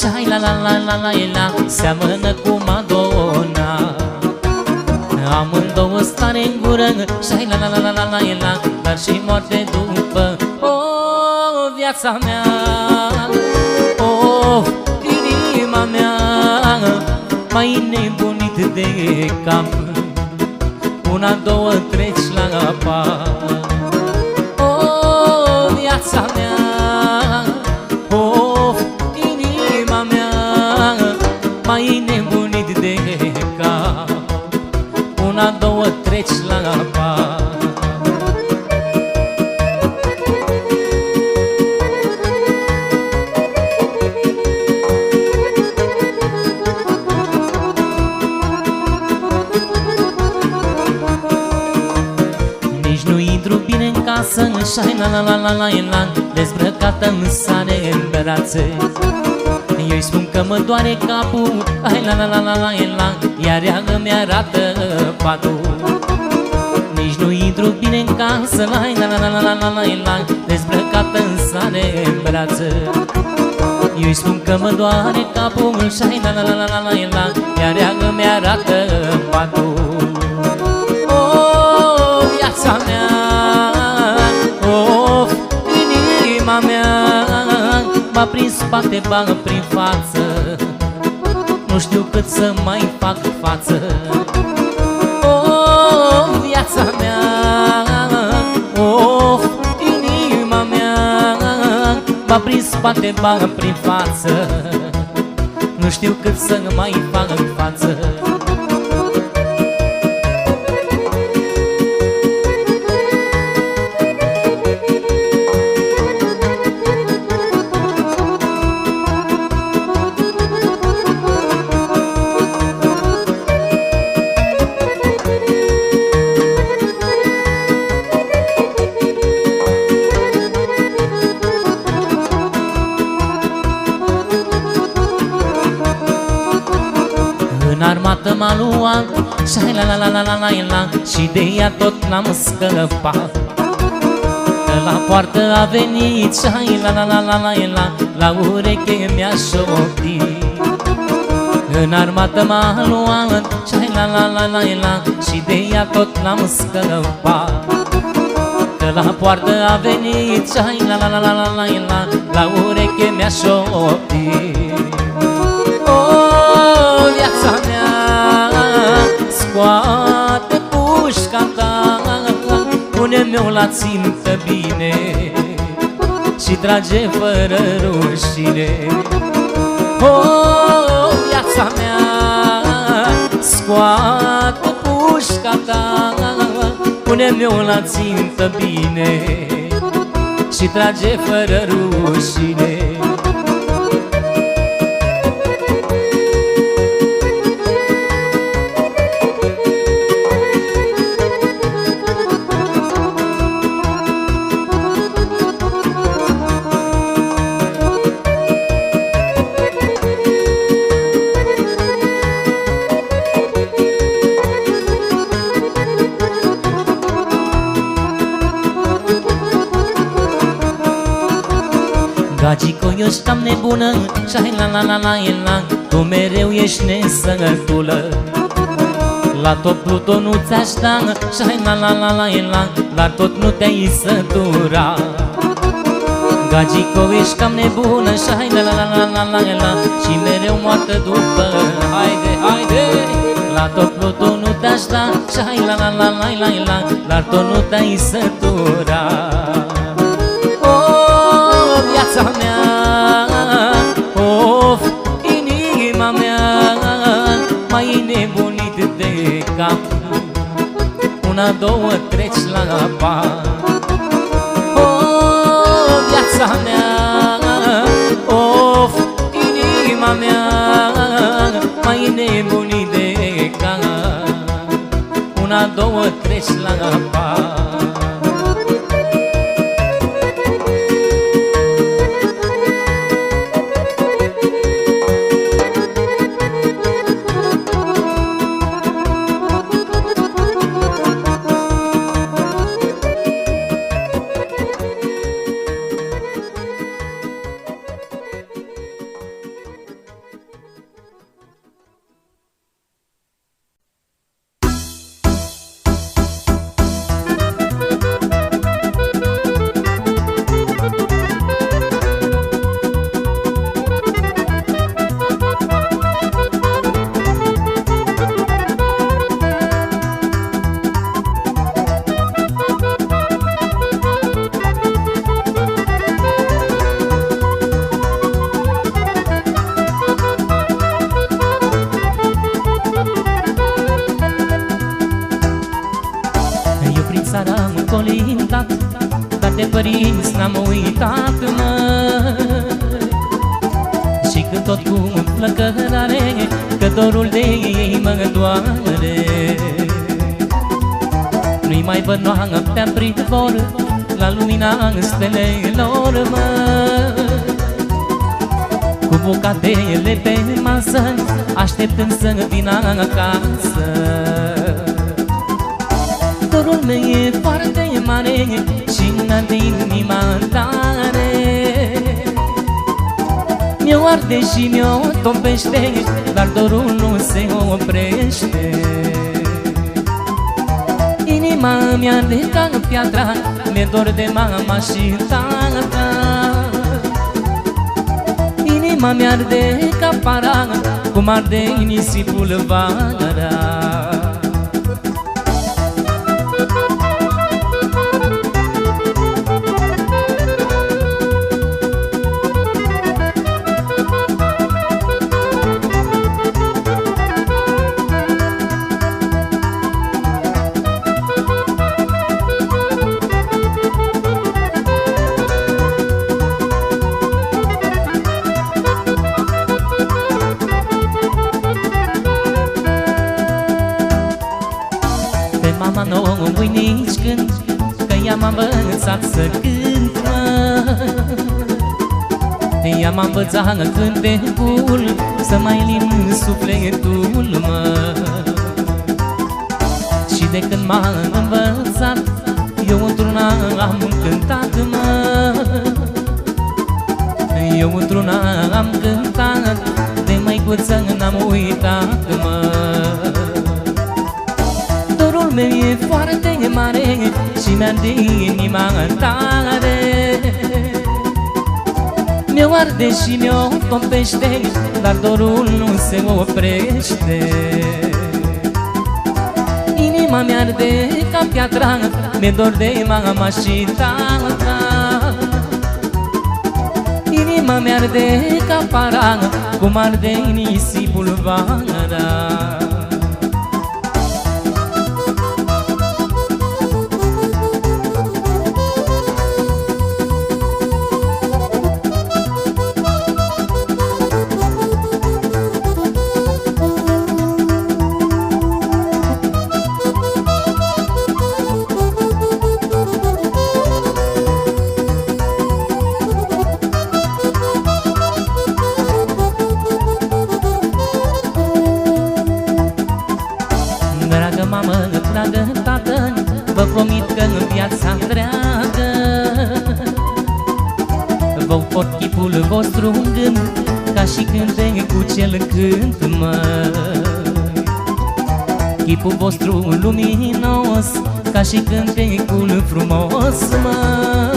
Shai la la la la la la Seamănă cu Madonna. Amândouă stare în gură Shai la la la la la la la Dar și moarte după. O, viața mea O, inima mea Mai nebunit de cap. Una, două, treci la apa casă Șai la la la la la la Dezbrăcată în sare în brațe Eu îi spun că mă doare capul Ai la la la la la la Iar ea îmi arată patul Nici nu intru bine în casă La la la la la la la la Dezbrăcată în sare în brațe eu îi spun că mă doare capul Și la la la la la la la Iar ea îmi arată patul M-a prins spate, bagă prin față. Nu știu cât să mai fac față. O, viața mea. Of, inima mea. M-a prins spate, bagă prin față. Nu știu cât să mai fac față m-a luat Și la la la la la la la Și de ea tot n-am scăpat Că la poartă a venit Și la la la la la la La ureche mi-a șoptit În armată m-a luat Și la la la la la Și de ea tot n-am scăpat Că la poartă a venit Și la la la la la la la La ureche mi-a șoptit Scoate pușca ta. Pune-mi-o la țintă bine Și trage fără rușine. O, viața mea Scoate pușca ta. Pune-mi-o la țintă bine Și trage fără rușine ești cam nebună Și la la la la la Tu mereu ești nesănătulă La tot Pluton nu ți-aș da Și la la la la la Dar tot nu te-ai sătura. Gagico, ești cam nebună Și la la la la la la la Și mereu moartă după. Haide, haide! La tot Pluton nu te-aș da Și la la la la la la Dar tot nu te-ai sătura Una, două, treci la apa Oh, viața mea Of, inima mea Mai nebunit de cap Una, două, treci la apa mi-o topește Dar dorul nu se oprește. Inima mi arde ca piatra Mi-e dor de mama și tata. Inima mi arde ca para Cum arde nisipul vara învățat să cânt, Ea m-a învățat cântecul Să mai lim sufletul, mă. Și de când m-a învățat Eu într-una am cântat, mă. Eu într-una am cântat De măicuță n-am uitat, mă. Dorul meu e foarte mare Și mi-arde inima tare. Mi-o arde și mi-o tompește Dar dorul nu se oprește. Inima mi-arde ca piatra Mi-e dor de mama și tata. Inima mi-arde ca para Cum arde nisipul vara chipul vostru în gând Ca și când de cu cel cânt mă Chipul vostru luminos Ca și cântecul frumos mă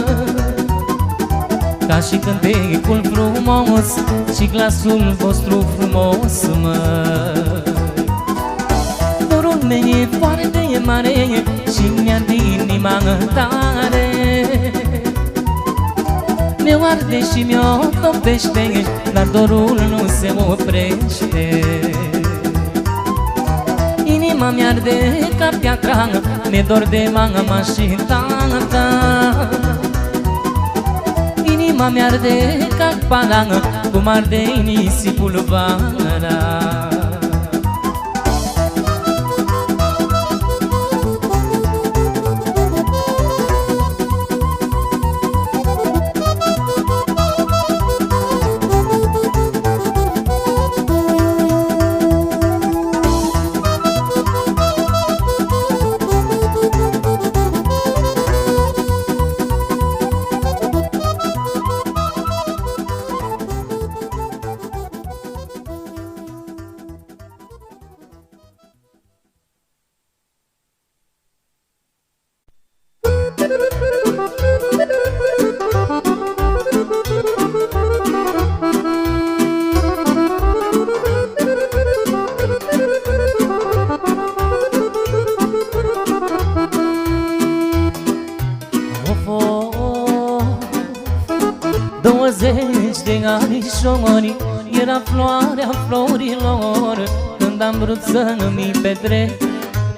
Ca și cântecul frumos Și glasul vostru frumos mă Dorul meu e foarte mare Și mi-a din inima tare Mi-o arde și mi-o topește Dar dorul nu se oprește. Inima mi-arde ca piatra Mi-e dor de mama și tata. Inima mi-arde ca pana Cum arde nisipul vara vrut să mi petrec.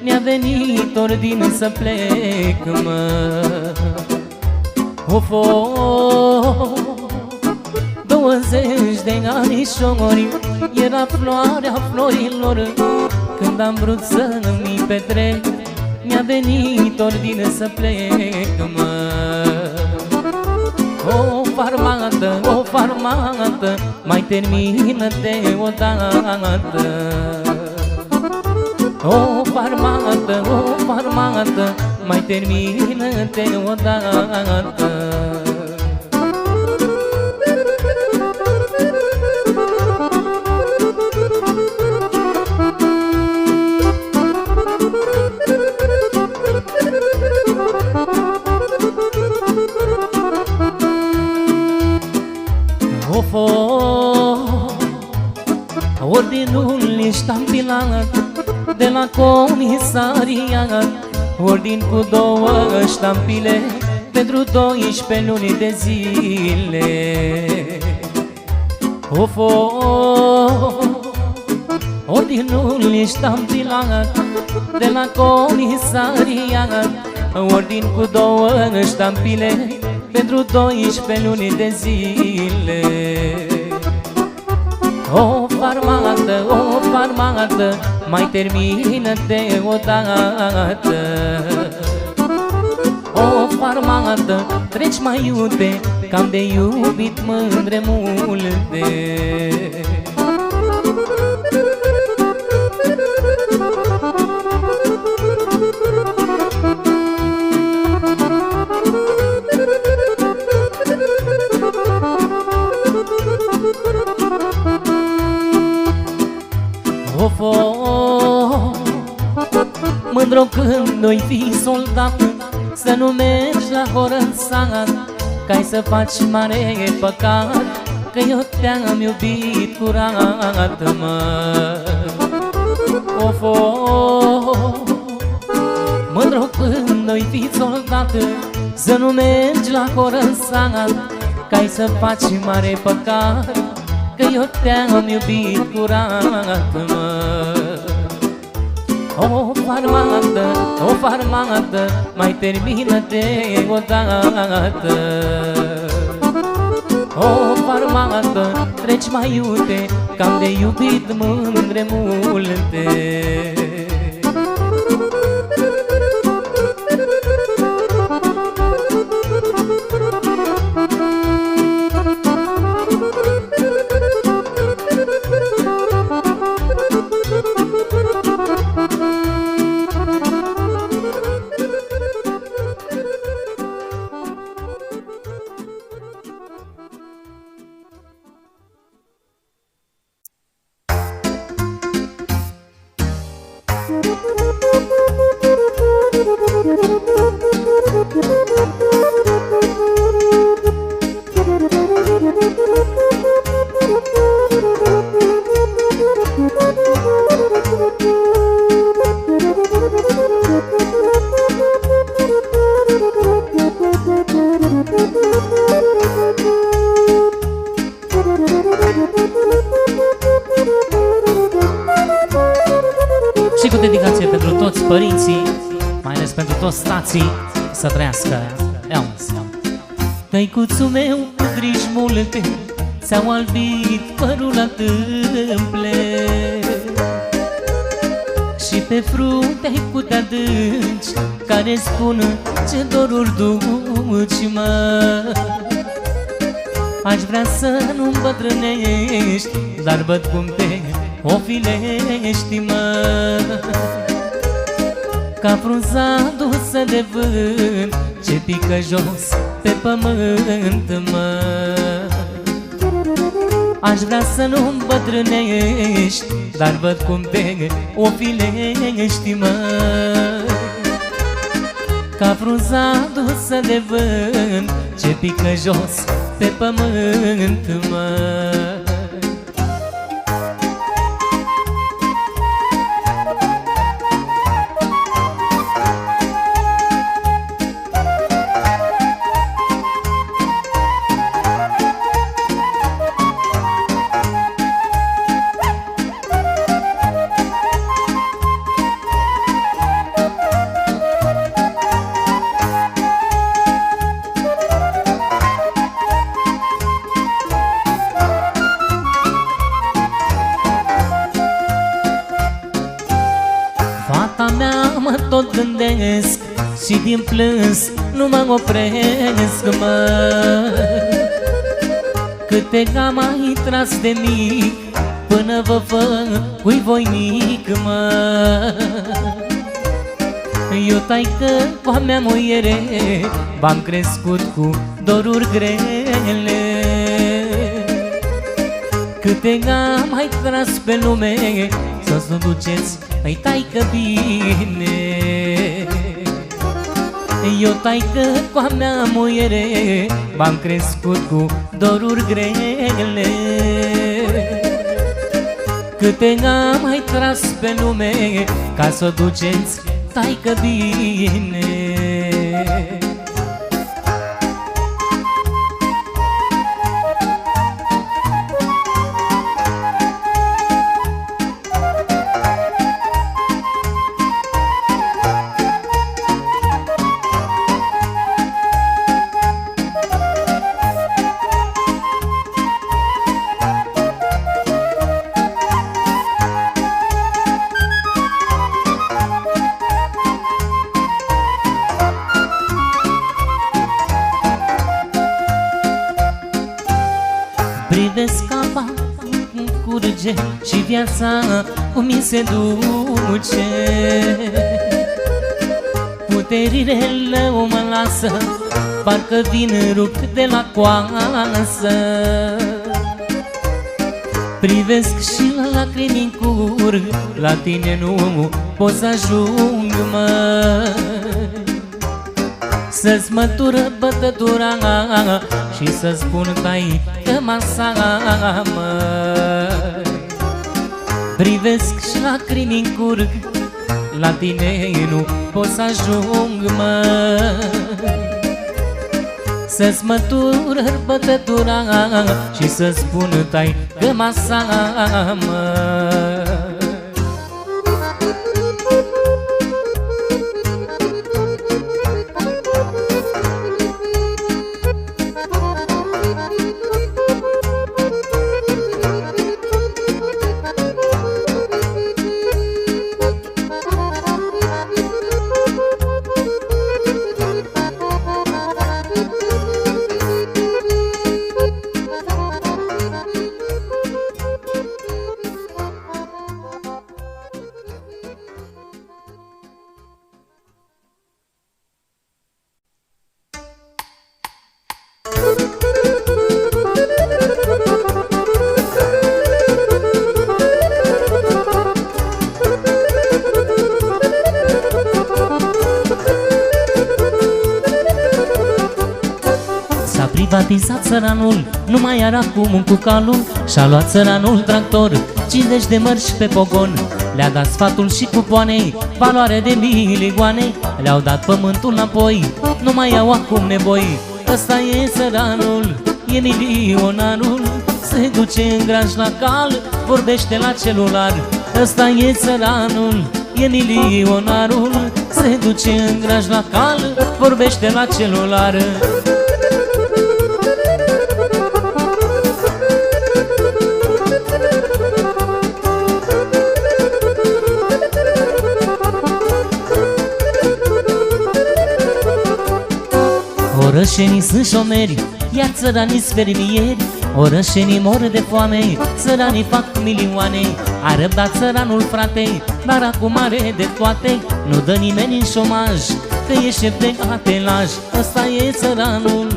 Mi-a venit ordin să plec, mă. Of, of, 20 de anișori Era floarea florilor. Când am vrut să mi petrec Mi-a venit ordine să plec, mă. O farmată, o farmată Mai termină-te odată O farmată, o farmată Mai termină-te odată comisariat Ordin cu două ștampile Pentru 12 luni de zile. Of, of, Ordinul e ștampilat De la comisariat Ordin cu două ștampile Pentru 12 luni de zile. O farmată, o farmată Mai termină-te odată. O farmată, treci mai iute Cam de iubit mândre multe Mândro când noi fi soldat Să nu mergi la horă în sat Ca să faci mare păcat Că eu te-am iubit curat, mă Of, of, Mândro când noi fi soldat Să nu mergi la horă în sat Ca să faci mare păcat Că eu te-am iubit curat, mă O farmată, o farmată Mai termină-te odată. O farmată, treci mai iute Cam de iubit mândre multe jos pe pământ, mă. Aș vrea să nu îmbătrânești Dar văd cum te ofilești, mă. Ca frunza dusă de vânt Ce pică jos pe pământ, mă Câte am mai tras de mic Până vă fă cui voinic, mă. Eu taică cu a mea muiere V-am crescut cu doruri grele. Câte am mai tras pe lume Să-ți nu duceți, îi taică bine. Eu taică cu a mea muiere V-am crescut cu doruri grele. Câte am mai tras pe lume Ca să o duceți, taică bine se duce. Puterile lău mă lasă Parcă vin rupt de la coasă. Privesc și la lacrimi în curg La tine nu pot să ajung, mă. Să-ți mătură bătătura Și să spun că ai masa mă Privesc și lacrimi în curg. La tine nu pot să ajung, mă. Să-ți mătură bătătura Și să spun tai că masa mă țăranul Nu mai era acum un cucalul Și-a luat țăranul tractor 50 de mărci pe pogon. Le-a dat sfatul și cupoane Valoare de milioane Le-au dat pământul înapoi Nu mai au acum nevoi. Ăsta e țăranul E milionarul. Se duce în graj la cal Vorbește la celular. Ăsta e țăranul E milionarul. Se duce în graj la cal Vorbește la celular Orășenii sunt șomeri, iar țăranii fermieri. Orășenii mor de foame, țăranii fac milioane. A răbdat țăranul frate, dar acum are de toate. Nu dă nimeni în șomaj, că e șef de atelaj. Ăsta e țăranul,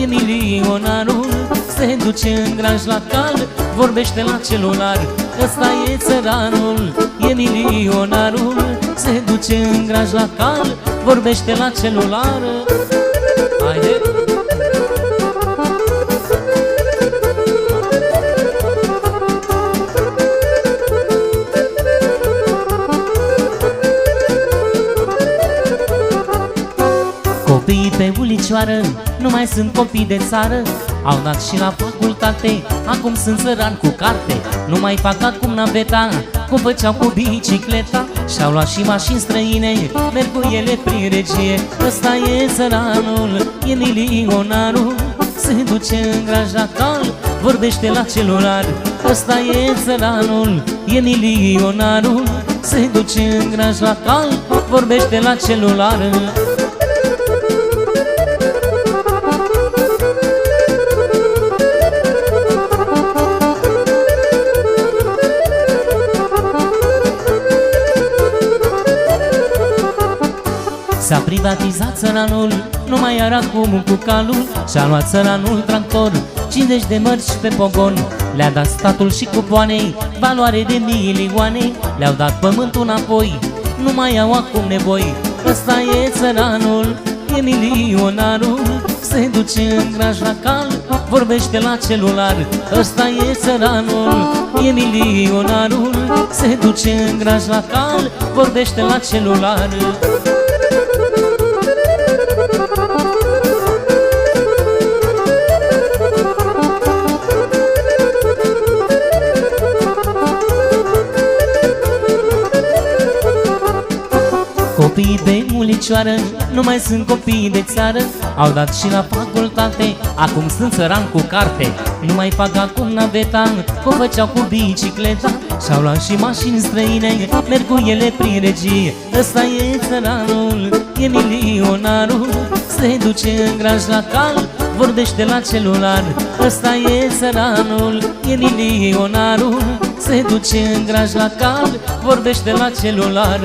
e milionarul. Se duce în graj la cal, vorbește la celular. Ăsta e țăranul, e milionarul. Se duce în graj la cal, vorbește la celular Haide! Copiii pe ulicioară nu mai sunt copii de țară. Au dat și la facultate, acum sunt țărani cu carte. Nu mai fac acum naveta, cum făceau cu bicicleta Și-au luat și mașini străine, merg cu ele prin regie. Ăsta e țăranul, e milionarul Se duce în graja cal, vorbește la celular. Ăsta e țăranul, e milionarul Se duce în graj la cal, vorbește la celular S-a privatizat țăranul, nu mai era acum un cucalul Și-a luat țăranul tractor, 50 de mărci pe pogon. Le-a dat statul și cupoane, valoare de milioane. Le-au dat pământul înapoi, nu mai au acum nevoi. Ăsta e țăranul, e milionarul. Se duce în graj la cal, vorbește la celular. Ăsta e țăranul, e milionarul. Se duce în graj la cal, vorbește la celular Copiii pe ulicioară nu mai sunt copii de țară. Au dat și la facultate, acum sunt țăran cu carte. Nu mai fac acum naveta, cum făceau cu bicicleta. Și-au luat și mașini străine, merg cu ele prin regie. Ăsta e țăranul, e milionarul. Se duce în graj la cal, vorbește la celular. Ăsta e țăranul, e milionarul. Se duce în graj la cal, vorbește la celular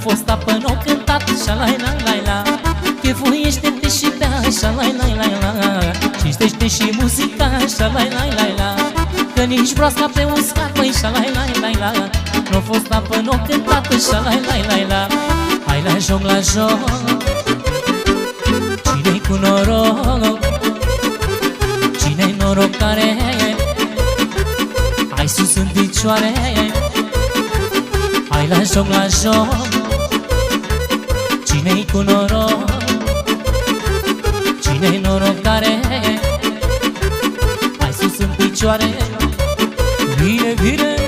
fost apă nou cântat Așa la la la la. Chefuiește-te și bea Așa la la. La la Cinstește și muzica Așa la la. La la Că nici proasca pe uscat Măi, așa la la. La la Nu fost apă nou cântat Așa la la la la. Hai la joc, la joc. Cine-i cu noroc? Cine-i norocare? Hai sus în picioare. Hai la joc, la joc Cine-i cu noroc? Cine-i norocare? Hai sus în picioare Bine, bine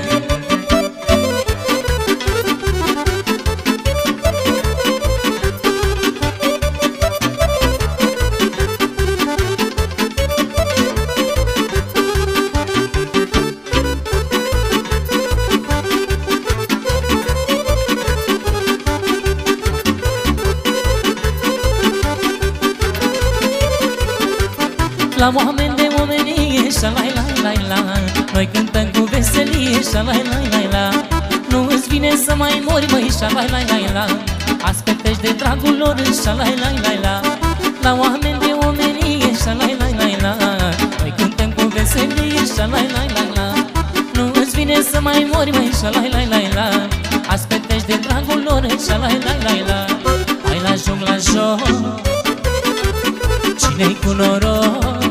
La oameni de omenie Și la la la. La Noi cântăm cu veselie Și la la la. La Nu îți vine să mai mori măi Și la la la. La Azi petești de dragul lor Și la la la. La La oameni de omenie Și la la la. La Noi cântăm cu veselie Și la la la. La Nu îți vine să mai mori măi Și la la la. La Azi petești de dragul lor Și la la la. La Hai la joc, la joc Cine-i cu noroc?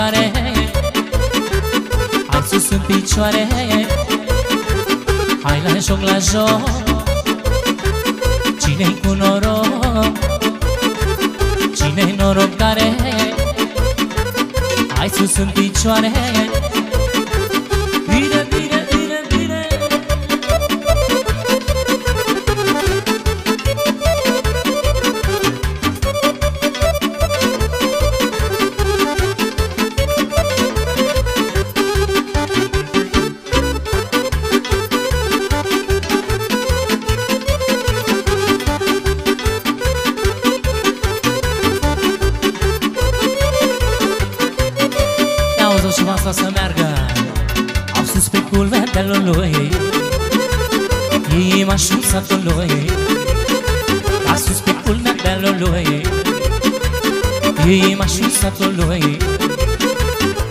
Cine-i norocare? Hai sus în picioare Hai la joc, la joc Cine-i cu noroc? Cine-i norocare? Hai sus în picioare culmea dealului Inima și satului A sus pe culmea dealului Inima și satului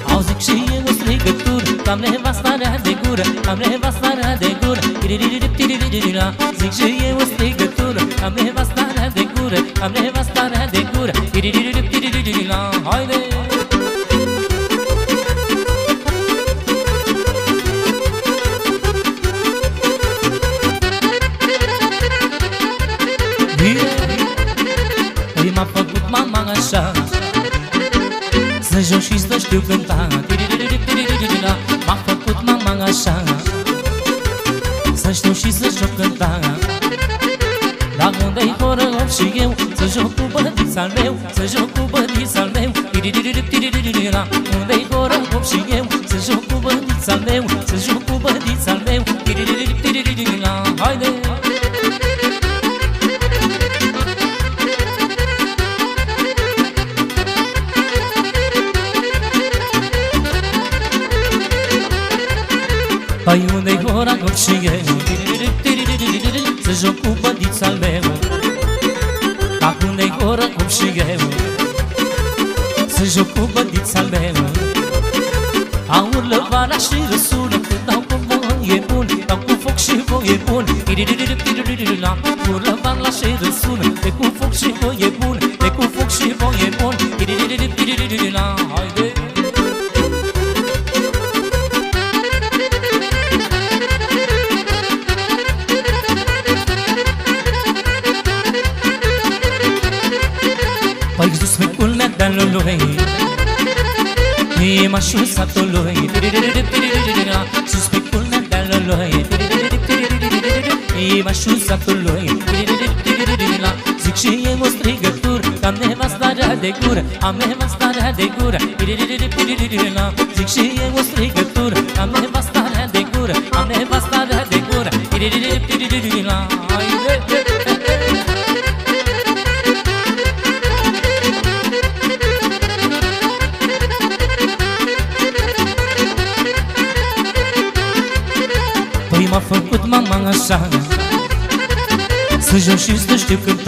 Au zic și eu o strigătură Am nevastarea de gură Am nevastarea de gură Tiririririririra. Zic și eu o strigătură Am nevastarea de gură Am nevastarea de gură Tiririririririra. Haide! pe jos și nu știu cânta M-a făcut mama așa Să știu și să știu cânta La unde-i horă și eu Să joc cu bătița meu Să joc cu bătița meu Unde-i horă și eu you could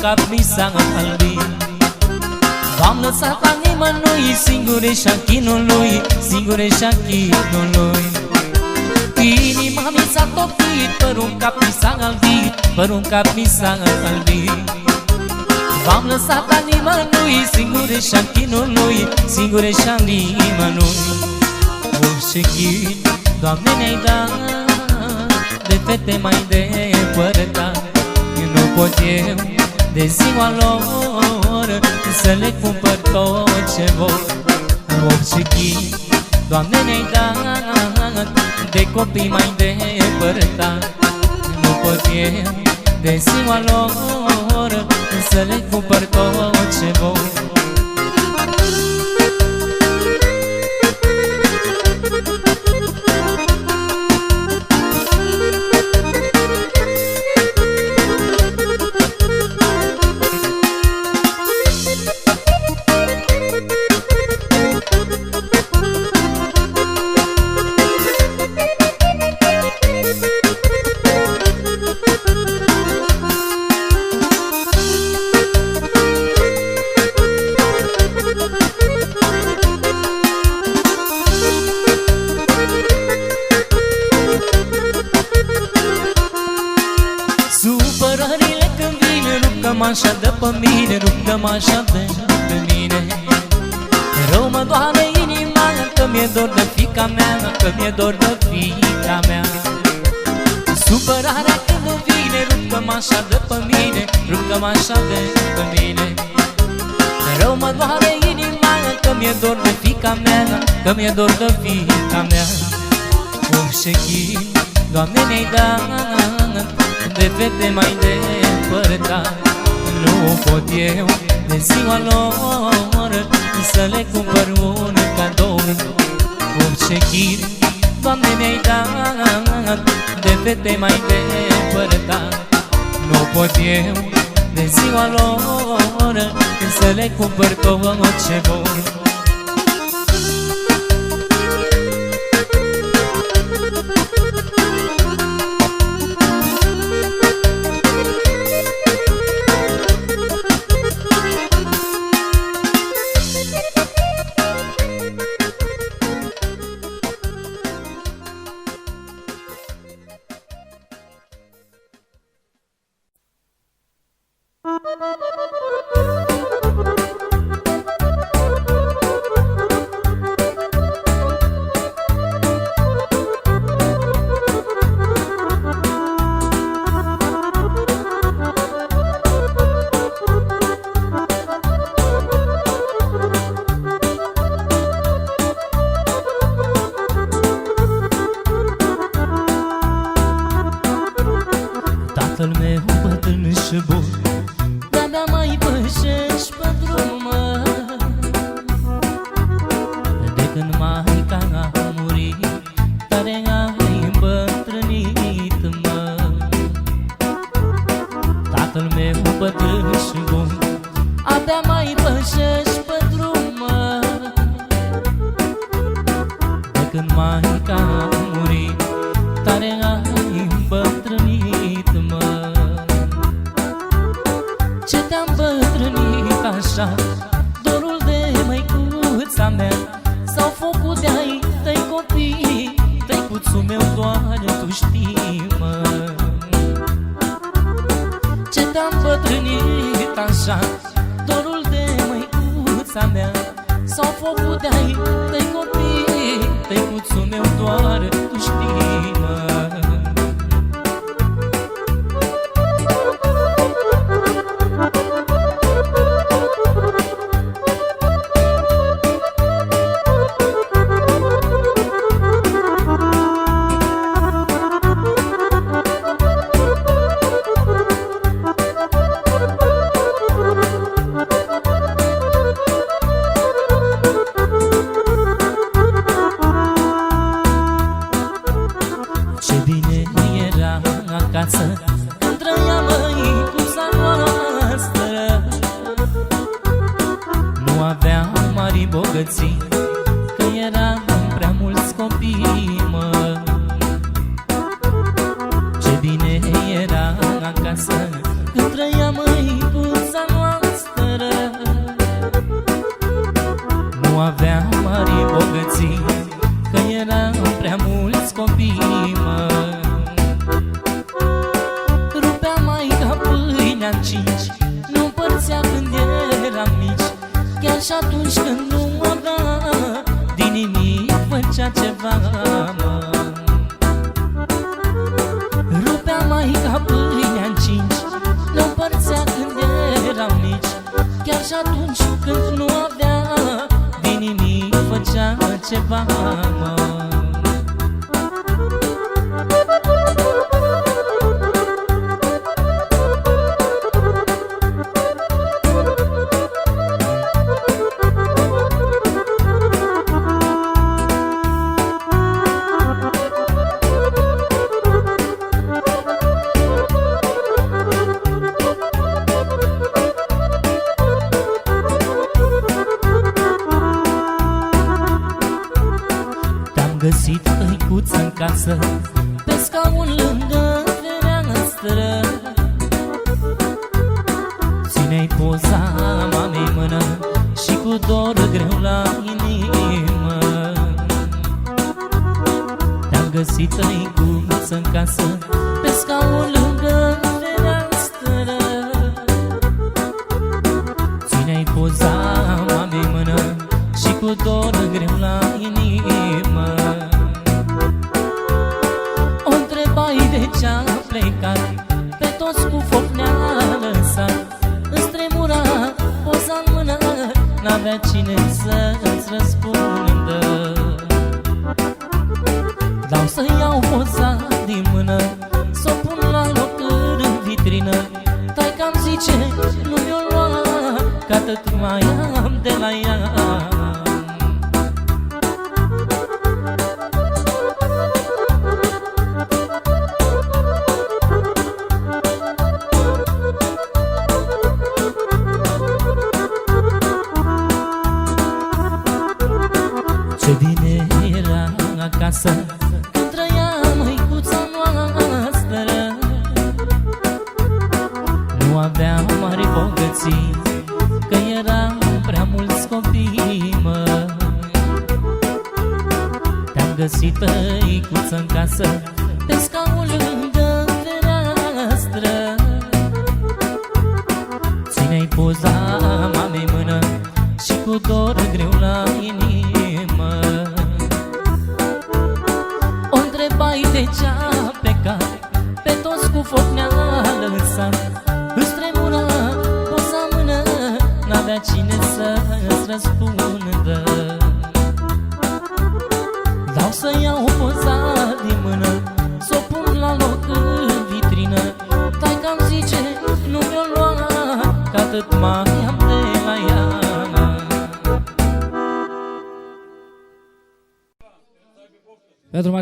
Părul cap mi s-a albit V-am lăsat la nimănui, singure și-a chinului Singure și-a chinului Inima mi s-a topit, părul cap mi s-a albit Părul cap mi s-a albit V-am lăsat la nimănui, singure și-a chinului Singure și-a nimănui. Orice chin, Doamne ne-ai dat de fete mai depărtat. Nu pot eu de ziua lor Să le cumpăr tot ce vor. Orice chin, Doamne ne-ai dat De copii mai depărtat Nu pot eu de ziua lor Să le cumpăr tot ce vor dor de fica mea. Supărarea când îmi vine Rup cămașa de pe mine Rup cămașa de pe mine. Rău mă doare inima Că mi-e dor de fica mea Că mi-e dor de fica mea. Orice chin, Doamne ne-ai dat De fete mai depărtat. Nu pot eu de ziua lor Să le cumpăr un cadou. Orice chin, Doamne mi-ai dat De fete mai depărtat. Nu pot eu de ziua lor Să le cumpăr tot ce vor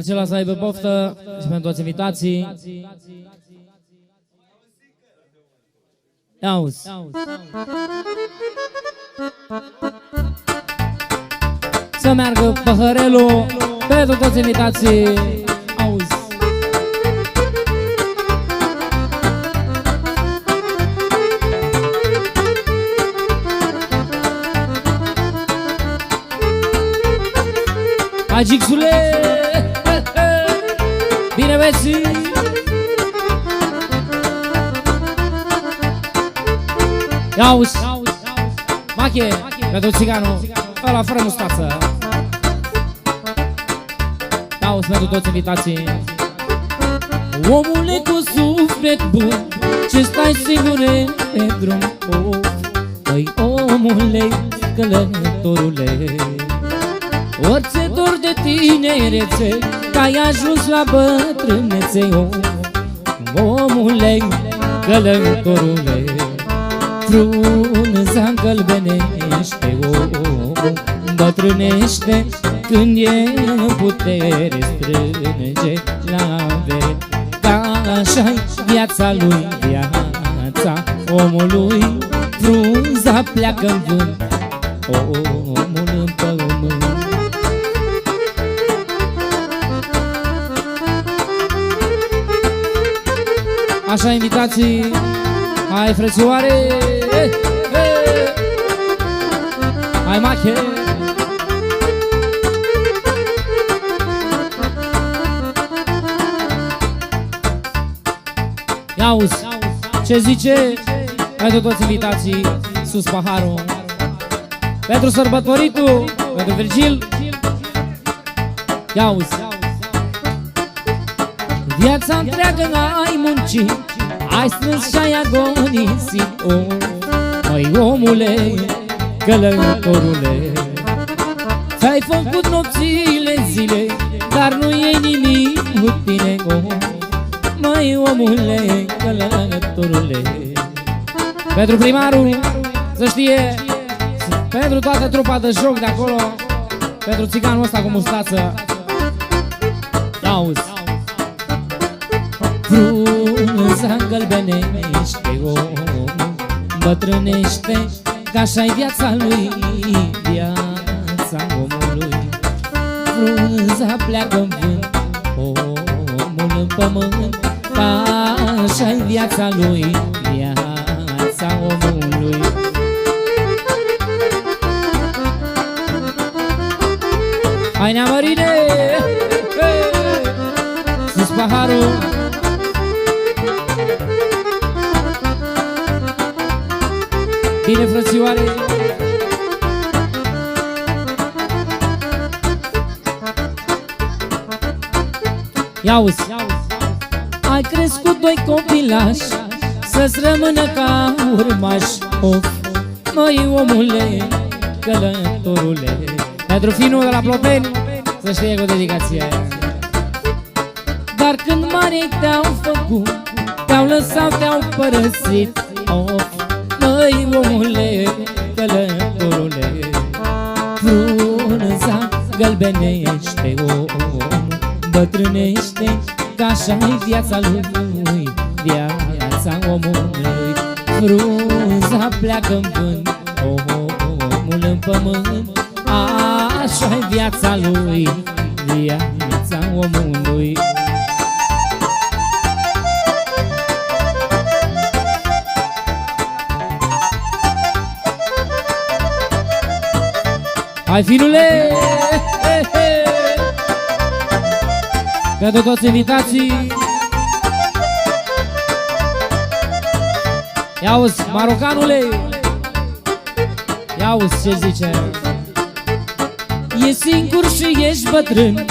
acela să aibă poftă și pentru toți invitații. Auzi. Să meargă păhărelul pentru toți invitații. Bine, băieții! Ia uzi! Mache, pentru țiganul, ăla fără mustață. Ia uzi pentru toți invitații. Omule cu suflet bun, ce stai singur pe drum, oh, Păi omule, călătorule, Orice dor de tinerețe Că ai ajuns la bătrânețe oh, Omule, călătorule Frunza încălbenește omul Bătrânește când e în putere Strânge la avere Ca așa viața lui Viața omului. Frunza pleacă în vânt Omul în Așa invitații. Hai frățioare! Eh, eh. Hai mache! Ia uzi Ce zice? Pentru toți invitații Sus paharul. Pentru sărbătoritul Pentru Virgil. Ia uzi Viața întreagă ai muncit Ai strâns și ai agonisit oh, Măi omule, călătorule Ți-ai făcut nopțile zile Dar nu e nimic cu tine oh, Măi omule, călătorule Pentru primarul, să știe Pentru toată trupa de joc de acolo Pentru țiganul ăsta cu mustață. Auzi Frunza îngălbenește omul Bătrânește Că așa-i viața lui Viața omului. Frunza pleacă în vânt Omul în pământ Că așa-i viața lui Viața omului. Hai neamărine Sus paharul Bine frățioare. Ia uzi Ai crescut doi copilași Să-ți rămână ca urmaș Of, măi omule, călătorule. Pentru finul de la Ploteni Să știe cu dedicație Dar când mari te-au făcut Te-au lăsat, te-au părăsit Frunza gălbenește om Bătrânește, că așa-i viața lui Viața omului Frunza pleacă în vânt Omul în pământ Așa-i viața lui Viața omului Hai finule! Pentru toți invitații. Ia uzi, marocanule. Ia uzi ce zice. E singur și ești bătrân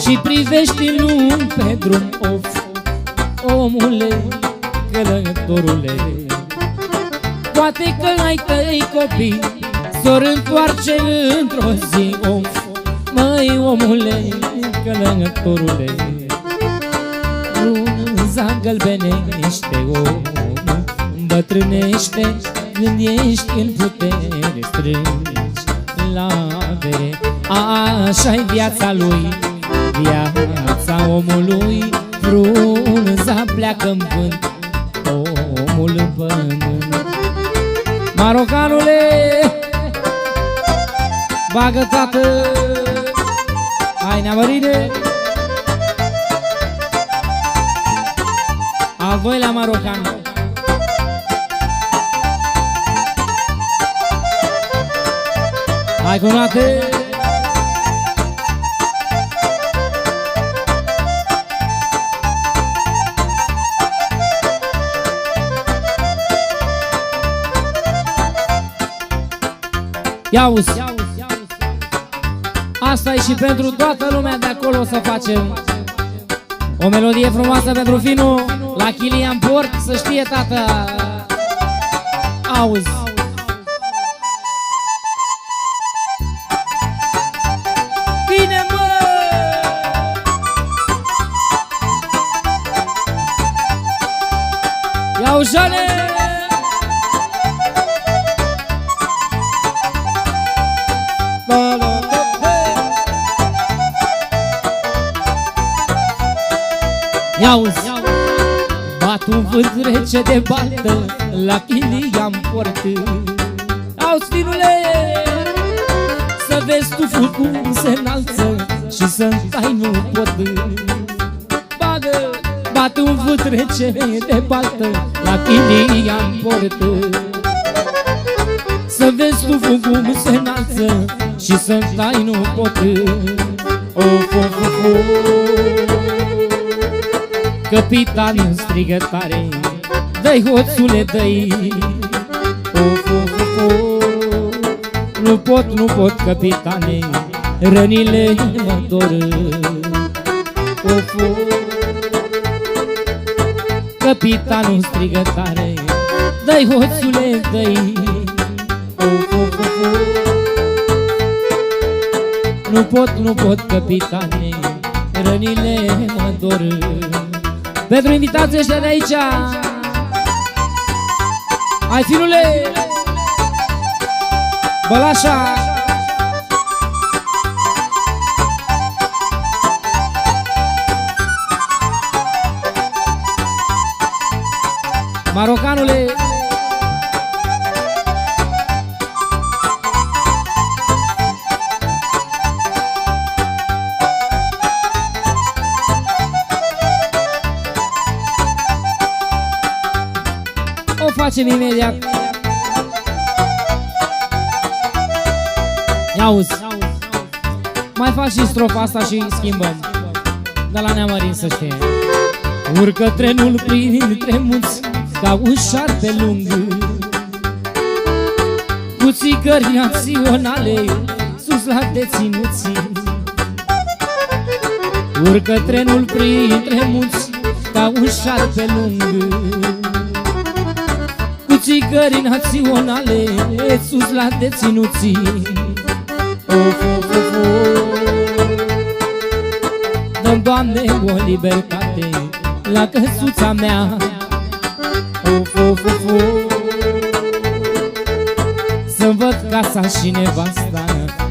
Și privești în lung pe drum Of, omule, călătorule. Poate că ai tăi copii S-or întoarce într-o zi Of, măi omule, călătorule Frunza gălbenește omul Bătrânește când ești în putere Strângi la avere. Așa-i viața lui Viața omului Frunza pleacă în vânt Omul în pământ. Marocanule Bagă tată આઈના ભરી દે આવેલા મારો કાંડો આખો નાખે Yaus. Yaus. Asta e și pentru toată lumea de acolo să facem O melodie frumoasă pentru Finu La Chilian Port, să știe tata Auzi Bine mă! Ia ușale! Ia uzi. Bat un vânt rece de baltă La Chilian Port Auzi, finule Să vezi tu cum se înalță Și să tai nu pot Bagă Bat un vânt rece de baltă La Chilian Port Să vezi tu cum se înalță Și să tai nu pot Of, of, of, of Capitan strigă tare Dă-i hoțule, dă-i. Of, of, of, of Nu pot, nu pot, capitane Rănile mă dor. Of, of Capitanul strigă tare Dă-i hoțule, dă-i. Of, of, of, of Nu pot, nu pot, capitane Rănile mă dor pentru invitații ăștia de aici. Hai finule Bălașa Marocanule facem imediat. Ia uzi. Mai fac și strofa asta și schimbăm. De la Neamărin să știe. Urcă trenul printre munți Ca un șarpe lung. Cu țigări naționale Sus la deținuții Urcă trenul printre munți Ca un șarpe lung. cu țigări naționale Sus la deținuții Of, of, of, of. Dăm, Doamne, o libertate La căsuța mea Of, of, of, of. Să-mi văd casa și nevasta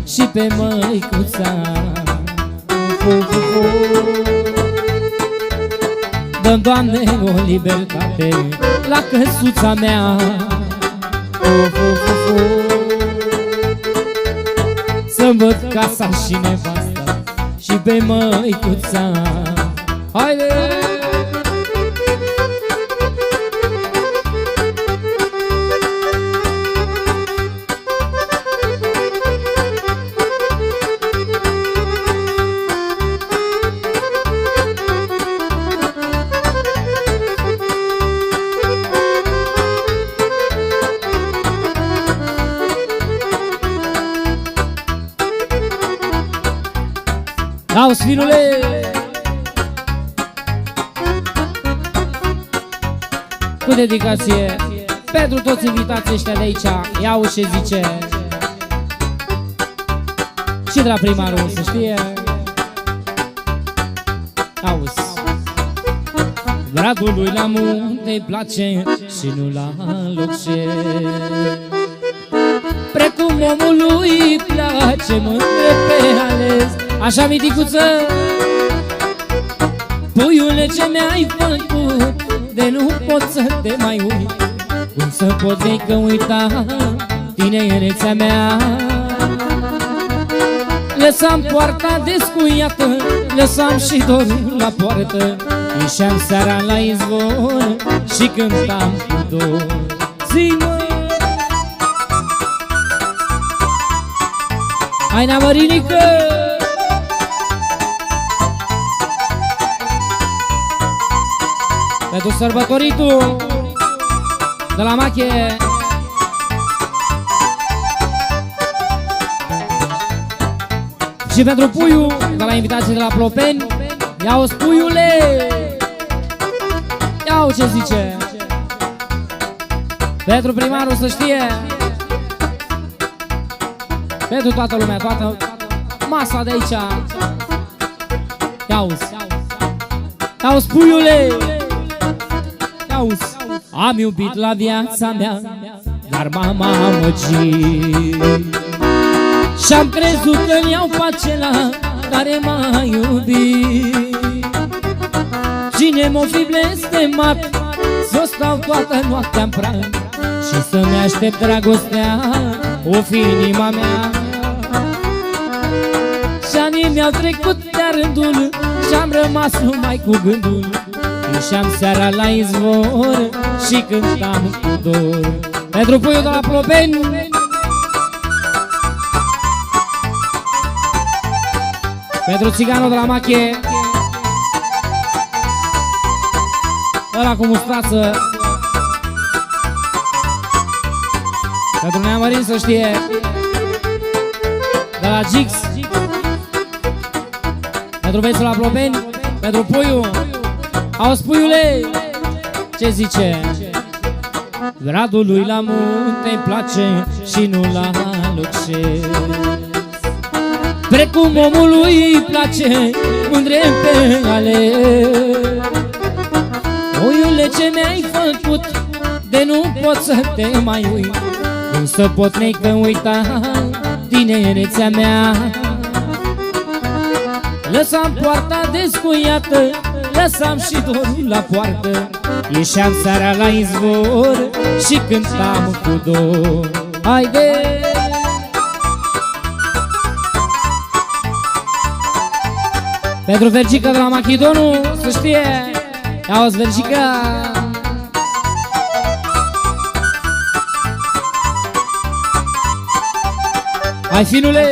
Și pe măicuța Of, of, of, of. Dăm, Doamne, o libertate La căsuța mea Of, of, of, of. Să-mi văd casa și nevasta Și pe măicuța Haide! Auzi, finule! Cu dedicație pentru toți invitații ăștia de aici Iau ce zice. Și de la primarul să știe. Auzi. Dragul lui la munte îi place Și nu la locșe Precum omului îi place mândre pe ales Așa, miticuță? Puiule ce mi-ai făcut? De nu pot să te mai uit. Cum să pot vei că uita Tinerețea mea? Lăsam poarta descuiată Lăsam și dorul la poartă. Ieșeam seara la izvor Și cântam cu dor. Zi-mă Hai, Namărinică! Pentru sărbătoritul de la Mache. Și pentru puiul de la invitații de la Plopeni Ia-o puiule Ia-o ce zice. Pentru primarul să știe. Pentru toată lumea, toată masa de aici. Ia-uzi Ia-uzi puiule Ia-uzi Am iubit la viața mea Dar mama amăgit și-am crezut că iau pe acela care m-a iubit. Cine m-o fi blestemat Să stau toată noaptea în prag Și să-mi aștept dragostea O fi inima mea. Și anii mi-au trecut de rândul Și-am rămas numai cu gândul Ieșeam seara la izvor Și cântam cu dor. Pentru puiul de la Plopeni Pentru țiganul de la Mache. Ăla cu mustață Pentru Neamărin să știe. De la Gix. Pentru băiețul la Plopeni Pentru Puiu Auzi Puiule Ce zice? Gradul lui la munte îi place Și nu la luce Precum omului îi place mândre pe ale Oiule ce mi-ai făcut? De nu pot să te mai uit. Cum să pot că uita tinerețea mea? Lăsam poarta descuiată Lăsam și dorul la poartă Ieșeam seara la izvor Și cântam cu dor. Haide! Pentru Vergica de la Machidonu, să știe Auzi, Vergica! Hai, finule!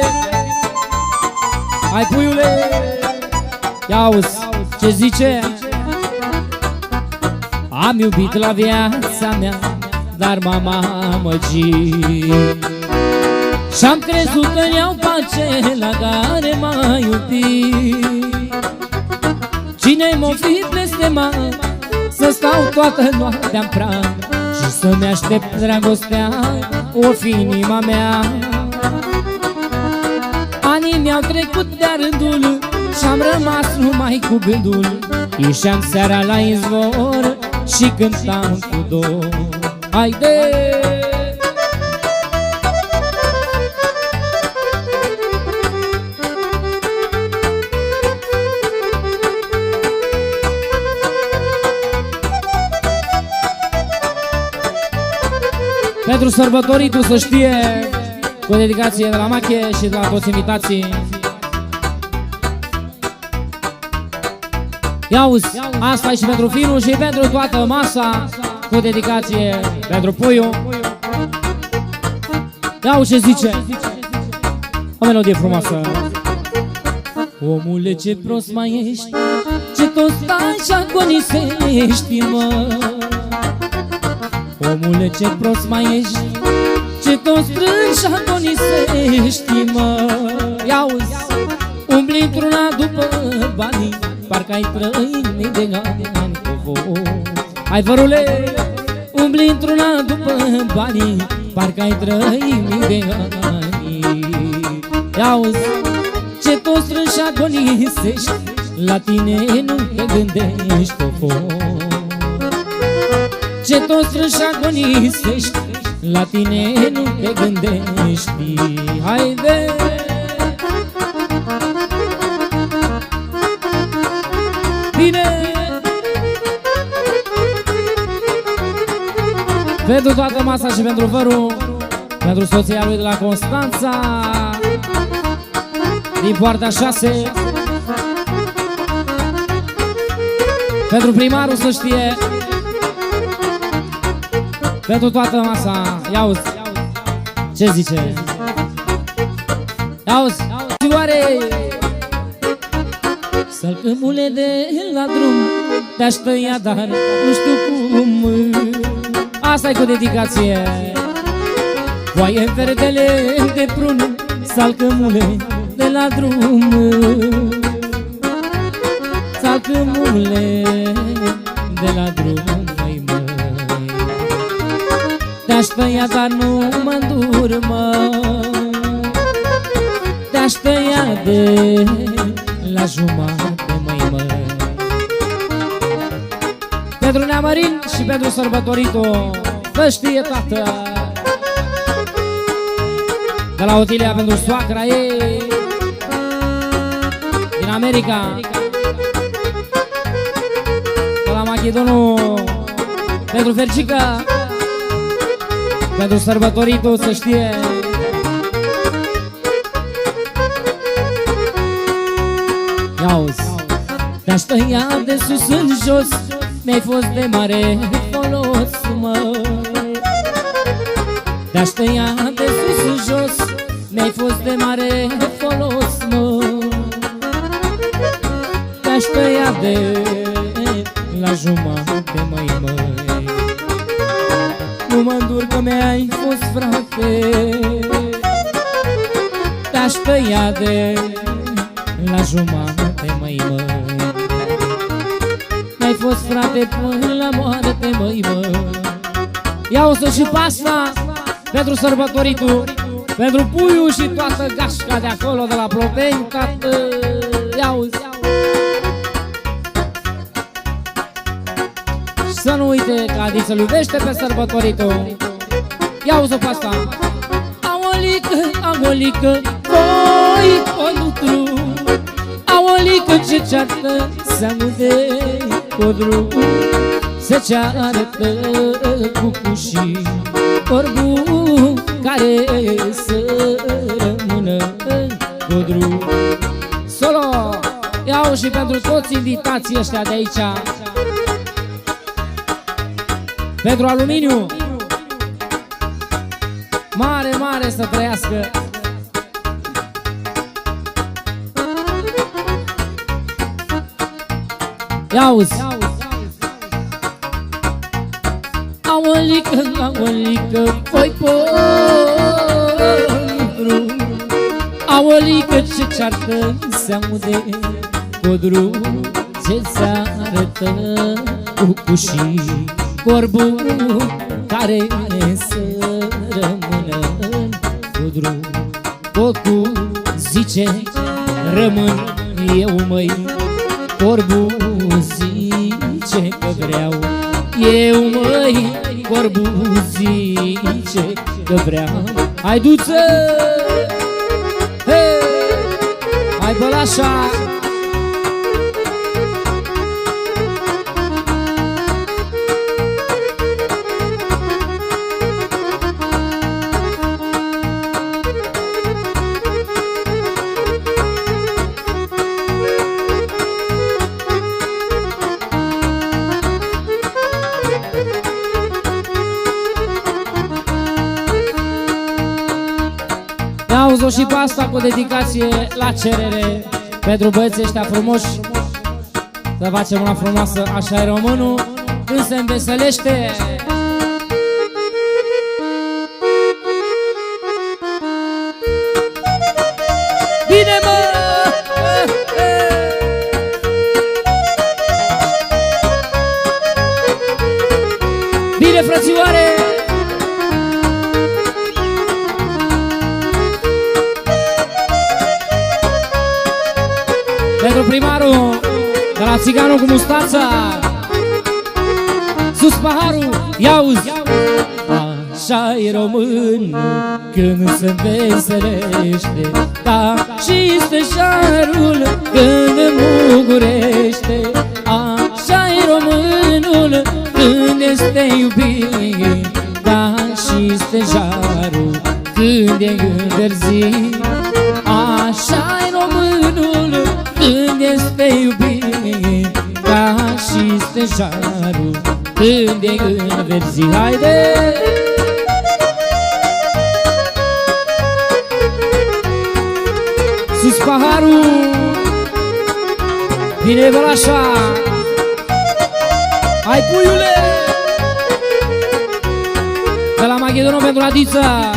Hai, puiule! Ia auzi, ce zice? Am iubit la viața mea Dar mama amăgit Și-am crezut că iau pace la care m-a iubit. Cine m-o fi blestemat Să stau toată noaptea în prag Și să-mi aștept dragostea O fi inima mea? Anii mi-au trecut de-a rândul Și-am rămas numai cu gândul Ieșeam seara la izvor Și cântam cu dor Haide! Pentru sărbătoritul să știe Cu dedicație de la Mache și de la toți invitații Ia uzi, asta e și pentru finul și pentru toată masa Cu dedicație pentru puiul. Ia uzi ce zice. O melodie frumoasă. Omule ce prost mai ești Ce tot stai și agonisești mă. Omule ce prost mai ești Ce tot strângi și agonisești mă. Ia-uzi, umbli într-una după banii Parcă ai trăit mii de ani cu voi. Hai vărule, umbli într-una după banii Parcă ai trăit mii de ani. Ia-uzi, ce tot strângi și agonisești La tine nu te gândești o ce tot strângi agonisești La tine nu te gândești. Haide! Pentru toată masa și pentru vărul Pentru soția lui de la Constanța Din poarta 6 Pentru primarul să știe pentru toată masa, ia uzi Ce zice? Ia uzi, Cioare Sălcămule de la drum Te-aș tăia, dar nu știu cum asta e cu dedicație. Foaie verdele de prun Salcămule de la drum. Salcâmule de la drum, măi, măi. Te-aș tăia, dar nu mă îndur, mă Te-aș tăia de la jumate, măi, măi. Pentru Neamărin și pentru sărbătorito Să știe tată De la Otilia pentru soacra ei. Din America. De la Machedonul. Pentru Fercica Pentru sărbătorito să știe. Ia uzi Te-aș tăia de sus în jos. Mi-ai fost de mare folos, mă Te-aș tăia de sus în jos Mi-ai fost de mare folos, mă. Te-aș tăia de la jumate, măi, măi. Nu mă îndur că mi-ai fost frate. Te-aș tăia de la jumate, măi, măi. Mi-ai fost frate până la moarte, măi, măi. Ia-o să și pasta pentru sărbătoritul Pentru puiul și toată gașca de acolo, de la Ploteni, tată Ia-uzi Și să nu uite că Adi să-l iubește pe sărbătoritul Ia-uzi-o pe asta. Aolică, aolică, voi conutru Aolică ce ceartă seamă de codru. Se ceartă cu cușii Orbu care să rămână codru Solo! Iau și pentru toți invitații ăștia de aici. Pentru aluminiu. Mare, mare să trăiască. Ia uzi ce ceartă seamă de codru Ce se arătă cu cușii Corbul care să rămână în codru Cocu zice rămân eu măi. Corbul zice că vreau Eu măi. Corbul zice că vreau. Hai duță Hai și pe asta cu dedicație la cerere Pentru băieții ăștia frumoși Să facem una frumoasă, așa e românul Când se înveselește de la țiganul cu mustața. Sus paharul, ia uzi. Așa-i român când se veselește Da, și stejarul când mugurește. Așa-i românul când este iubit Da, și stejarul când e înverzit și stejarul când e înverzit Haide! Sus paharul Vine așa! Hai puiule! De la Maghedonul pentru Adița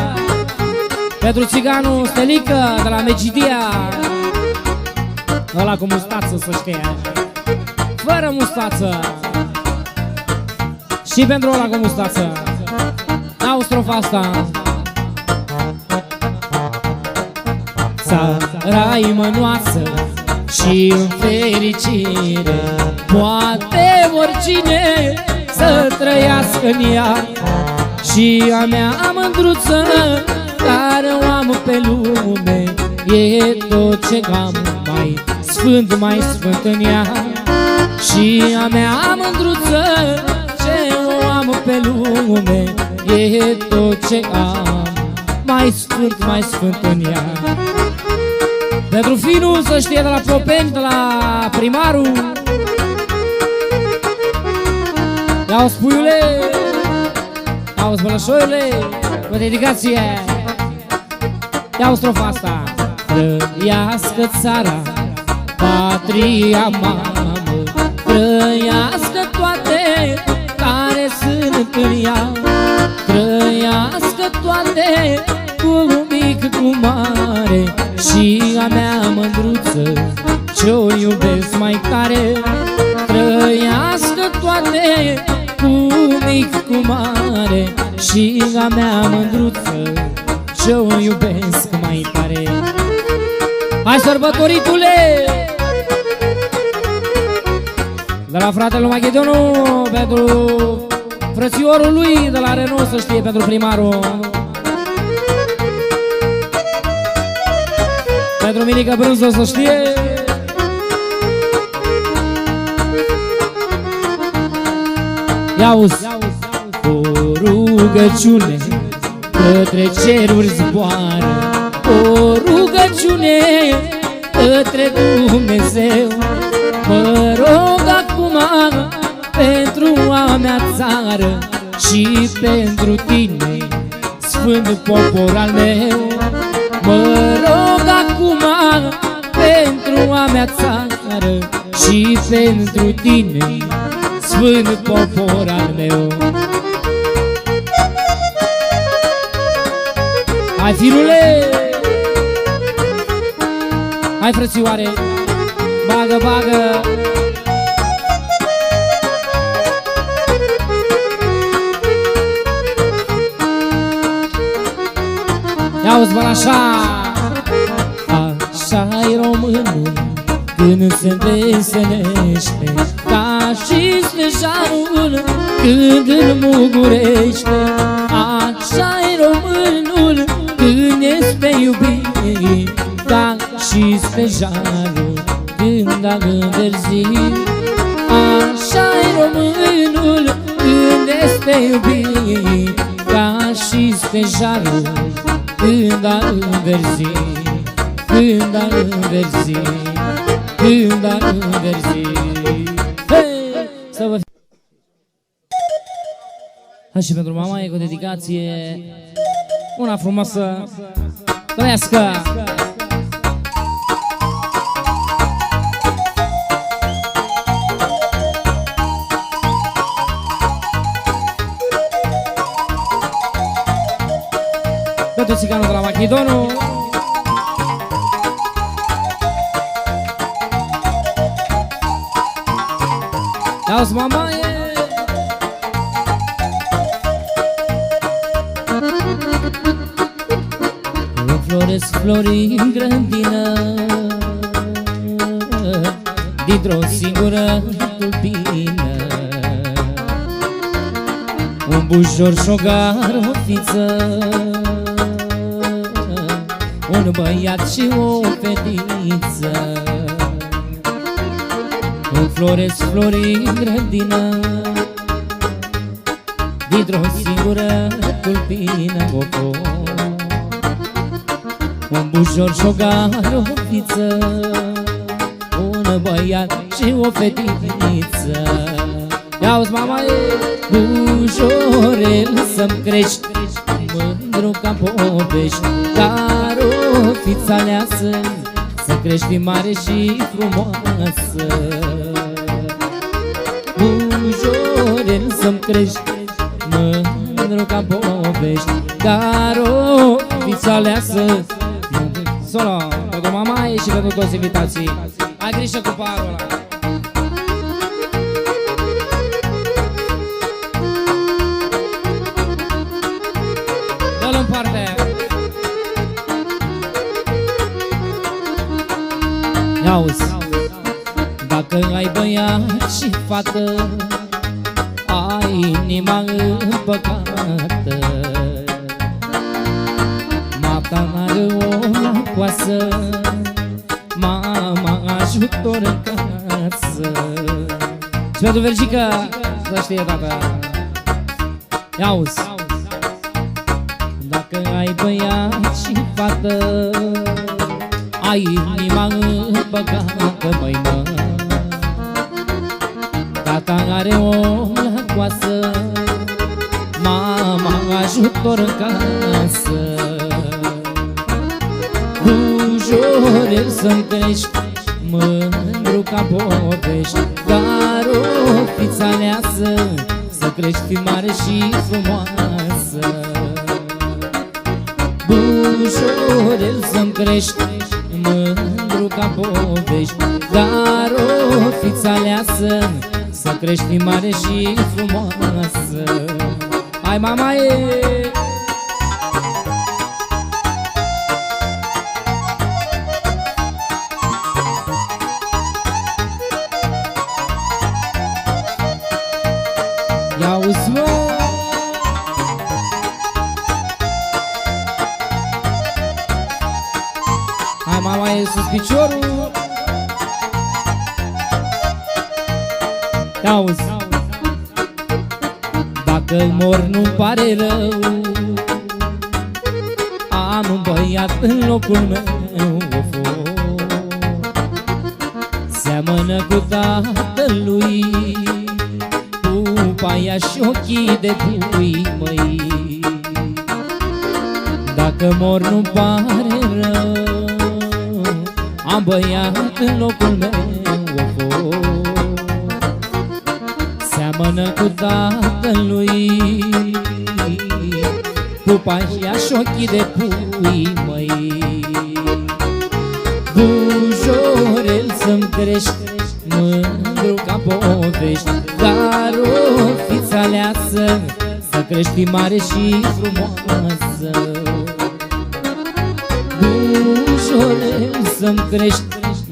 Pentru țiganul Stelică de la Megidia. Ăla cu mustață să știe. Fără mustață Și pentru ăla cu mustață. Dau strofa asta. Țara e mănoasă și în fericire Poate oricine să trăiască în ea. Și a mea mândruță care o am pe lume E tot ce am mai sfânt, mai sfânt în ea. Și a mea mândruță ce o am pe lume E tot ce am. Mai sfânt, mai sfânt în ea. Pentru finul să știe de la Propeni, de la primarul. Ia-o spuiule! Ia-o zbălășoiule! Cu dedicație Ia-o strofa asta! Trăiască țara Patria mamă Trăiască toate Care sunt în ea Trăiască toate Cu mic, cu mare. Și a mea mândruță Ce-o iubesc mai tare Trăiască toate Cu mic, cu mare. Și a mea mândruță Ce-o iubesc mai tare. Hai sărbătoritule! De la fratele Maghedonu Pentru frățiorul lui De la Renault să știe pentru primarul. Pentru Minica Brânză să știe. Ia-uzi O rugăciune Către ceruri zboară. O rugăciune Către Dumnezeu. Mă rog acum Pentru a mea țară Și pentru tine Sfânt popor al meu Mă rog acum pentru a mea țară Și pentru tine, sfânt popor al meu Hai firule! Hai frățioare! Bagă, bagă! Ia-uzi, așa? Așa-i românul Când se învesenește Ca și stejarul Când îl mugurește. Așa-i românul Când este iubit Ca și stejarul Când a înverzit. Așa-i românul Când este iubit Ca și stejarul când a înverzit, când a înverzit, când a înverzit Hei! Să vă Hai și pentru mama e cu dedicație Una frumoasă Trăiască! Pentru țiganul de la Machidonu. Ia-ți mamaie Înfloresc flori în grădină Dintr-o singură tulpină. Un bușor și o garofiță Un băiat și o fetiță. Înfloresc flori în grădină Dintr-o singură tulpină gogo Un bușor și o garofiță Un băiat și o fetiță. Ia-uzi mama e Bușorel să-mi crești Mândru ca povești Dar fiți aleasă Să crești mare și frumoasă. Bujorel să-mi crești Mândru ca povești Dar o fiți aleasă. Solo, pentru mama și pentru toți invitații. Ai grijă cu parola. Auzi, dacă ai băiat și fată Ai inima împăcată. Mata n-are o coasă Mama ajutor în casă. Și pentru Vergica să știe tata. Auzi, dacă ai băiat și fată păcată, măi mă Tata are o coasă Mama ajutor în casă. Ușor el să-mi crești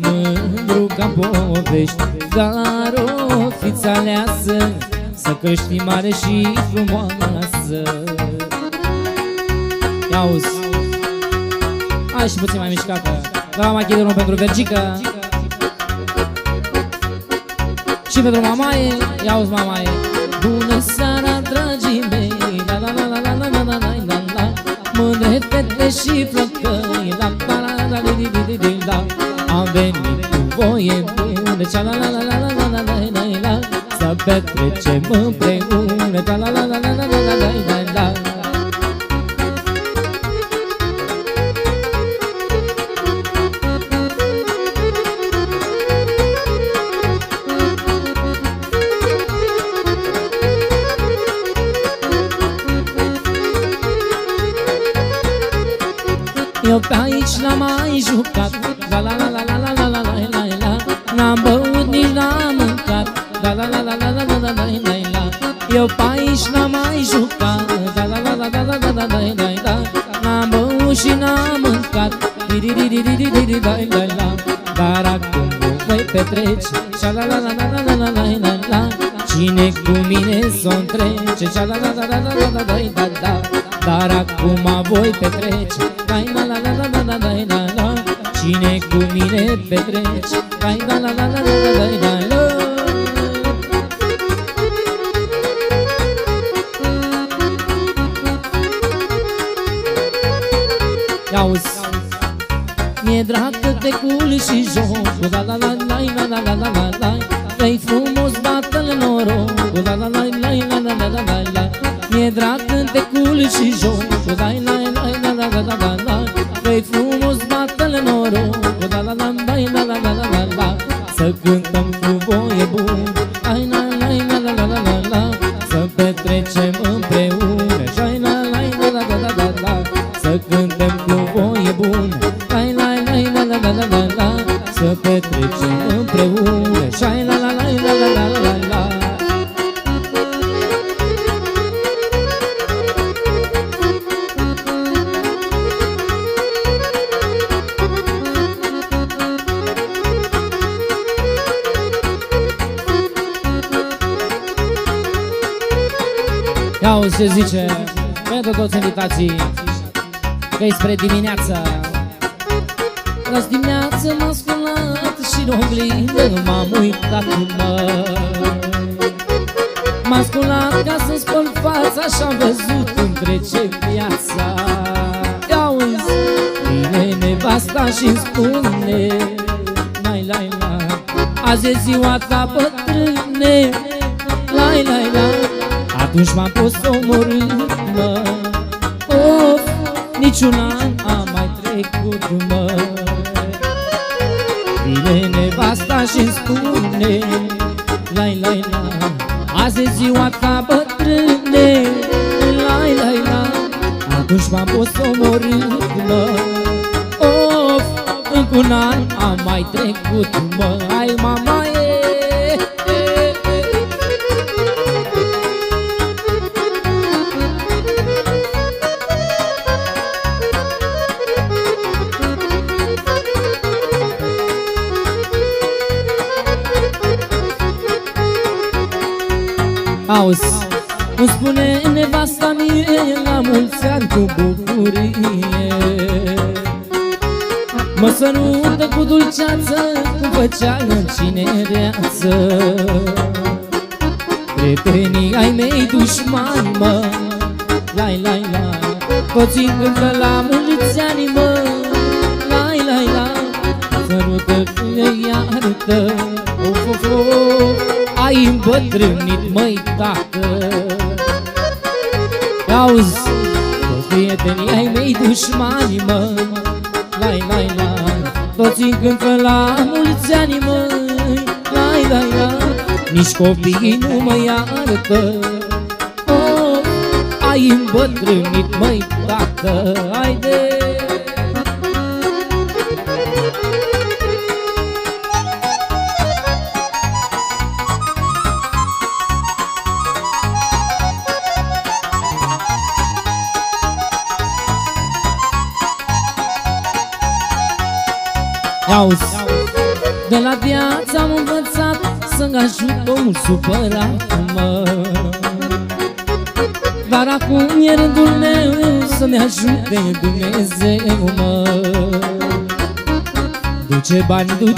mândru ca povești Dar o fiți aleasă Să crești mare și frumoasă. Auzi Hai și puțin mai mișcată Da, machiderul pentru Vergica Și pentru mamaie. Ia-uzi mamaie. Bună seara, dragii mei. La la la la la la la la la la. Mâine fete și flăcări. Cealalala, la la la la la la la Să petrecem împreună Cealalala treci Sha la la la la la la la la la Cine cu mine s-o întrece Sha la la la la la la la la la Dar acum voi petrece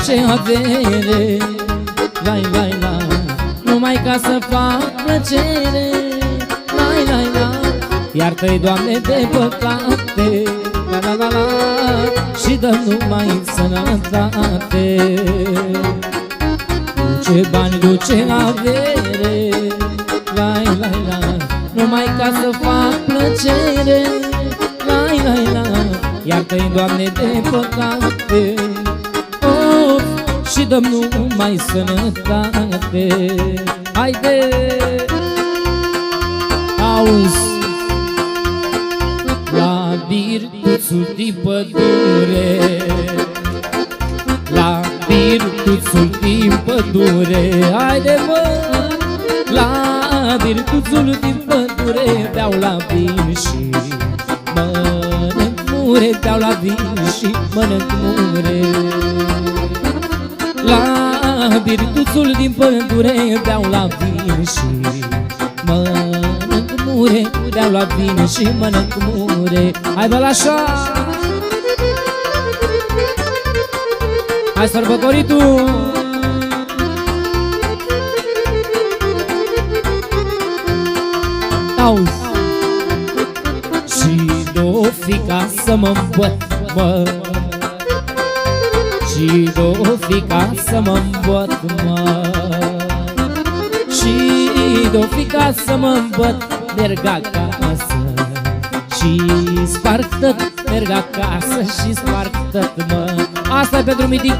ce avere. Lai, lai, la Numai ca să fac plăcere. Lai, lai, la Iartă-i, Doamne, de păcat. যাবে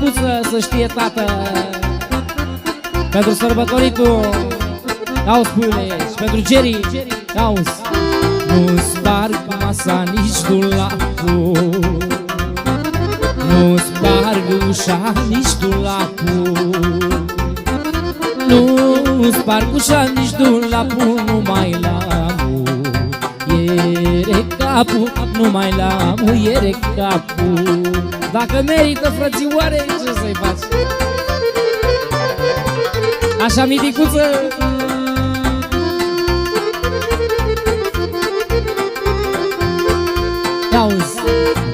căsuță să știe tată. Pentru sărbătoritul Auzi puiule și pentru Jerry Auzi Nu sparg masa nici dulapul Nu sparg ușa nici dulapul Nu sparg ușa nici dulapul Numai la muiere capul Numai la muiere capul. Dacă merită frățioare, ce să-i faci? Așa, miticuță! Auzi,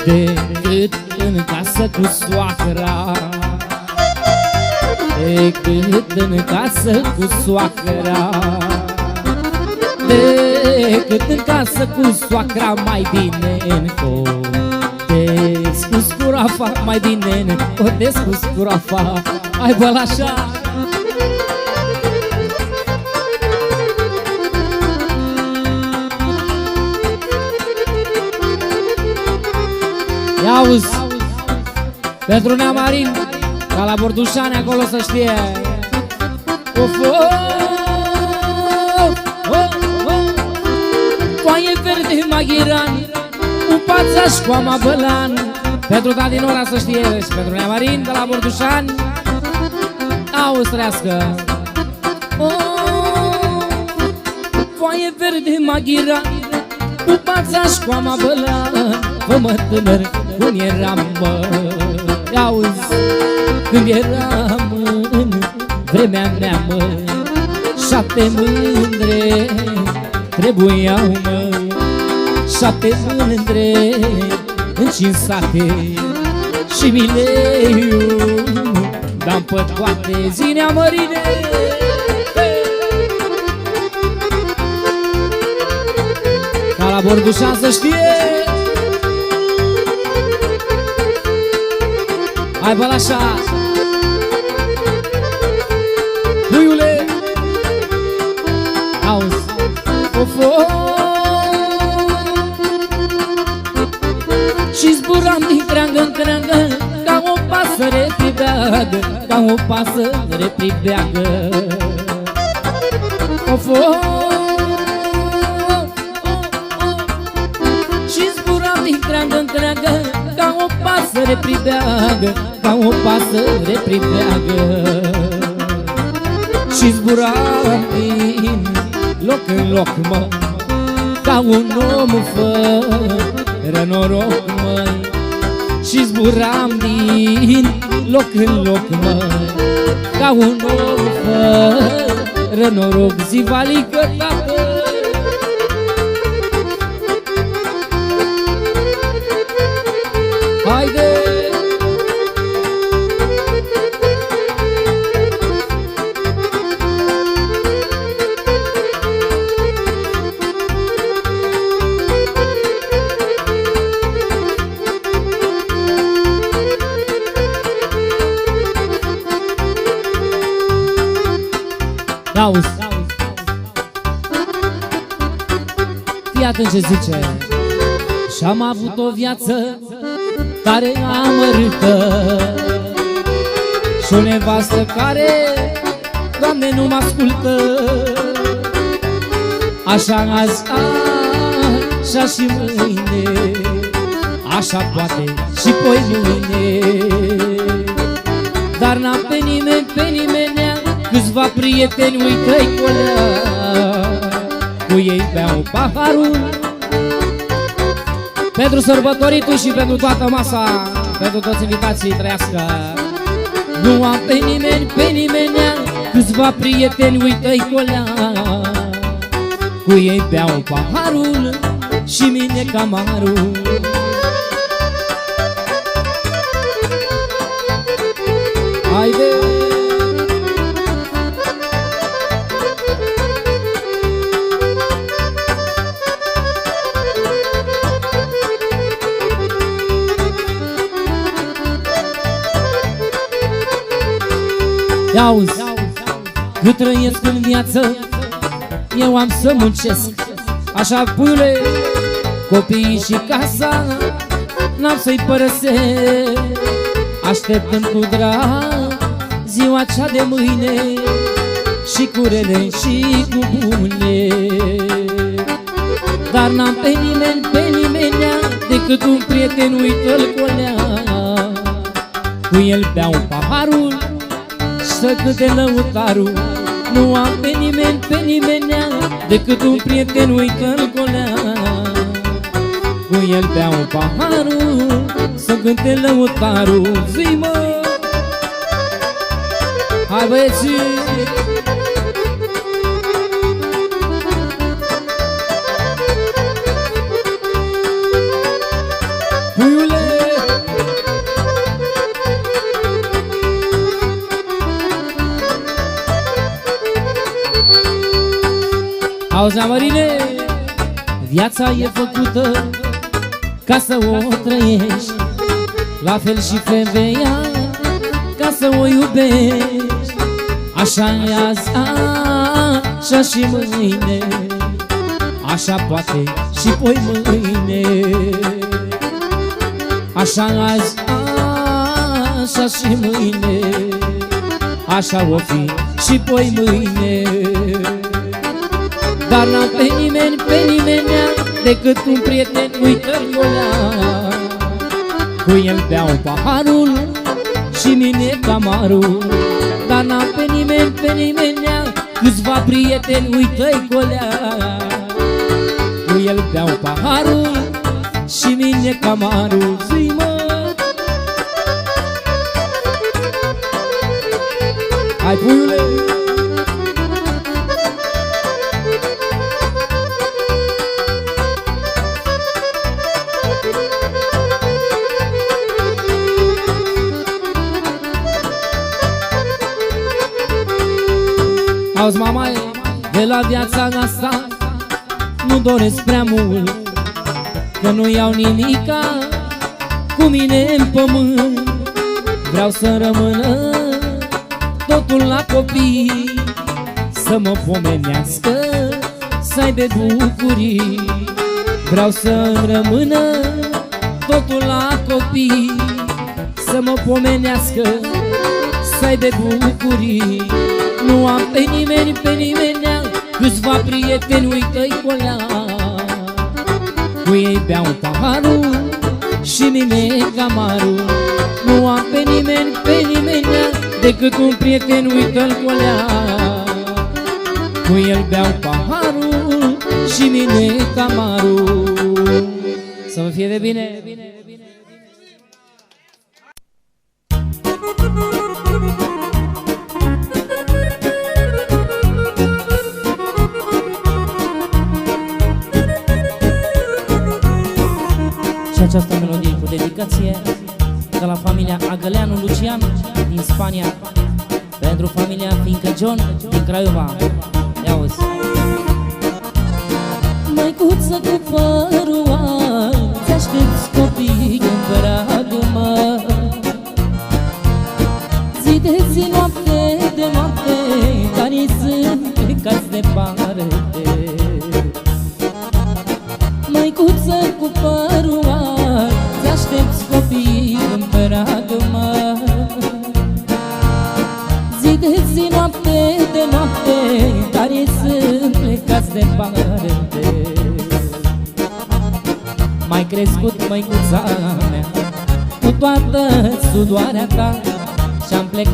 de cât în casă cu soacra De cât în casă cu soacra De cât în casă cu soacra mai bine în cont cotez cu scurafa Hai bă așa. Ia auzi Pentru Neamarin Ca la Bordușani acolo să știe. Of, of, of, of. Foaie verde maghiran Un pațaș cu ama bălan Pentru da din ora să știe Și pentru Neamarin de la Bordușani Auzi trească oh, Foaie verde maghiran cu pațaș cu ama bălan Fă mă tânăr cum eram mă Auzi când eram în vremea mea mă Șapte mândre trebuiau mă. Șapte mândre în cinci sate Și mileiu Dam pe toate zinea mărine. Ca la Bordușan să știe. Hai bă așa o pasăre pribeagă Of, of. Și zburam din creangă în creangă Ca o pasăre pribeagă Ca o pasăre pribeagă Și zburam din loc în loc, mă Ca un om fără noroc, măi Și zburam din loc în loc, mă Ca un om fără noroc Zivalică, tată Haide! Atent ce zice. Și-am avut o viață Tare amărâtă Și o nevastă care Doamne nu mă ascultă Așa azi, așa și mâine Așa poate și poi mâine. Dar n-am pe nimeni, pe nimenea Câțiva prieteni uită-i colea. Cu ei beau paharul. Pentru sărbătoritul și pentru toată masa Pentru toți invitații trăiască. Nu am pe nimeni, pe nimenea Câțiva prieteni uită-i colea. Cu ei beau paharul Și mine camarul. Haide! Ia auzi, cât trăiesc în viață Eu am să muncesc. Așa puiule Copiii și casa N-am să-i părăsesc. Așteptând cu drag Ziua cea de mâine Și cu rele și cu bune. Dar n-am pe nimeni, pe nimenea Decât un prieten, uită-l colea Cu el beau paharul să câte lăutarul. Nu am pe nimeni, pe nimenea Decât un prieten, uită-l colea Cu el beau paharul Să cânte lăutarul. Zi mă! Hai băieții Auzi, Mărine, viața e făcută ca să o trăiești. La fel și femeia ca să o iubești. Așa e azi, așa și mâine Așa poate și poi mâine. Așa azi, așa și mâine Așa o fi și poi mâine Dar n-am pe nimeni, pe nimeni Decât un prieten, uită-l Cu el beau paharul și mine camarul Dar n-am pe nimeni, pe nimeni Câțiva prieteni, uită-i colea. Cu el beau paharul și mine camarul Zi mă! Hai puiule Auzi mamaie, de la viața asta Nu doresc prea mult Că nu iau nimica cu mine în pământ. Vreau să rămână totul la copii Să mă pomenească, să aibă bucurii. Vreau să rămână totul la copii Să mă pomenească, să aibă bucurii Nu am pe nimeni, pe nimeni Câțiva prieteni, uită-i colea. Cu ei beau paharul și mine camarul Nu am pe nimeni, pe nimeni Decât un prieten, uită-l colea. Cu el beau paharul și mine camarul Să vă fie de bine, această melodie cu dedicație de la familia Agăleanu Lucian din Spania pentru familia Fincă John din Craiova.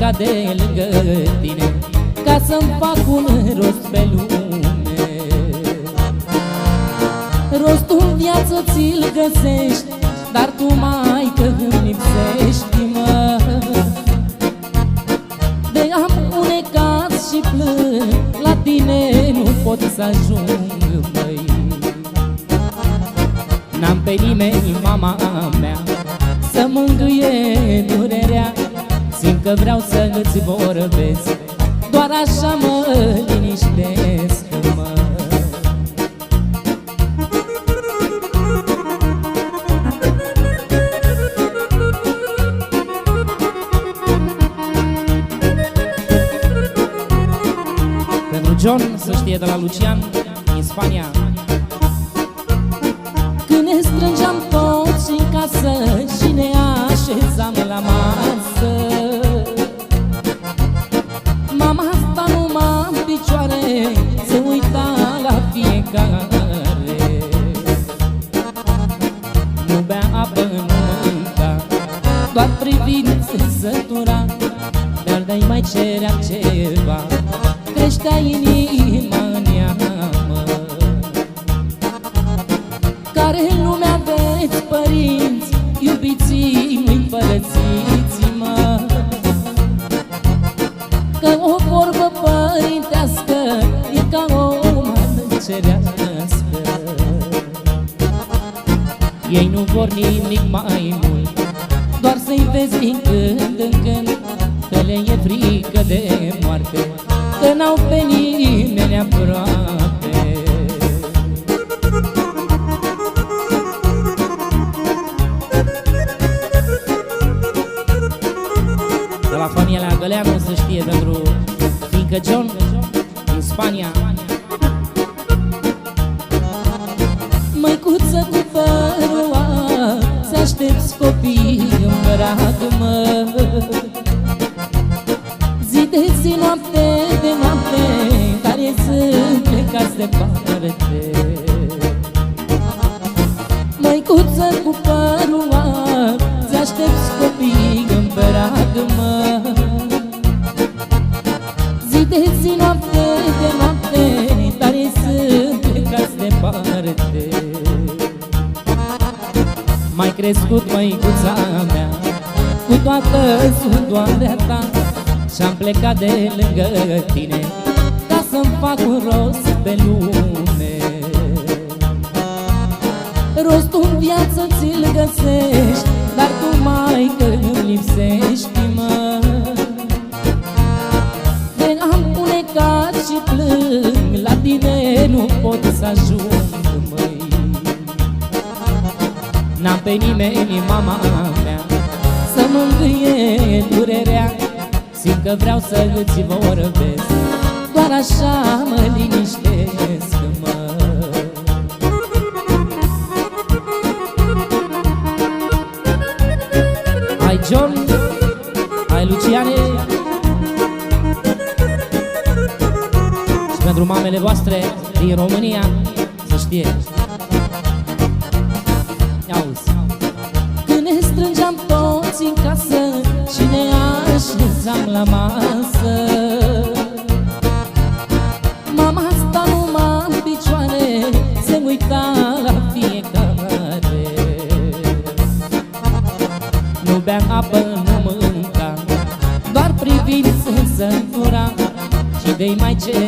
Și-am plecat de lângă crescut măicuța mea. Cu toată sudoarea ta Și-am plecat de lângă tine Ca să-mi fac un rost pe lume. Rostul în viață ți-l găsești Dar tu mai că îmi lipsești, mă. De am unecat și plâng La tine nu pot să ajung, pe nimeni, mama mea. Să mă îngâie durerea Simt că vreau să îți vorbesc. Doar așa mă liniștesc, mă. Hai John, hai Luciane. Și pentru mamele voastre din România Să știe așezam la masă. Mama sta numai în picioare Se uita la fiecare. Nu beam apă, nu mâncam Doar privind se sătura Și de mai ceream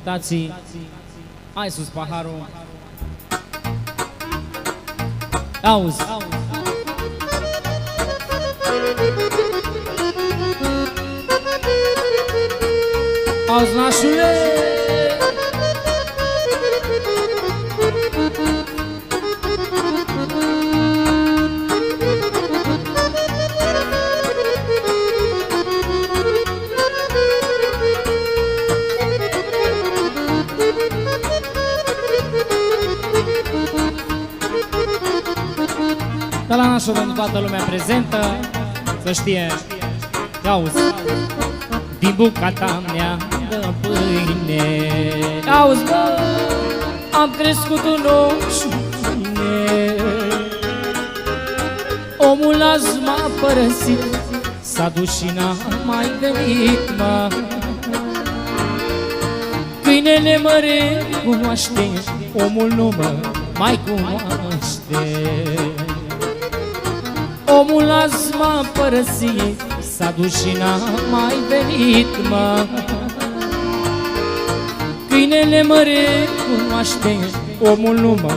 invitații. Hai sus paharul. Auzi. Auzi nașule nașul pentru toată lumea prezentă Să știe. Auzi. Din bucata mea de pâine. Auzi, bă, am crescut un oșune. Omul azi m-a părăsit S-a dus și n-a mai venit, mă. Câinele mă recunoaște Omul nu mă mai cunoaște Omul azi m-a părăsit S-a dus și n-a mai venit, mă. Câinele mă recunoaște Omul nu mă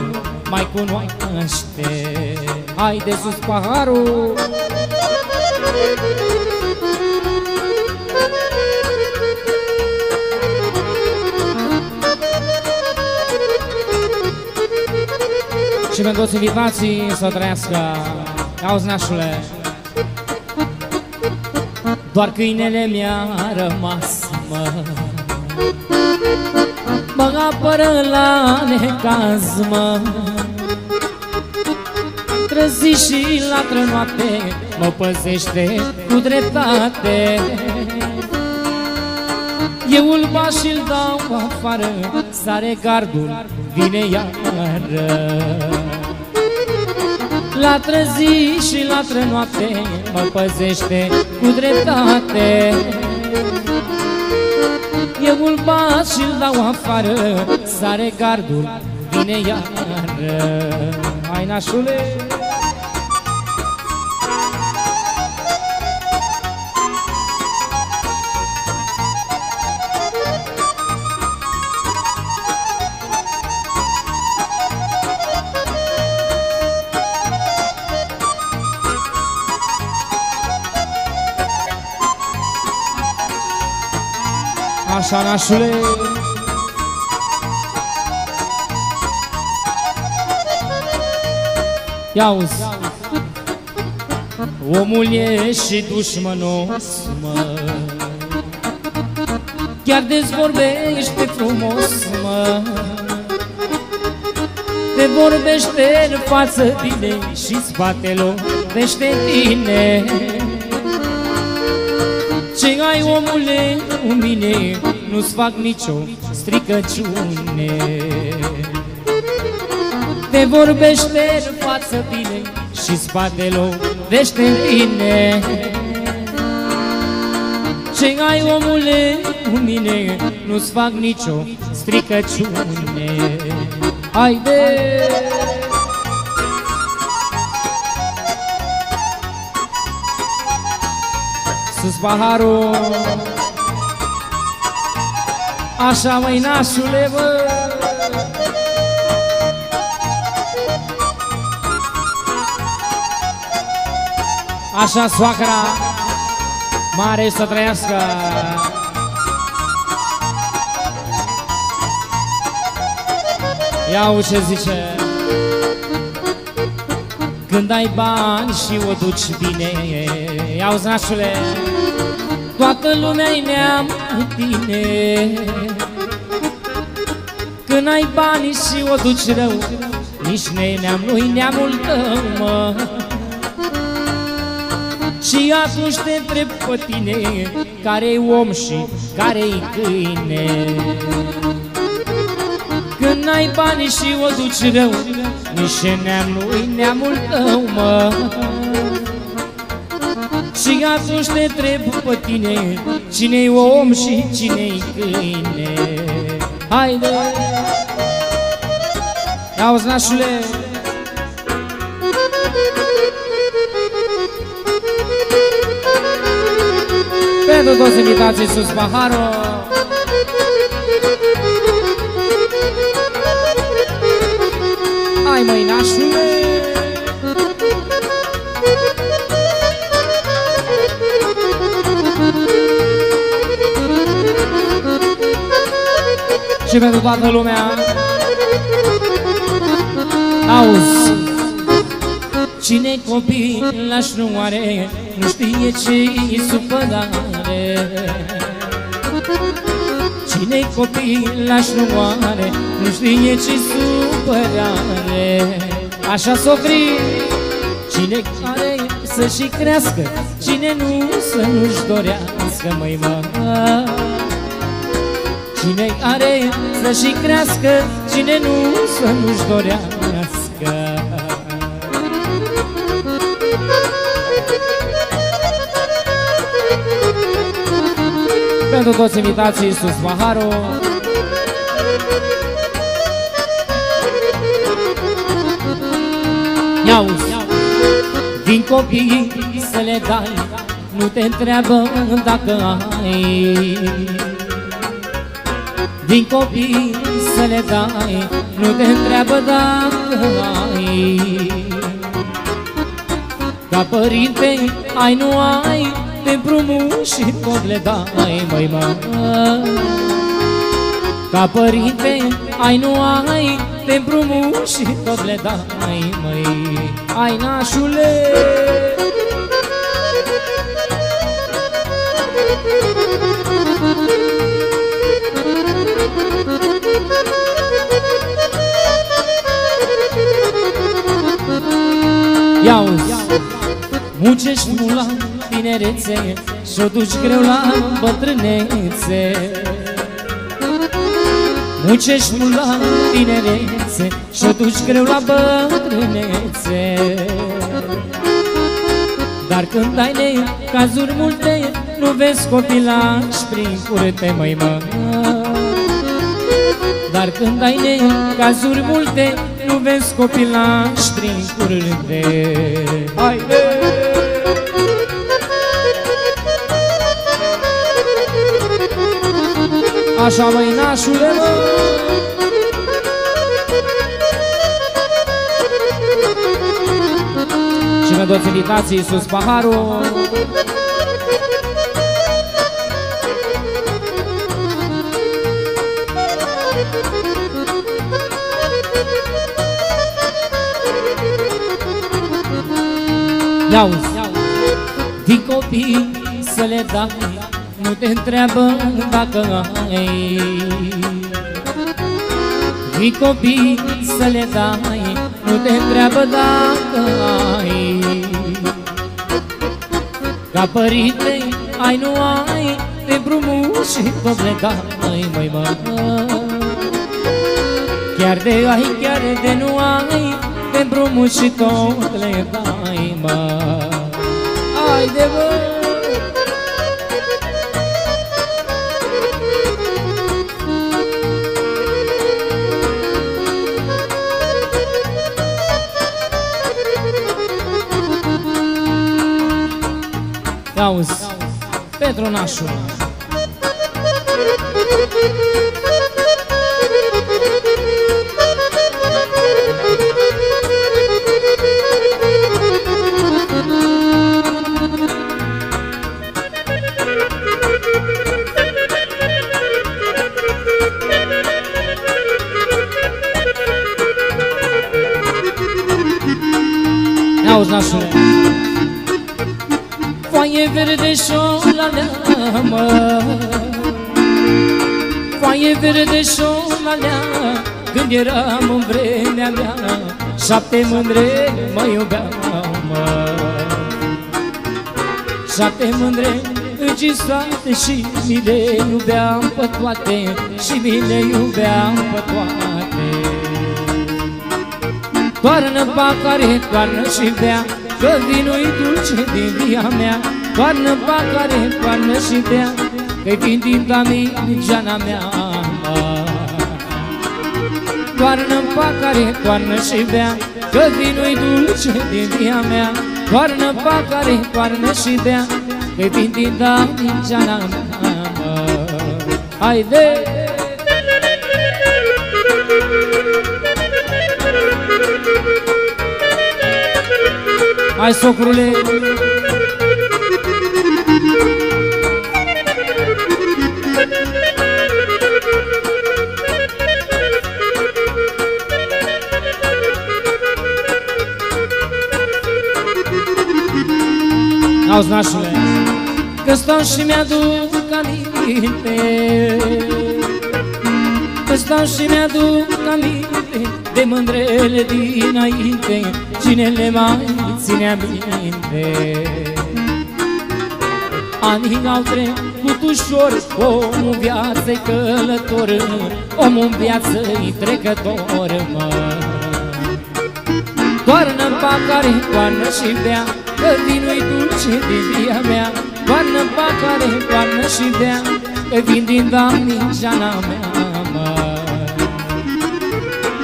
mai cunoaște. Hai de sus paharul! Și pentru toți invitații să trăiască Auzi, nașule. Doar câinele mi-a rămas, mă. Mă apără la necaz, mă. Trăzi și la noapte Mă păzește cu dreptate. Eu îl bat și-l dau afară Sare gardul, vine iară La trăzi și la trănoapte Mă păzește cu dreptate. Eu îl bat și-l dau afară Sare gardul, vine iară. Hai nașule Așa nașule Ia uzi. Omul e și dușmănos, mă. Chiar dezvorbește frumos, mă. Te vorbește în față bine și spatele vește tine Ce ai omule cu mine Nu-ți fac nicio stricăciune. Te vorbește în față bine și spatele vește tine. Ce ai omule cu mine Nu-ți fac nicio stricăciune. Haide! Sus paharul Așa măi nașule bă. Așa soacra Mare să trăiască. Ia ce zice. Când ai bani și o duci bine Ia nașule Toată lumea-i neam cu tine. Când ai bani și o duci rău Nici ne neam, nu-i neamul tău, mă. Și atunci te întreb pe tine Care-i om și care-i câine? Când ai bani și o duci rău Nici neam, nu-i neamul tău, mă și atunci te întreb pe tine Cine-i om și cine-i câine Haide! Auzi, nașule! Pentru toți invitații sus paharul Hai măi, nașule! Și pentru toată lumea. Auzi. Cine copil laș nu are Nu știe ce-i supărare cine copil laș nu are Nu știe ce-i supărare Așa socri Cine care să și crească Cine nu să nu-și dorească Măi mă Cine are să și crească Cine nu să nu-și dorească? Pentru toți invitații sus paharul Iauzi, din copii să le dai Nu te întreabă dacă ai din copii să le dai Nu te întreabă dacă ai. Ca părinte ai, nu ai Te împrumut și tot le dai, măi, mă. Ca părinte ai, nu ai Te împrumut și tot le dai, măi. Ai nașule muncești mult la tinerețe Și-o duci greu la bătrânețe. Muncești mult la tinerețe Și-o duci greu la bătrânețe. Dar când ai cazuri multe Nu vezi copilași prin curte, măi mă. Dar când ai cazuri multe Nu vezi copilași prin curte. Haide! Așa măi nașule mă. Și mi-a dat invitații sus paharul. Ia-uzi Din copii să le dai Nu te întreabă dacă ai. Din copii să le dai Nu te întreabă dacă ai. Ca părinte ai, nu ai De brumul și tot le dai, măi mă. Chiar de ai, chiar de nu ai De brumul și tot le dai, mă. Ai de Auzi, Petronașul Auzi, mă Foaie verde șolalea Când eram în vremea mea Șapte mândre mă iubeau, mă. Șapte mândre încisate și mi le iubeam pe toate Și mi le iubeam pe toate. Toarnă pacare, toarnă și bea Că vinul-i dulce din via mea Toarnă pacare, toarnă și bea Că-i vin din damigeana mea Toarnă pacare, toarnă și bea Că vinul-i dulce din via mea Toarnă pacare, toarnă și bea Că-i vin din damigeana mea Haide! Hai, socrule! Auzi, nașule Că stau și mi-aduc aminte. Că stau și mi-aduc aminte De mândrele dinainte. Cine le mai ține minte Anii au trecut ușor Omul viață-i călător Omul viață-i trecător, mă. Toarnă pacare, toarnă și bea Că vinul-i dulce din via mea Toarnă pacare, toarnă și bea Că vin din damigeana mea, mă.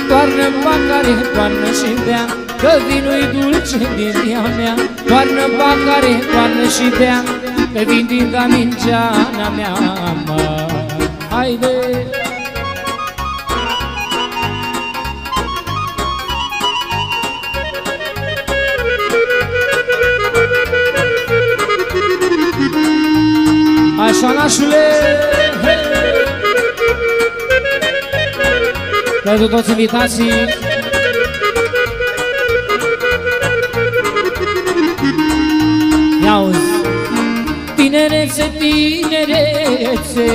Toarnă pacare, toarnă și bea Că vinul-i dulce din via mea. Toarnă pacare, toarnă și bea Că vin din damigeana mea, mă. Haide! Nașule Pentru toți invitații. Ia-uzi Tinerețe, tinerețe.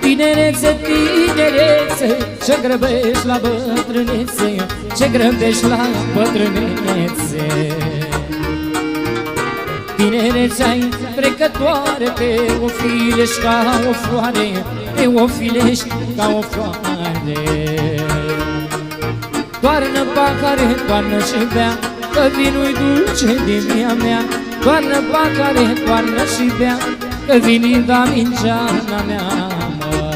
Tinerețe, tinerețe. Ce grăbești la bătrânețe? Ce grăbești la bătrânețe? Tinerețe ai trecătoare Te o filești ca o floare Te o filești ca o floare. Toarnă pacare, toarnă și bea Că vinul-i dulce din mia mea. Toarnă pacare, toarnă și bea Că vini da minceana mea mă.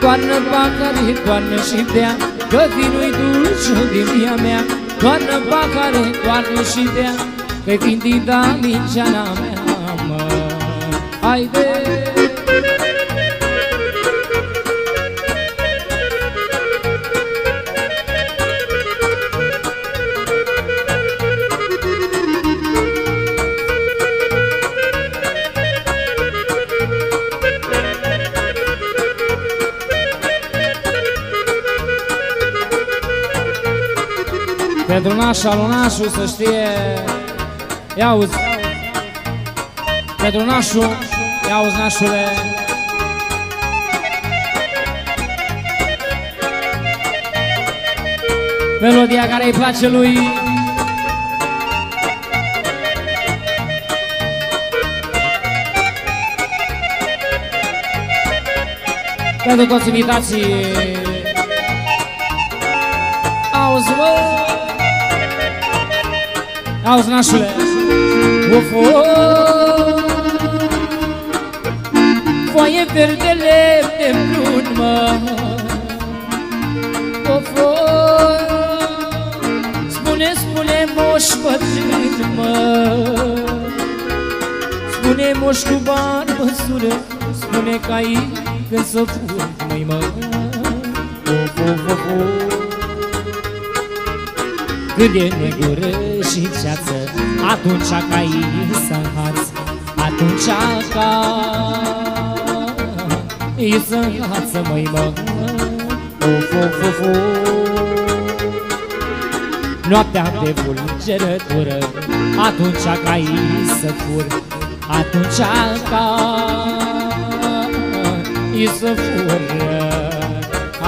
Toarnă pacare, toarnă și bea Că vinul-i dulce din mia mea. Toarnă pacare, toarnă și bea Că vini da minceana mea mă. Haide! Pentru nașa lunașul să știe Ia uzi Pentru nașul Ia uzi nașule. Melodia care îi place lui. Pentru toți invitații. Auzi, mă. Auzi, nașule Of, of Foaie verdele de brun, mă. Of, of Spune, spune, moș bătrân, mă. Spune, moș cu barbă sură Spune că ai când să fur, măi, mă. Of, of, of, of când e negură și ceață Atunci ca ei să înhați Atunci ca ei să înhață măi mă. Of, of, of, of. Noaptea de vulgerătură Atunci ca ei să fur Atunci ca ei să fură.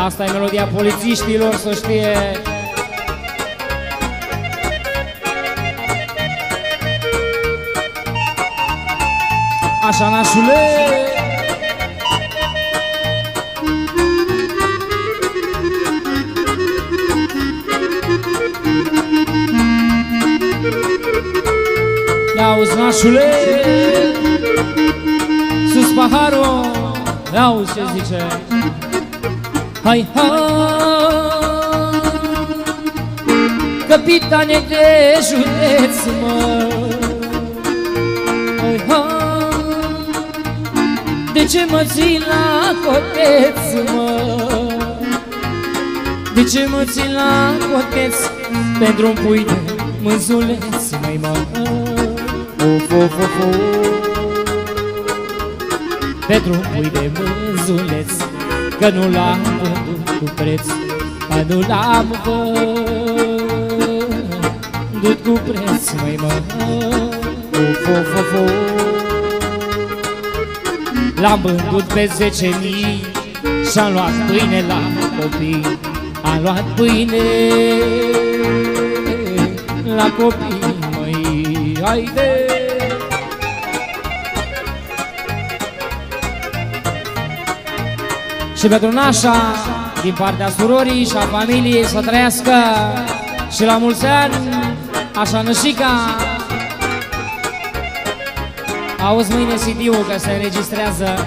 Asta e melodia polițiștilor, să știe Așa, nașule. Ia uzi, nașule. Sus paharul. Ia uzi ce zice. Hai, hai. Capitane de județ, mă De ce mă ții la coteț, mă? De ce mă ții la coteț Pentru un pui de mânzuleț, măi, mă? Of, of, of, of Pentru un pui de mânzuleț Că nu l-am vândut cu preț. Că nu l-am vândut cu preț, măi, mă? Of, of, of, of L-am vândut pe zece mii Și-am luat pâine la copii Am luat pâine la copii, măi Haide! Și pentru nașa, din partea surorii și a familiei să trăiască Și la mulți ani, așa nășica Auzi mâine CD-ul că se înregistrează.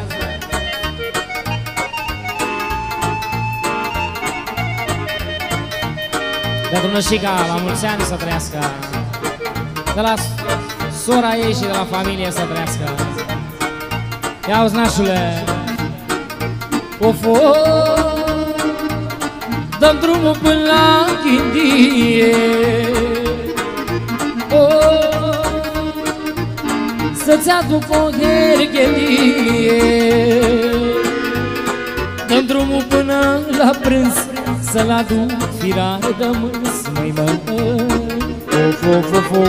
Pentru nășica, la mulți ani să trăiască. De la sora ei și de la familie să trăiască. Ia auzi nașule. Of, of Dăm drumul până la Chindie Să-ți aduc o herghelie Dăm drumul până la prânz Să-l aduc firar de mâns Măi mă Of, of, of, of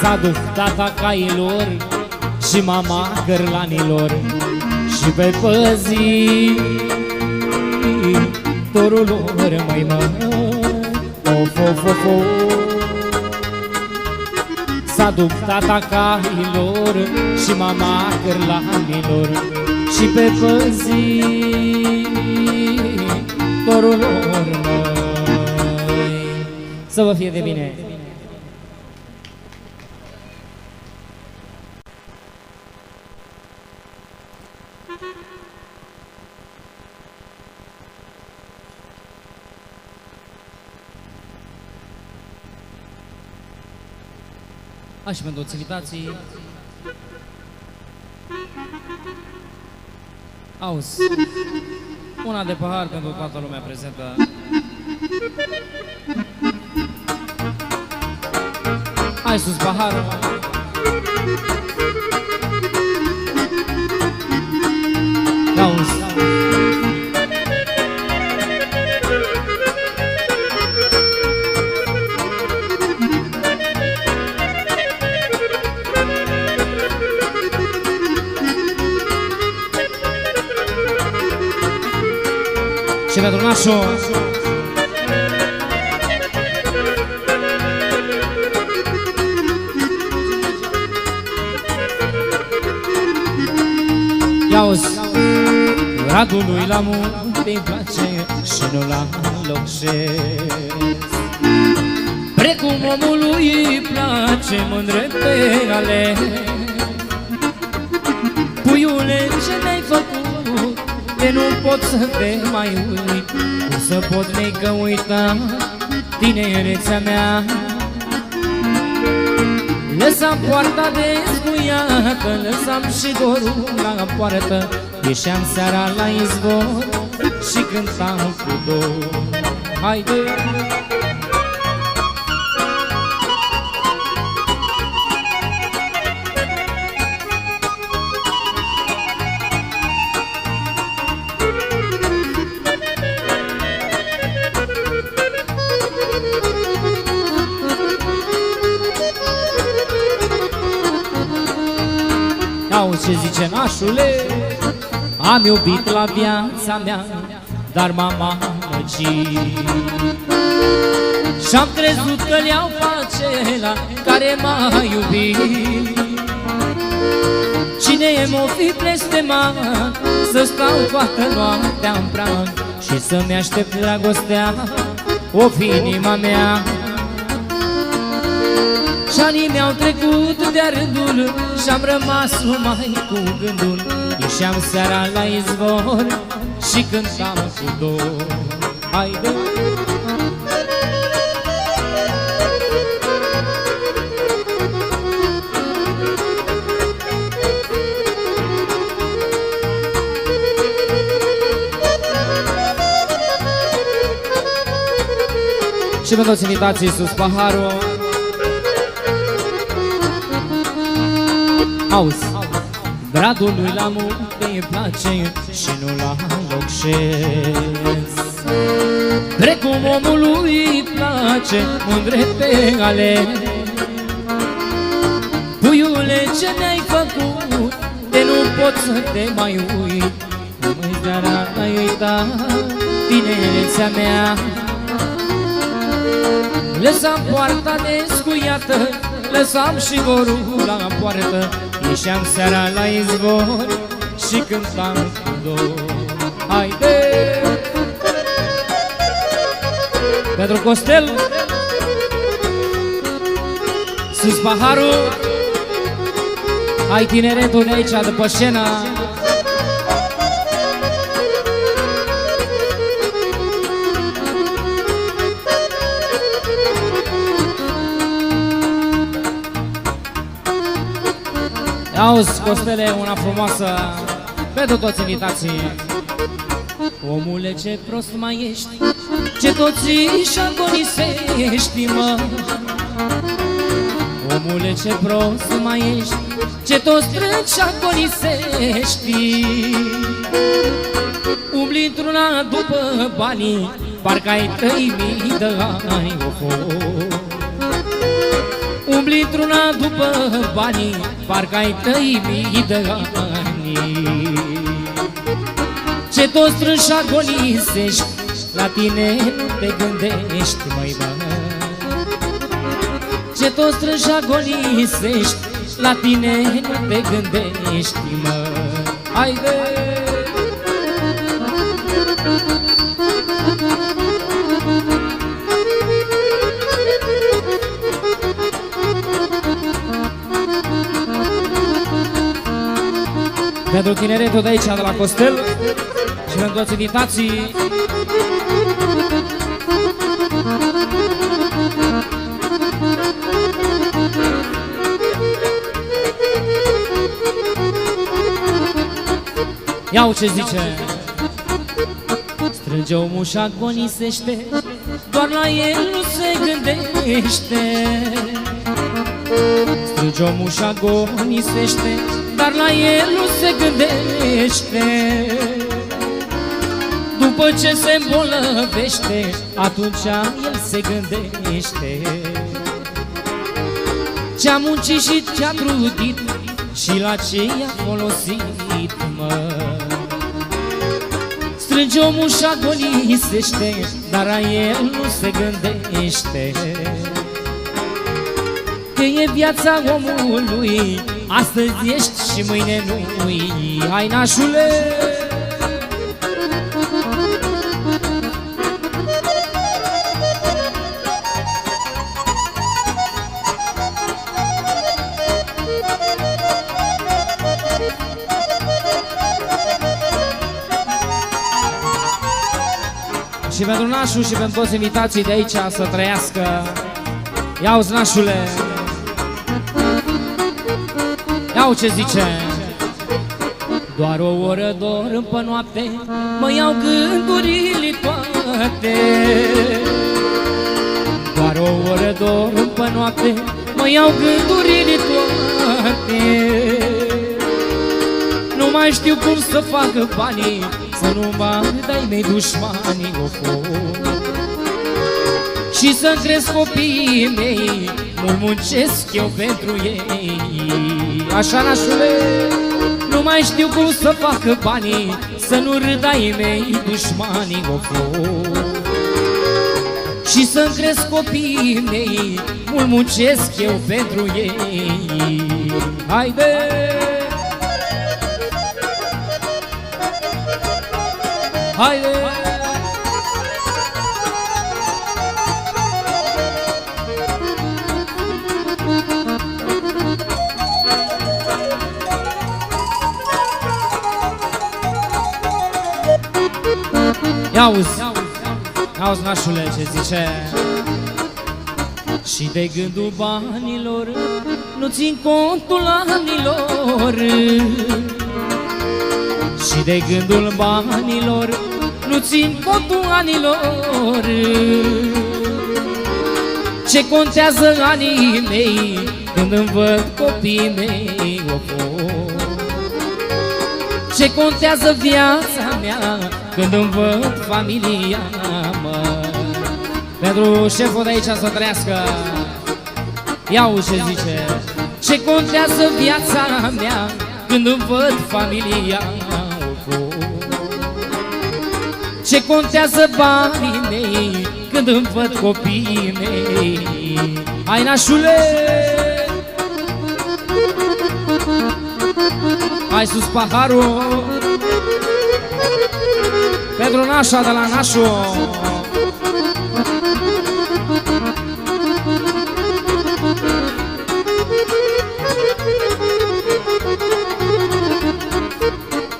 Să aduc tata cailor Și mama gărlanilor Și pe păzi Torul lor, măi mă Of, of, of, of Să aduc tata cailor Și mama cârlanilor Și pe păzitorul lor măi Să vă fie de bine Așa și pentru toți invitații Auzi Una de pahar pentru toată lumea prezentă. Hai sus paharul Și pentru nașul Ia uzi Radului la munte îi place Și nu la loc șez Precum omului îi place mândre pe ale Puiule, ce ne-ai făcut? De nu pot să te mai uit Cum să pot neică uita tinerețea mea Lăsam poarta dezbuiată Lăsam și dorul la poartă Ieșeam seara la izvor Și cântam cu dor Haide! Ce zice nașule? Am iubit la viața mea Dar m-am amăgit Și-am crezut că le-au face la Care m-a iubit. Cine e m-o fi blestemat Să stau toată noaptea în prag Și să-mi aștept dragostea O fi inima mea. Și anii mi-au trecut de-a rândul Și-am rămas numai cu gândul Ieșeam seara la izvor Și cântam cu dor Haide! Și pentru toți invitații sus paharul Auzi, gradul lui la munte îi place și nu la loc șez Precum omului îi place mândre pe ale. Puiule, ce ne-ai făcut? De nu pot să te mai uit. Cum îți dar ai uitat tinerețea mea. Lăsam poarta descuiată Lăsam și vorul la poartă Ieșeam seara la izvor Și cântam cu dor Haide! Pentru Costel Sus paharul Hai tineretul de aici, după scenă Auzi, Costele, una frumoasă Pentru toți invitații. Omule, ce prost mai ești Ce toți și agonisești, mă. Omule, ce prost mai ești Ce toți strângi și agonisești. Umbli într-una după banii Parcă ai trei mii de ani, of, Umbli într-una după banii Parcă ai trei mii de ani. Ce toți strânși agonisești La tine nu te gândești, măi bă. Ce tot strângi agonisești La tine nu te gândești, mă. Haide! Pentru tineretul de aici, de la Costel. Și pentru toți invitații. Iau ce zice. Strânge omul și agonisește Doar la el nu se gândește. Strânge omul și agonisește Dar la el nu se gândește. După ce se îmbolnăvește Atunci el se gândește. Ce-a muncit și ce-a trudit Și la ce i-a folosit, mă? Strânge omul și agonisește Dar la el nu se gândește. Că e viața omului Astăzi ești și mâine nu-i Hai nașule Și pentru nașul și pentru toți invitații de aici să trăiască. Ia-uzi nașule Iau ce zice. Doar o oră dorm pe noapte Mă iau gândurile toate. Doar o oră dorm pe noapte Mă iau gândurile toate. Nu mai știu cum să fac banii Să nu mă dai mei dușmanii o Și să cresc copiii mei Mult muncesc eu pentru ei Așa, nașule Nu mai știu cum să fac banii Să nu râd ai mei dușmanii o Și să cresc copiii mei Mult muncesc eu pentru ei Haide! Haide! Ia uzi, ia uzi nașule ce zice? Și de gândul banilor Nu țin contul anilor. Și de gândul banilor Nu țin contul anilor. Ce contează anii mei Când îmi văd copiii mei o Ce contează viața mea când îmi văd familia, mă Pentru șeful de aici să trăiască Iau ce zice. Ce contează viața mea Când îmi văd familia Ce contează banii mei Când îmi văd copiii mei? Hai nașule! Hai sus paharul pentru nașa de la nașu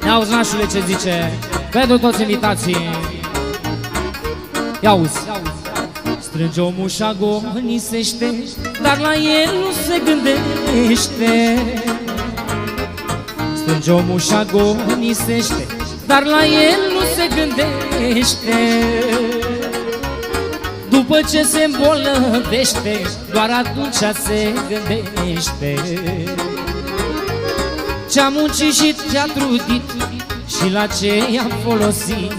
Ia-uzi nașule ce zice. Pentru toți invitații. Ia-uzi Strânge omul și agonisește Dar la el nu se gândește. Strânge omul și agonisește dar la el nu se gândește. După ce se îmbolnăvește Doar atunci se gândește. Ce-a muncit și ce-a trudit Și la ce i-a folosit.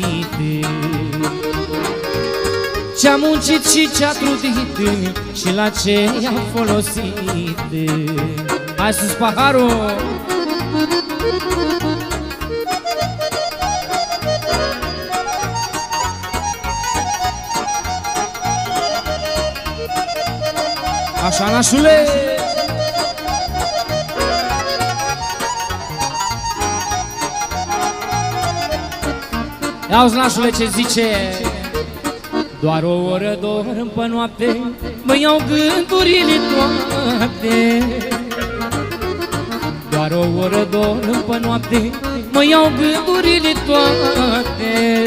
Ce-a muncit și ce-a trudit Și la ce i-a folosit. Hai sus paharul Așa, nașule! Ia-uzi, nașule, ce zice? Doar o oră dorm pe noapte Mă iau gândurile toate. Doar o oră dorm pe noapte Mă iau gândurile toate.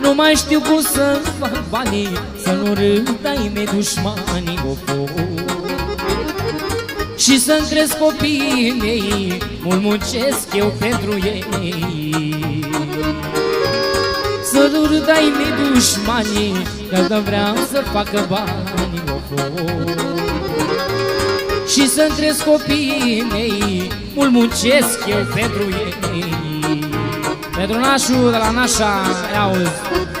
Nu mai știu cum să fac banii Să nu râdai mei dușmanii of, of. Și să-mi cresc copiii mei Mult muncesc eu pentru ei Să nu râdai mei dușmanii Că vreau să facă bani of, of. Și să-mi cresc copiii mei Mult muncesc eu pentru ei Pentru nașul de la nașa Ia auzi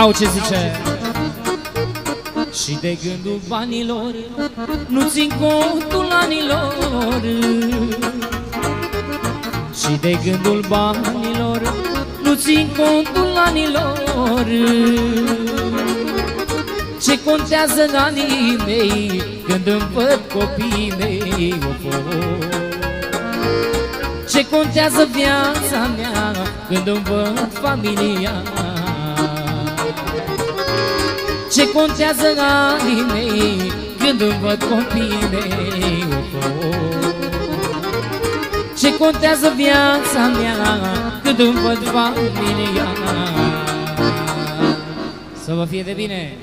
Au ce zice. Și de gândul banilor Nu țin contul anilor. Și de gândul banilor Nu țin contul anilor. Ce contează în anii mei Când îmi văd copiii mei of, of. Ce contează viața mea Când îmi văd familia ce contează anii mei Când îmi văd copiii mei of, of. Ce contează viața mea Când îmi văd familia Să vă fie de bine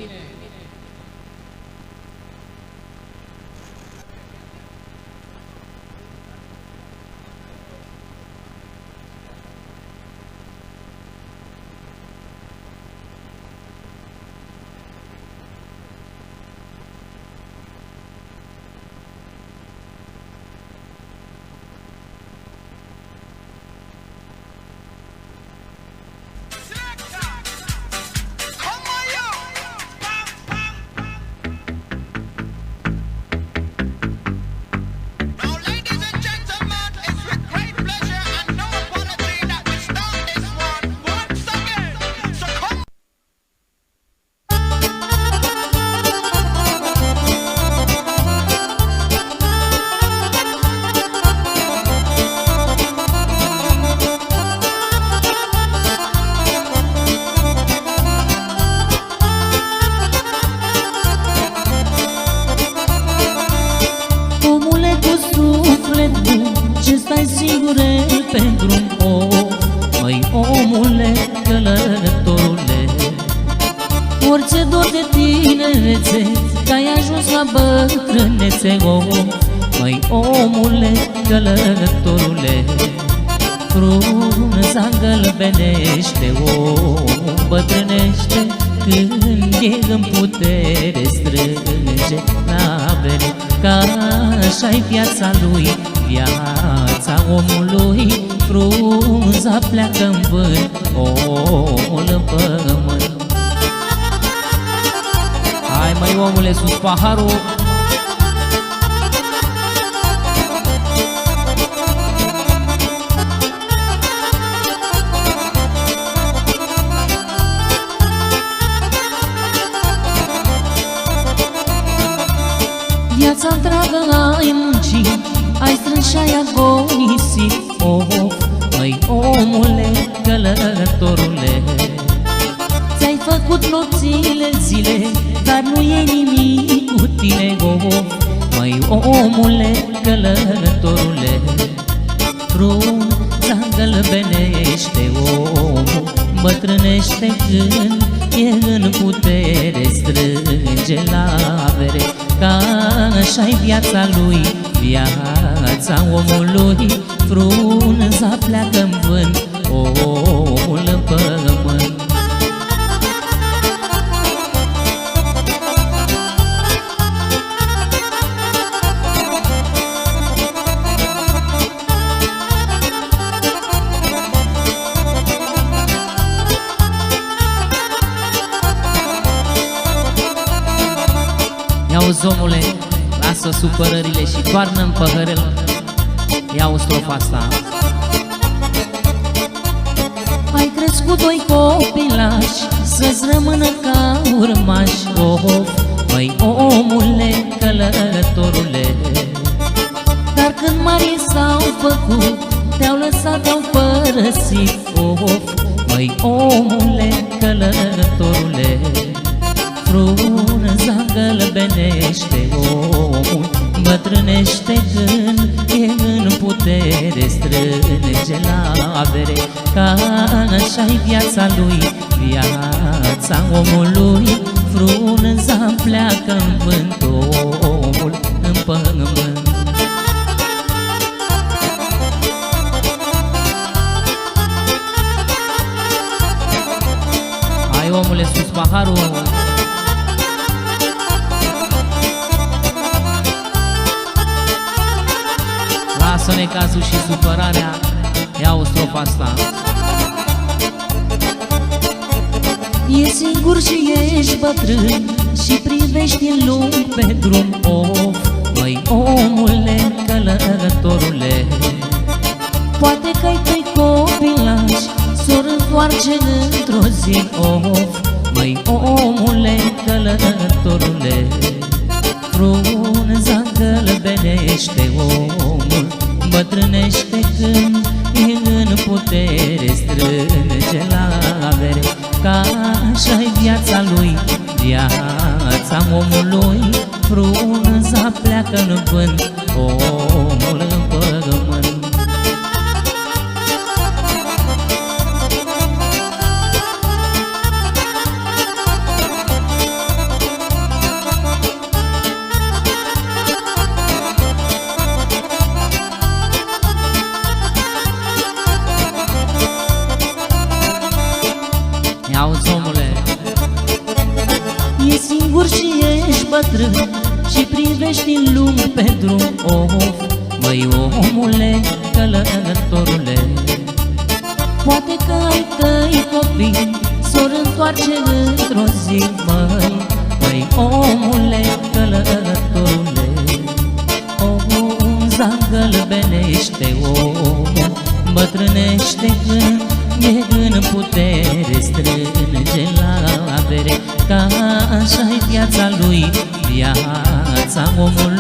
Xa 五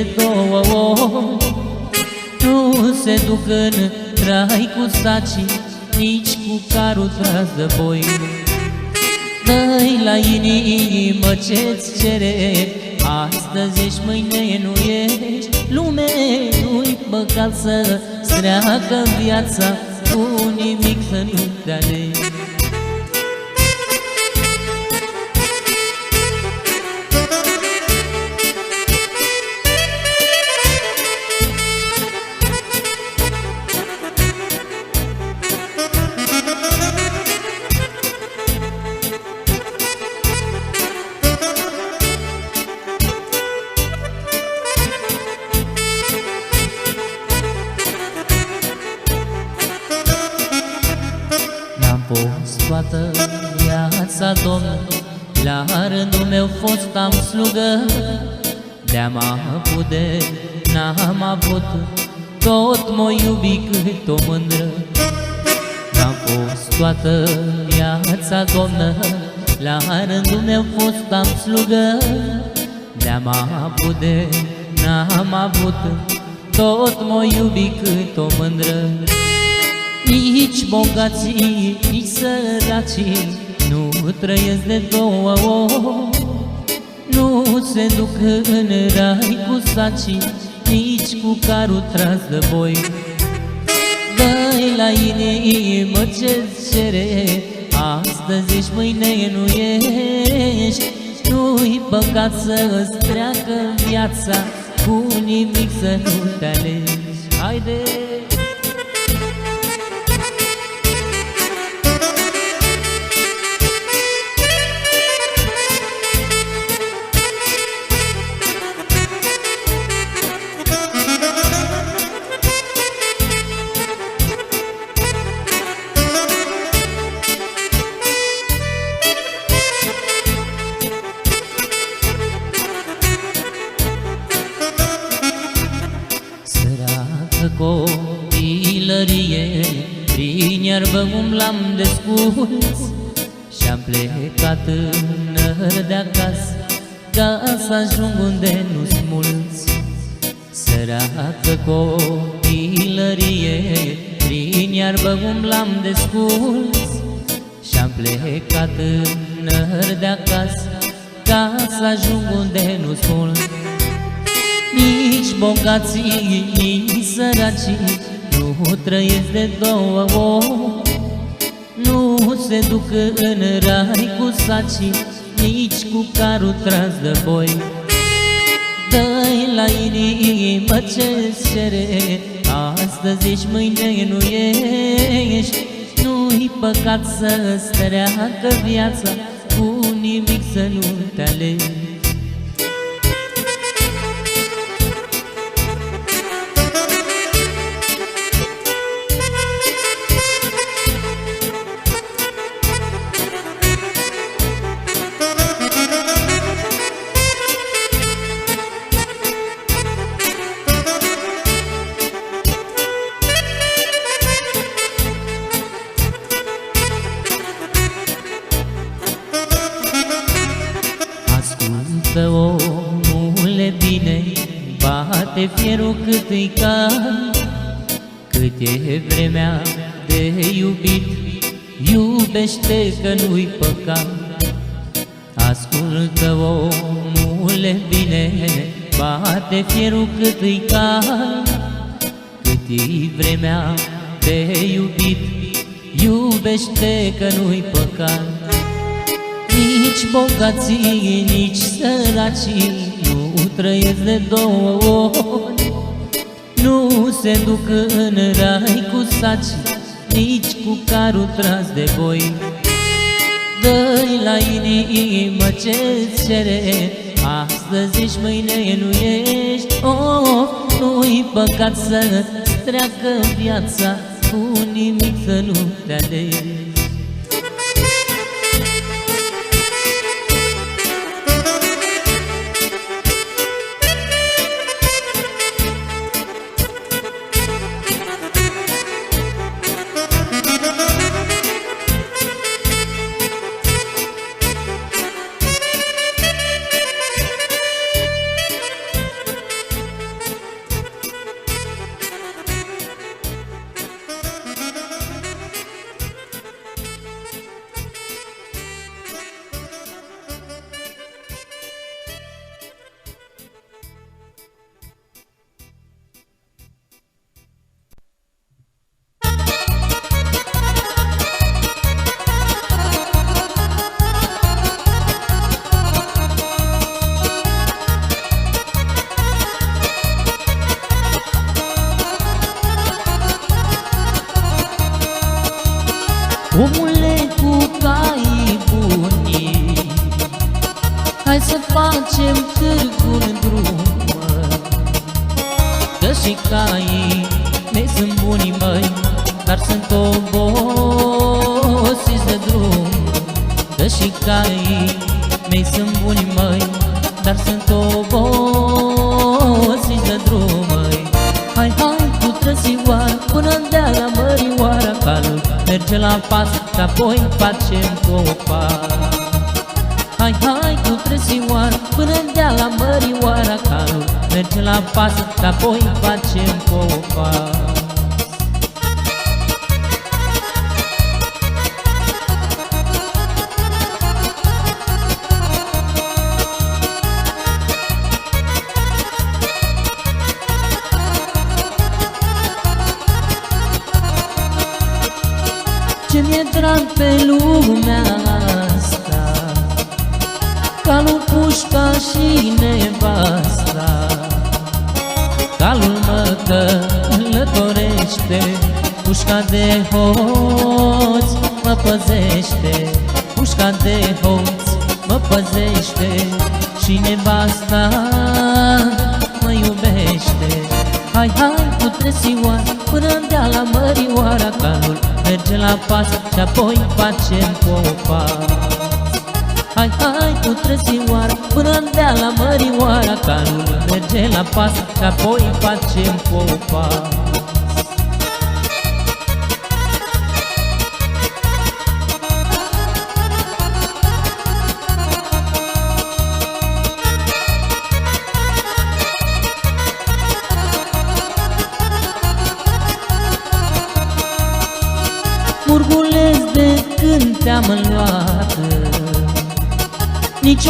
cele două ori. Nu se duc în trai cu sacii Nici cu carul tras de boi. Dă-i la inimă ce-ți cere Astăzi ești, mâine nu ești. Lume nu-i păcat să streacă viața Trăiesc de două ori. Nu se duc în rai cu sacii Nici cu carul tras de boi. Dă-i la inimă ce-ți cere Astăzi ești, mâine nu ești. Nu-i păcat să-ți treacă viața Cu nimic să nu te alegi. să-ți treacă viața. rugat să treacă viața Cu nimic să nu te alegi.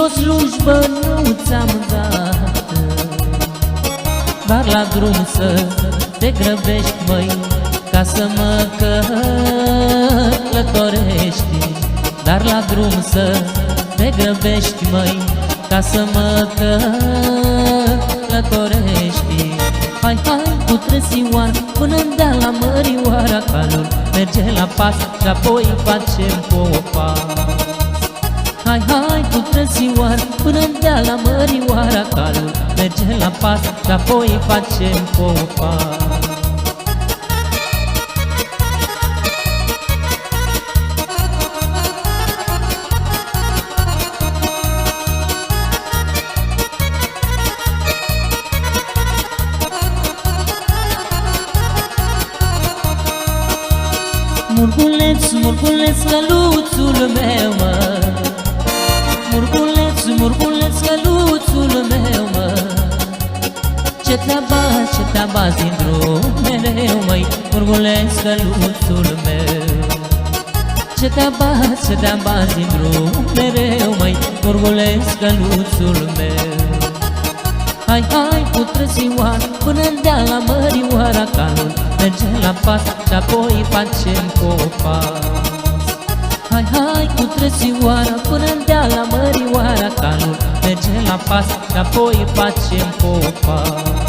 Nici o slujbă nu ți-am dat. Dar la drum să te grăbești, măi Ca să mă călătorești. Dar la drum să te grăbești, măi Ca să mă călătorești. Hai, hai cu trăsioară până în deala mărioara Calul merge la pas și apoi facem popa Hai, hai cu trăsioară până în deala mărioara Calul merge la pas și apoi facem popa ce treaba din drum mereu, măi Murguleț, căluțul meu. Ce treaba, ce treaba din drum mereu, măi Murguleț, căluțul meu. Hai, hai cu trăsioară până în deala mărioara Calul merge la pas și apoi facem copac Hai, hai cu trăsioară până în deala mărioara Calul merge la pas și apoi facem copac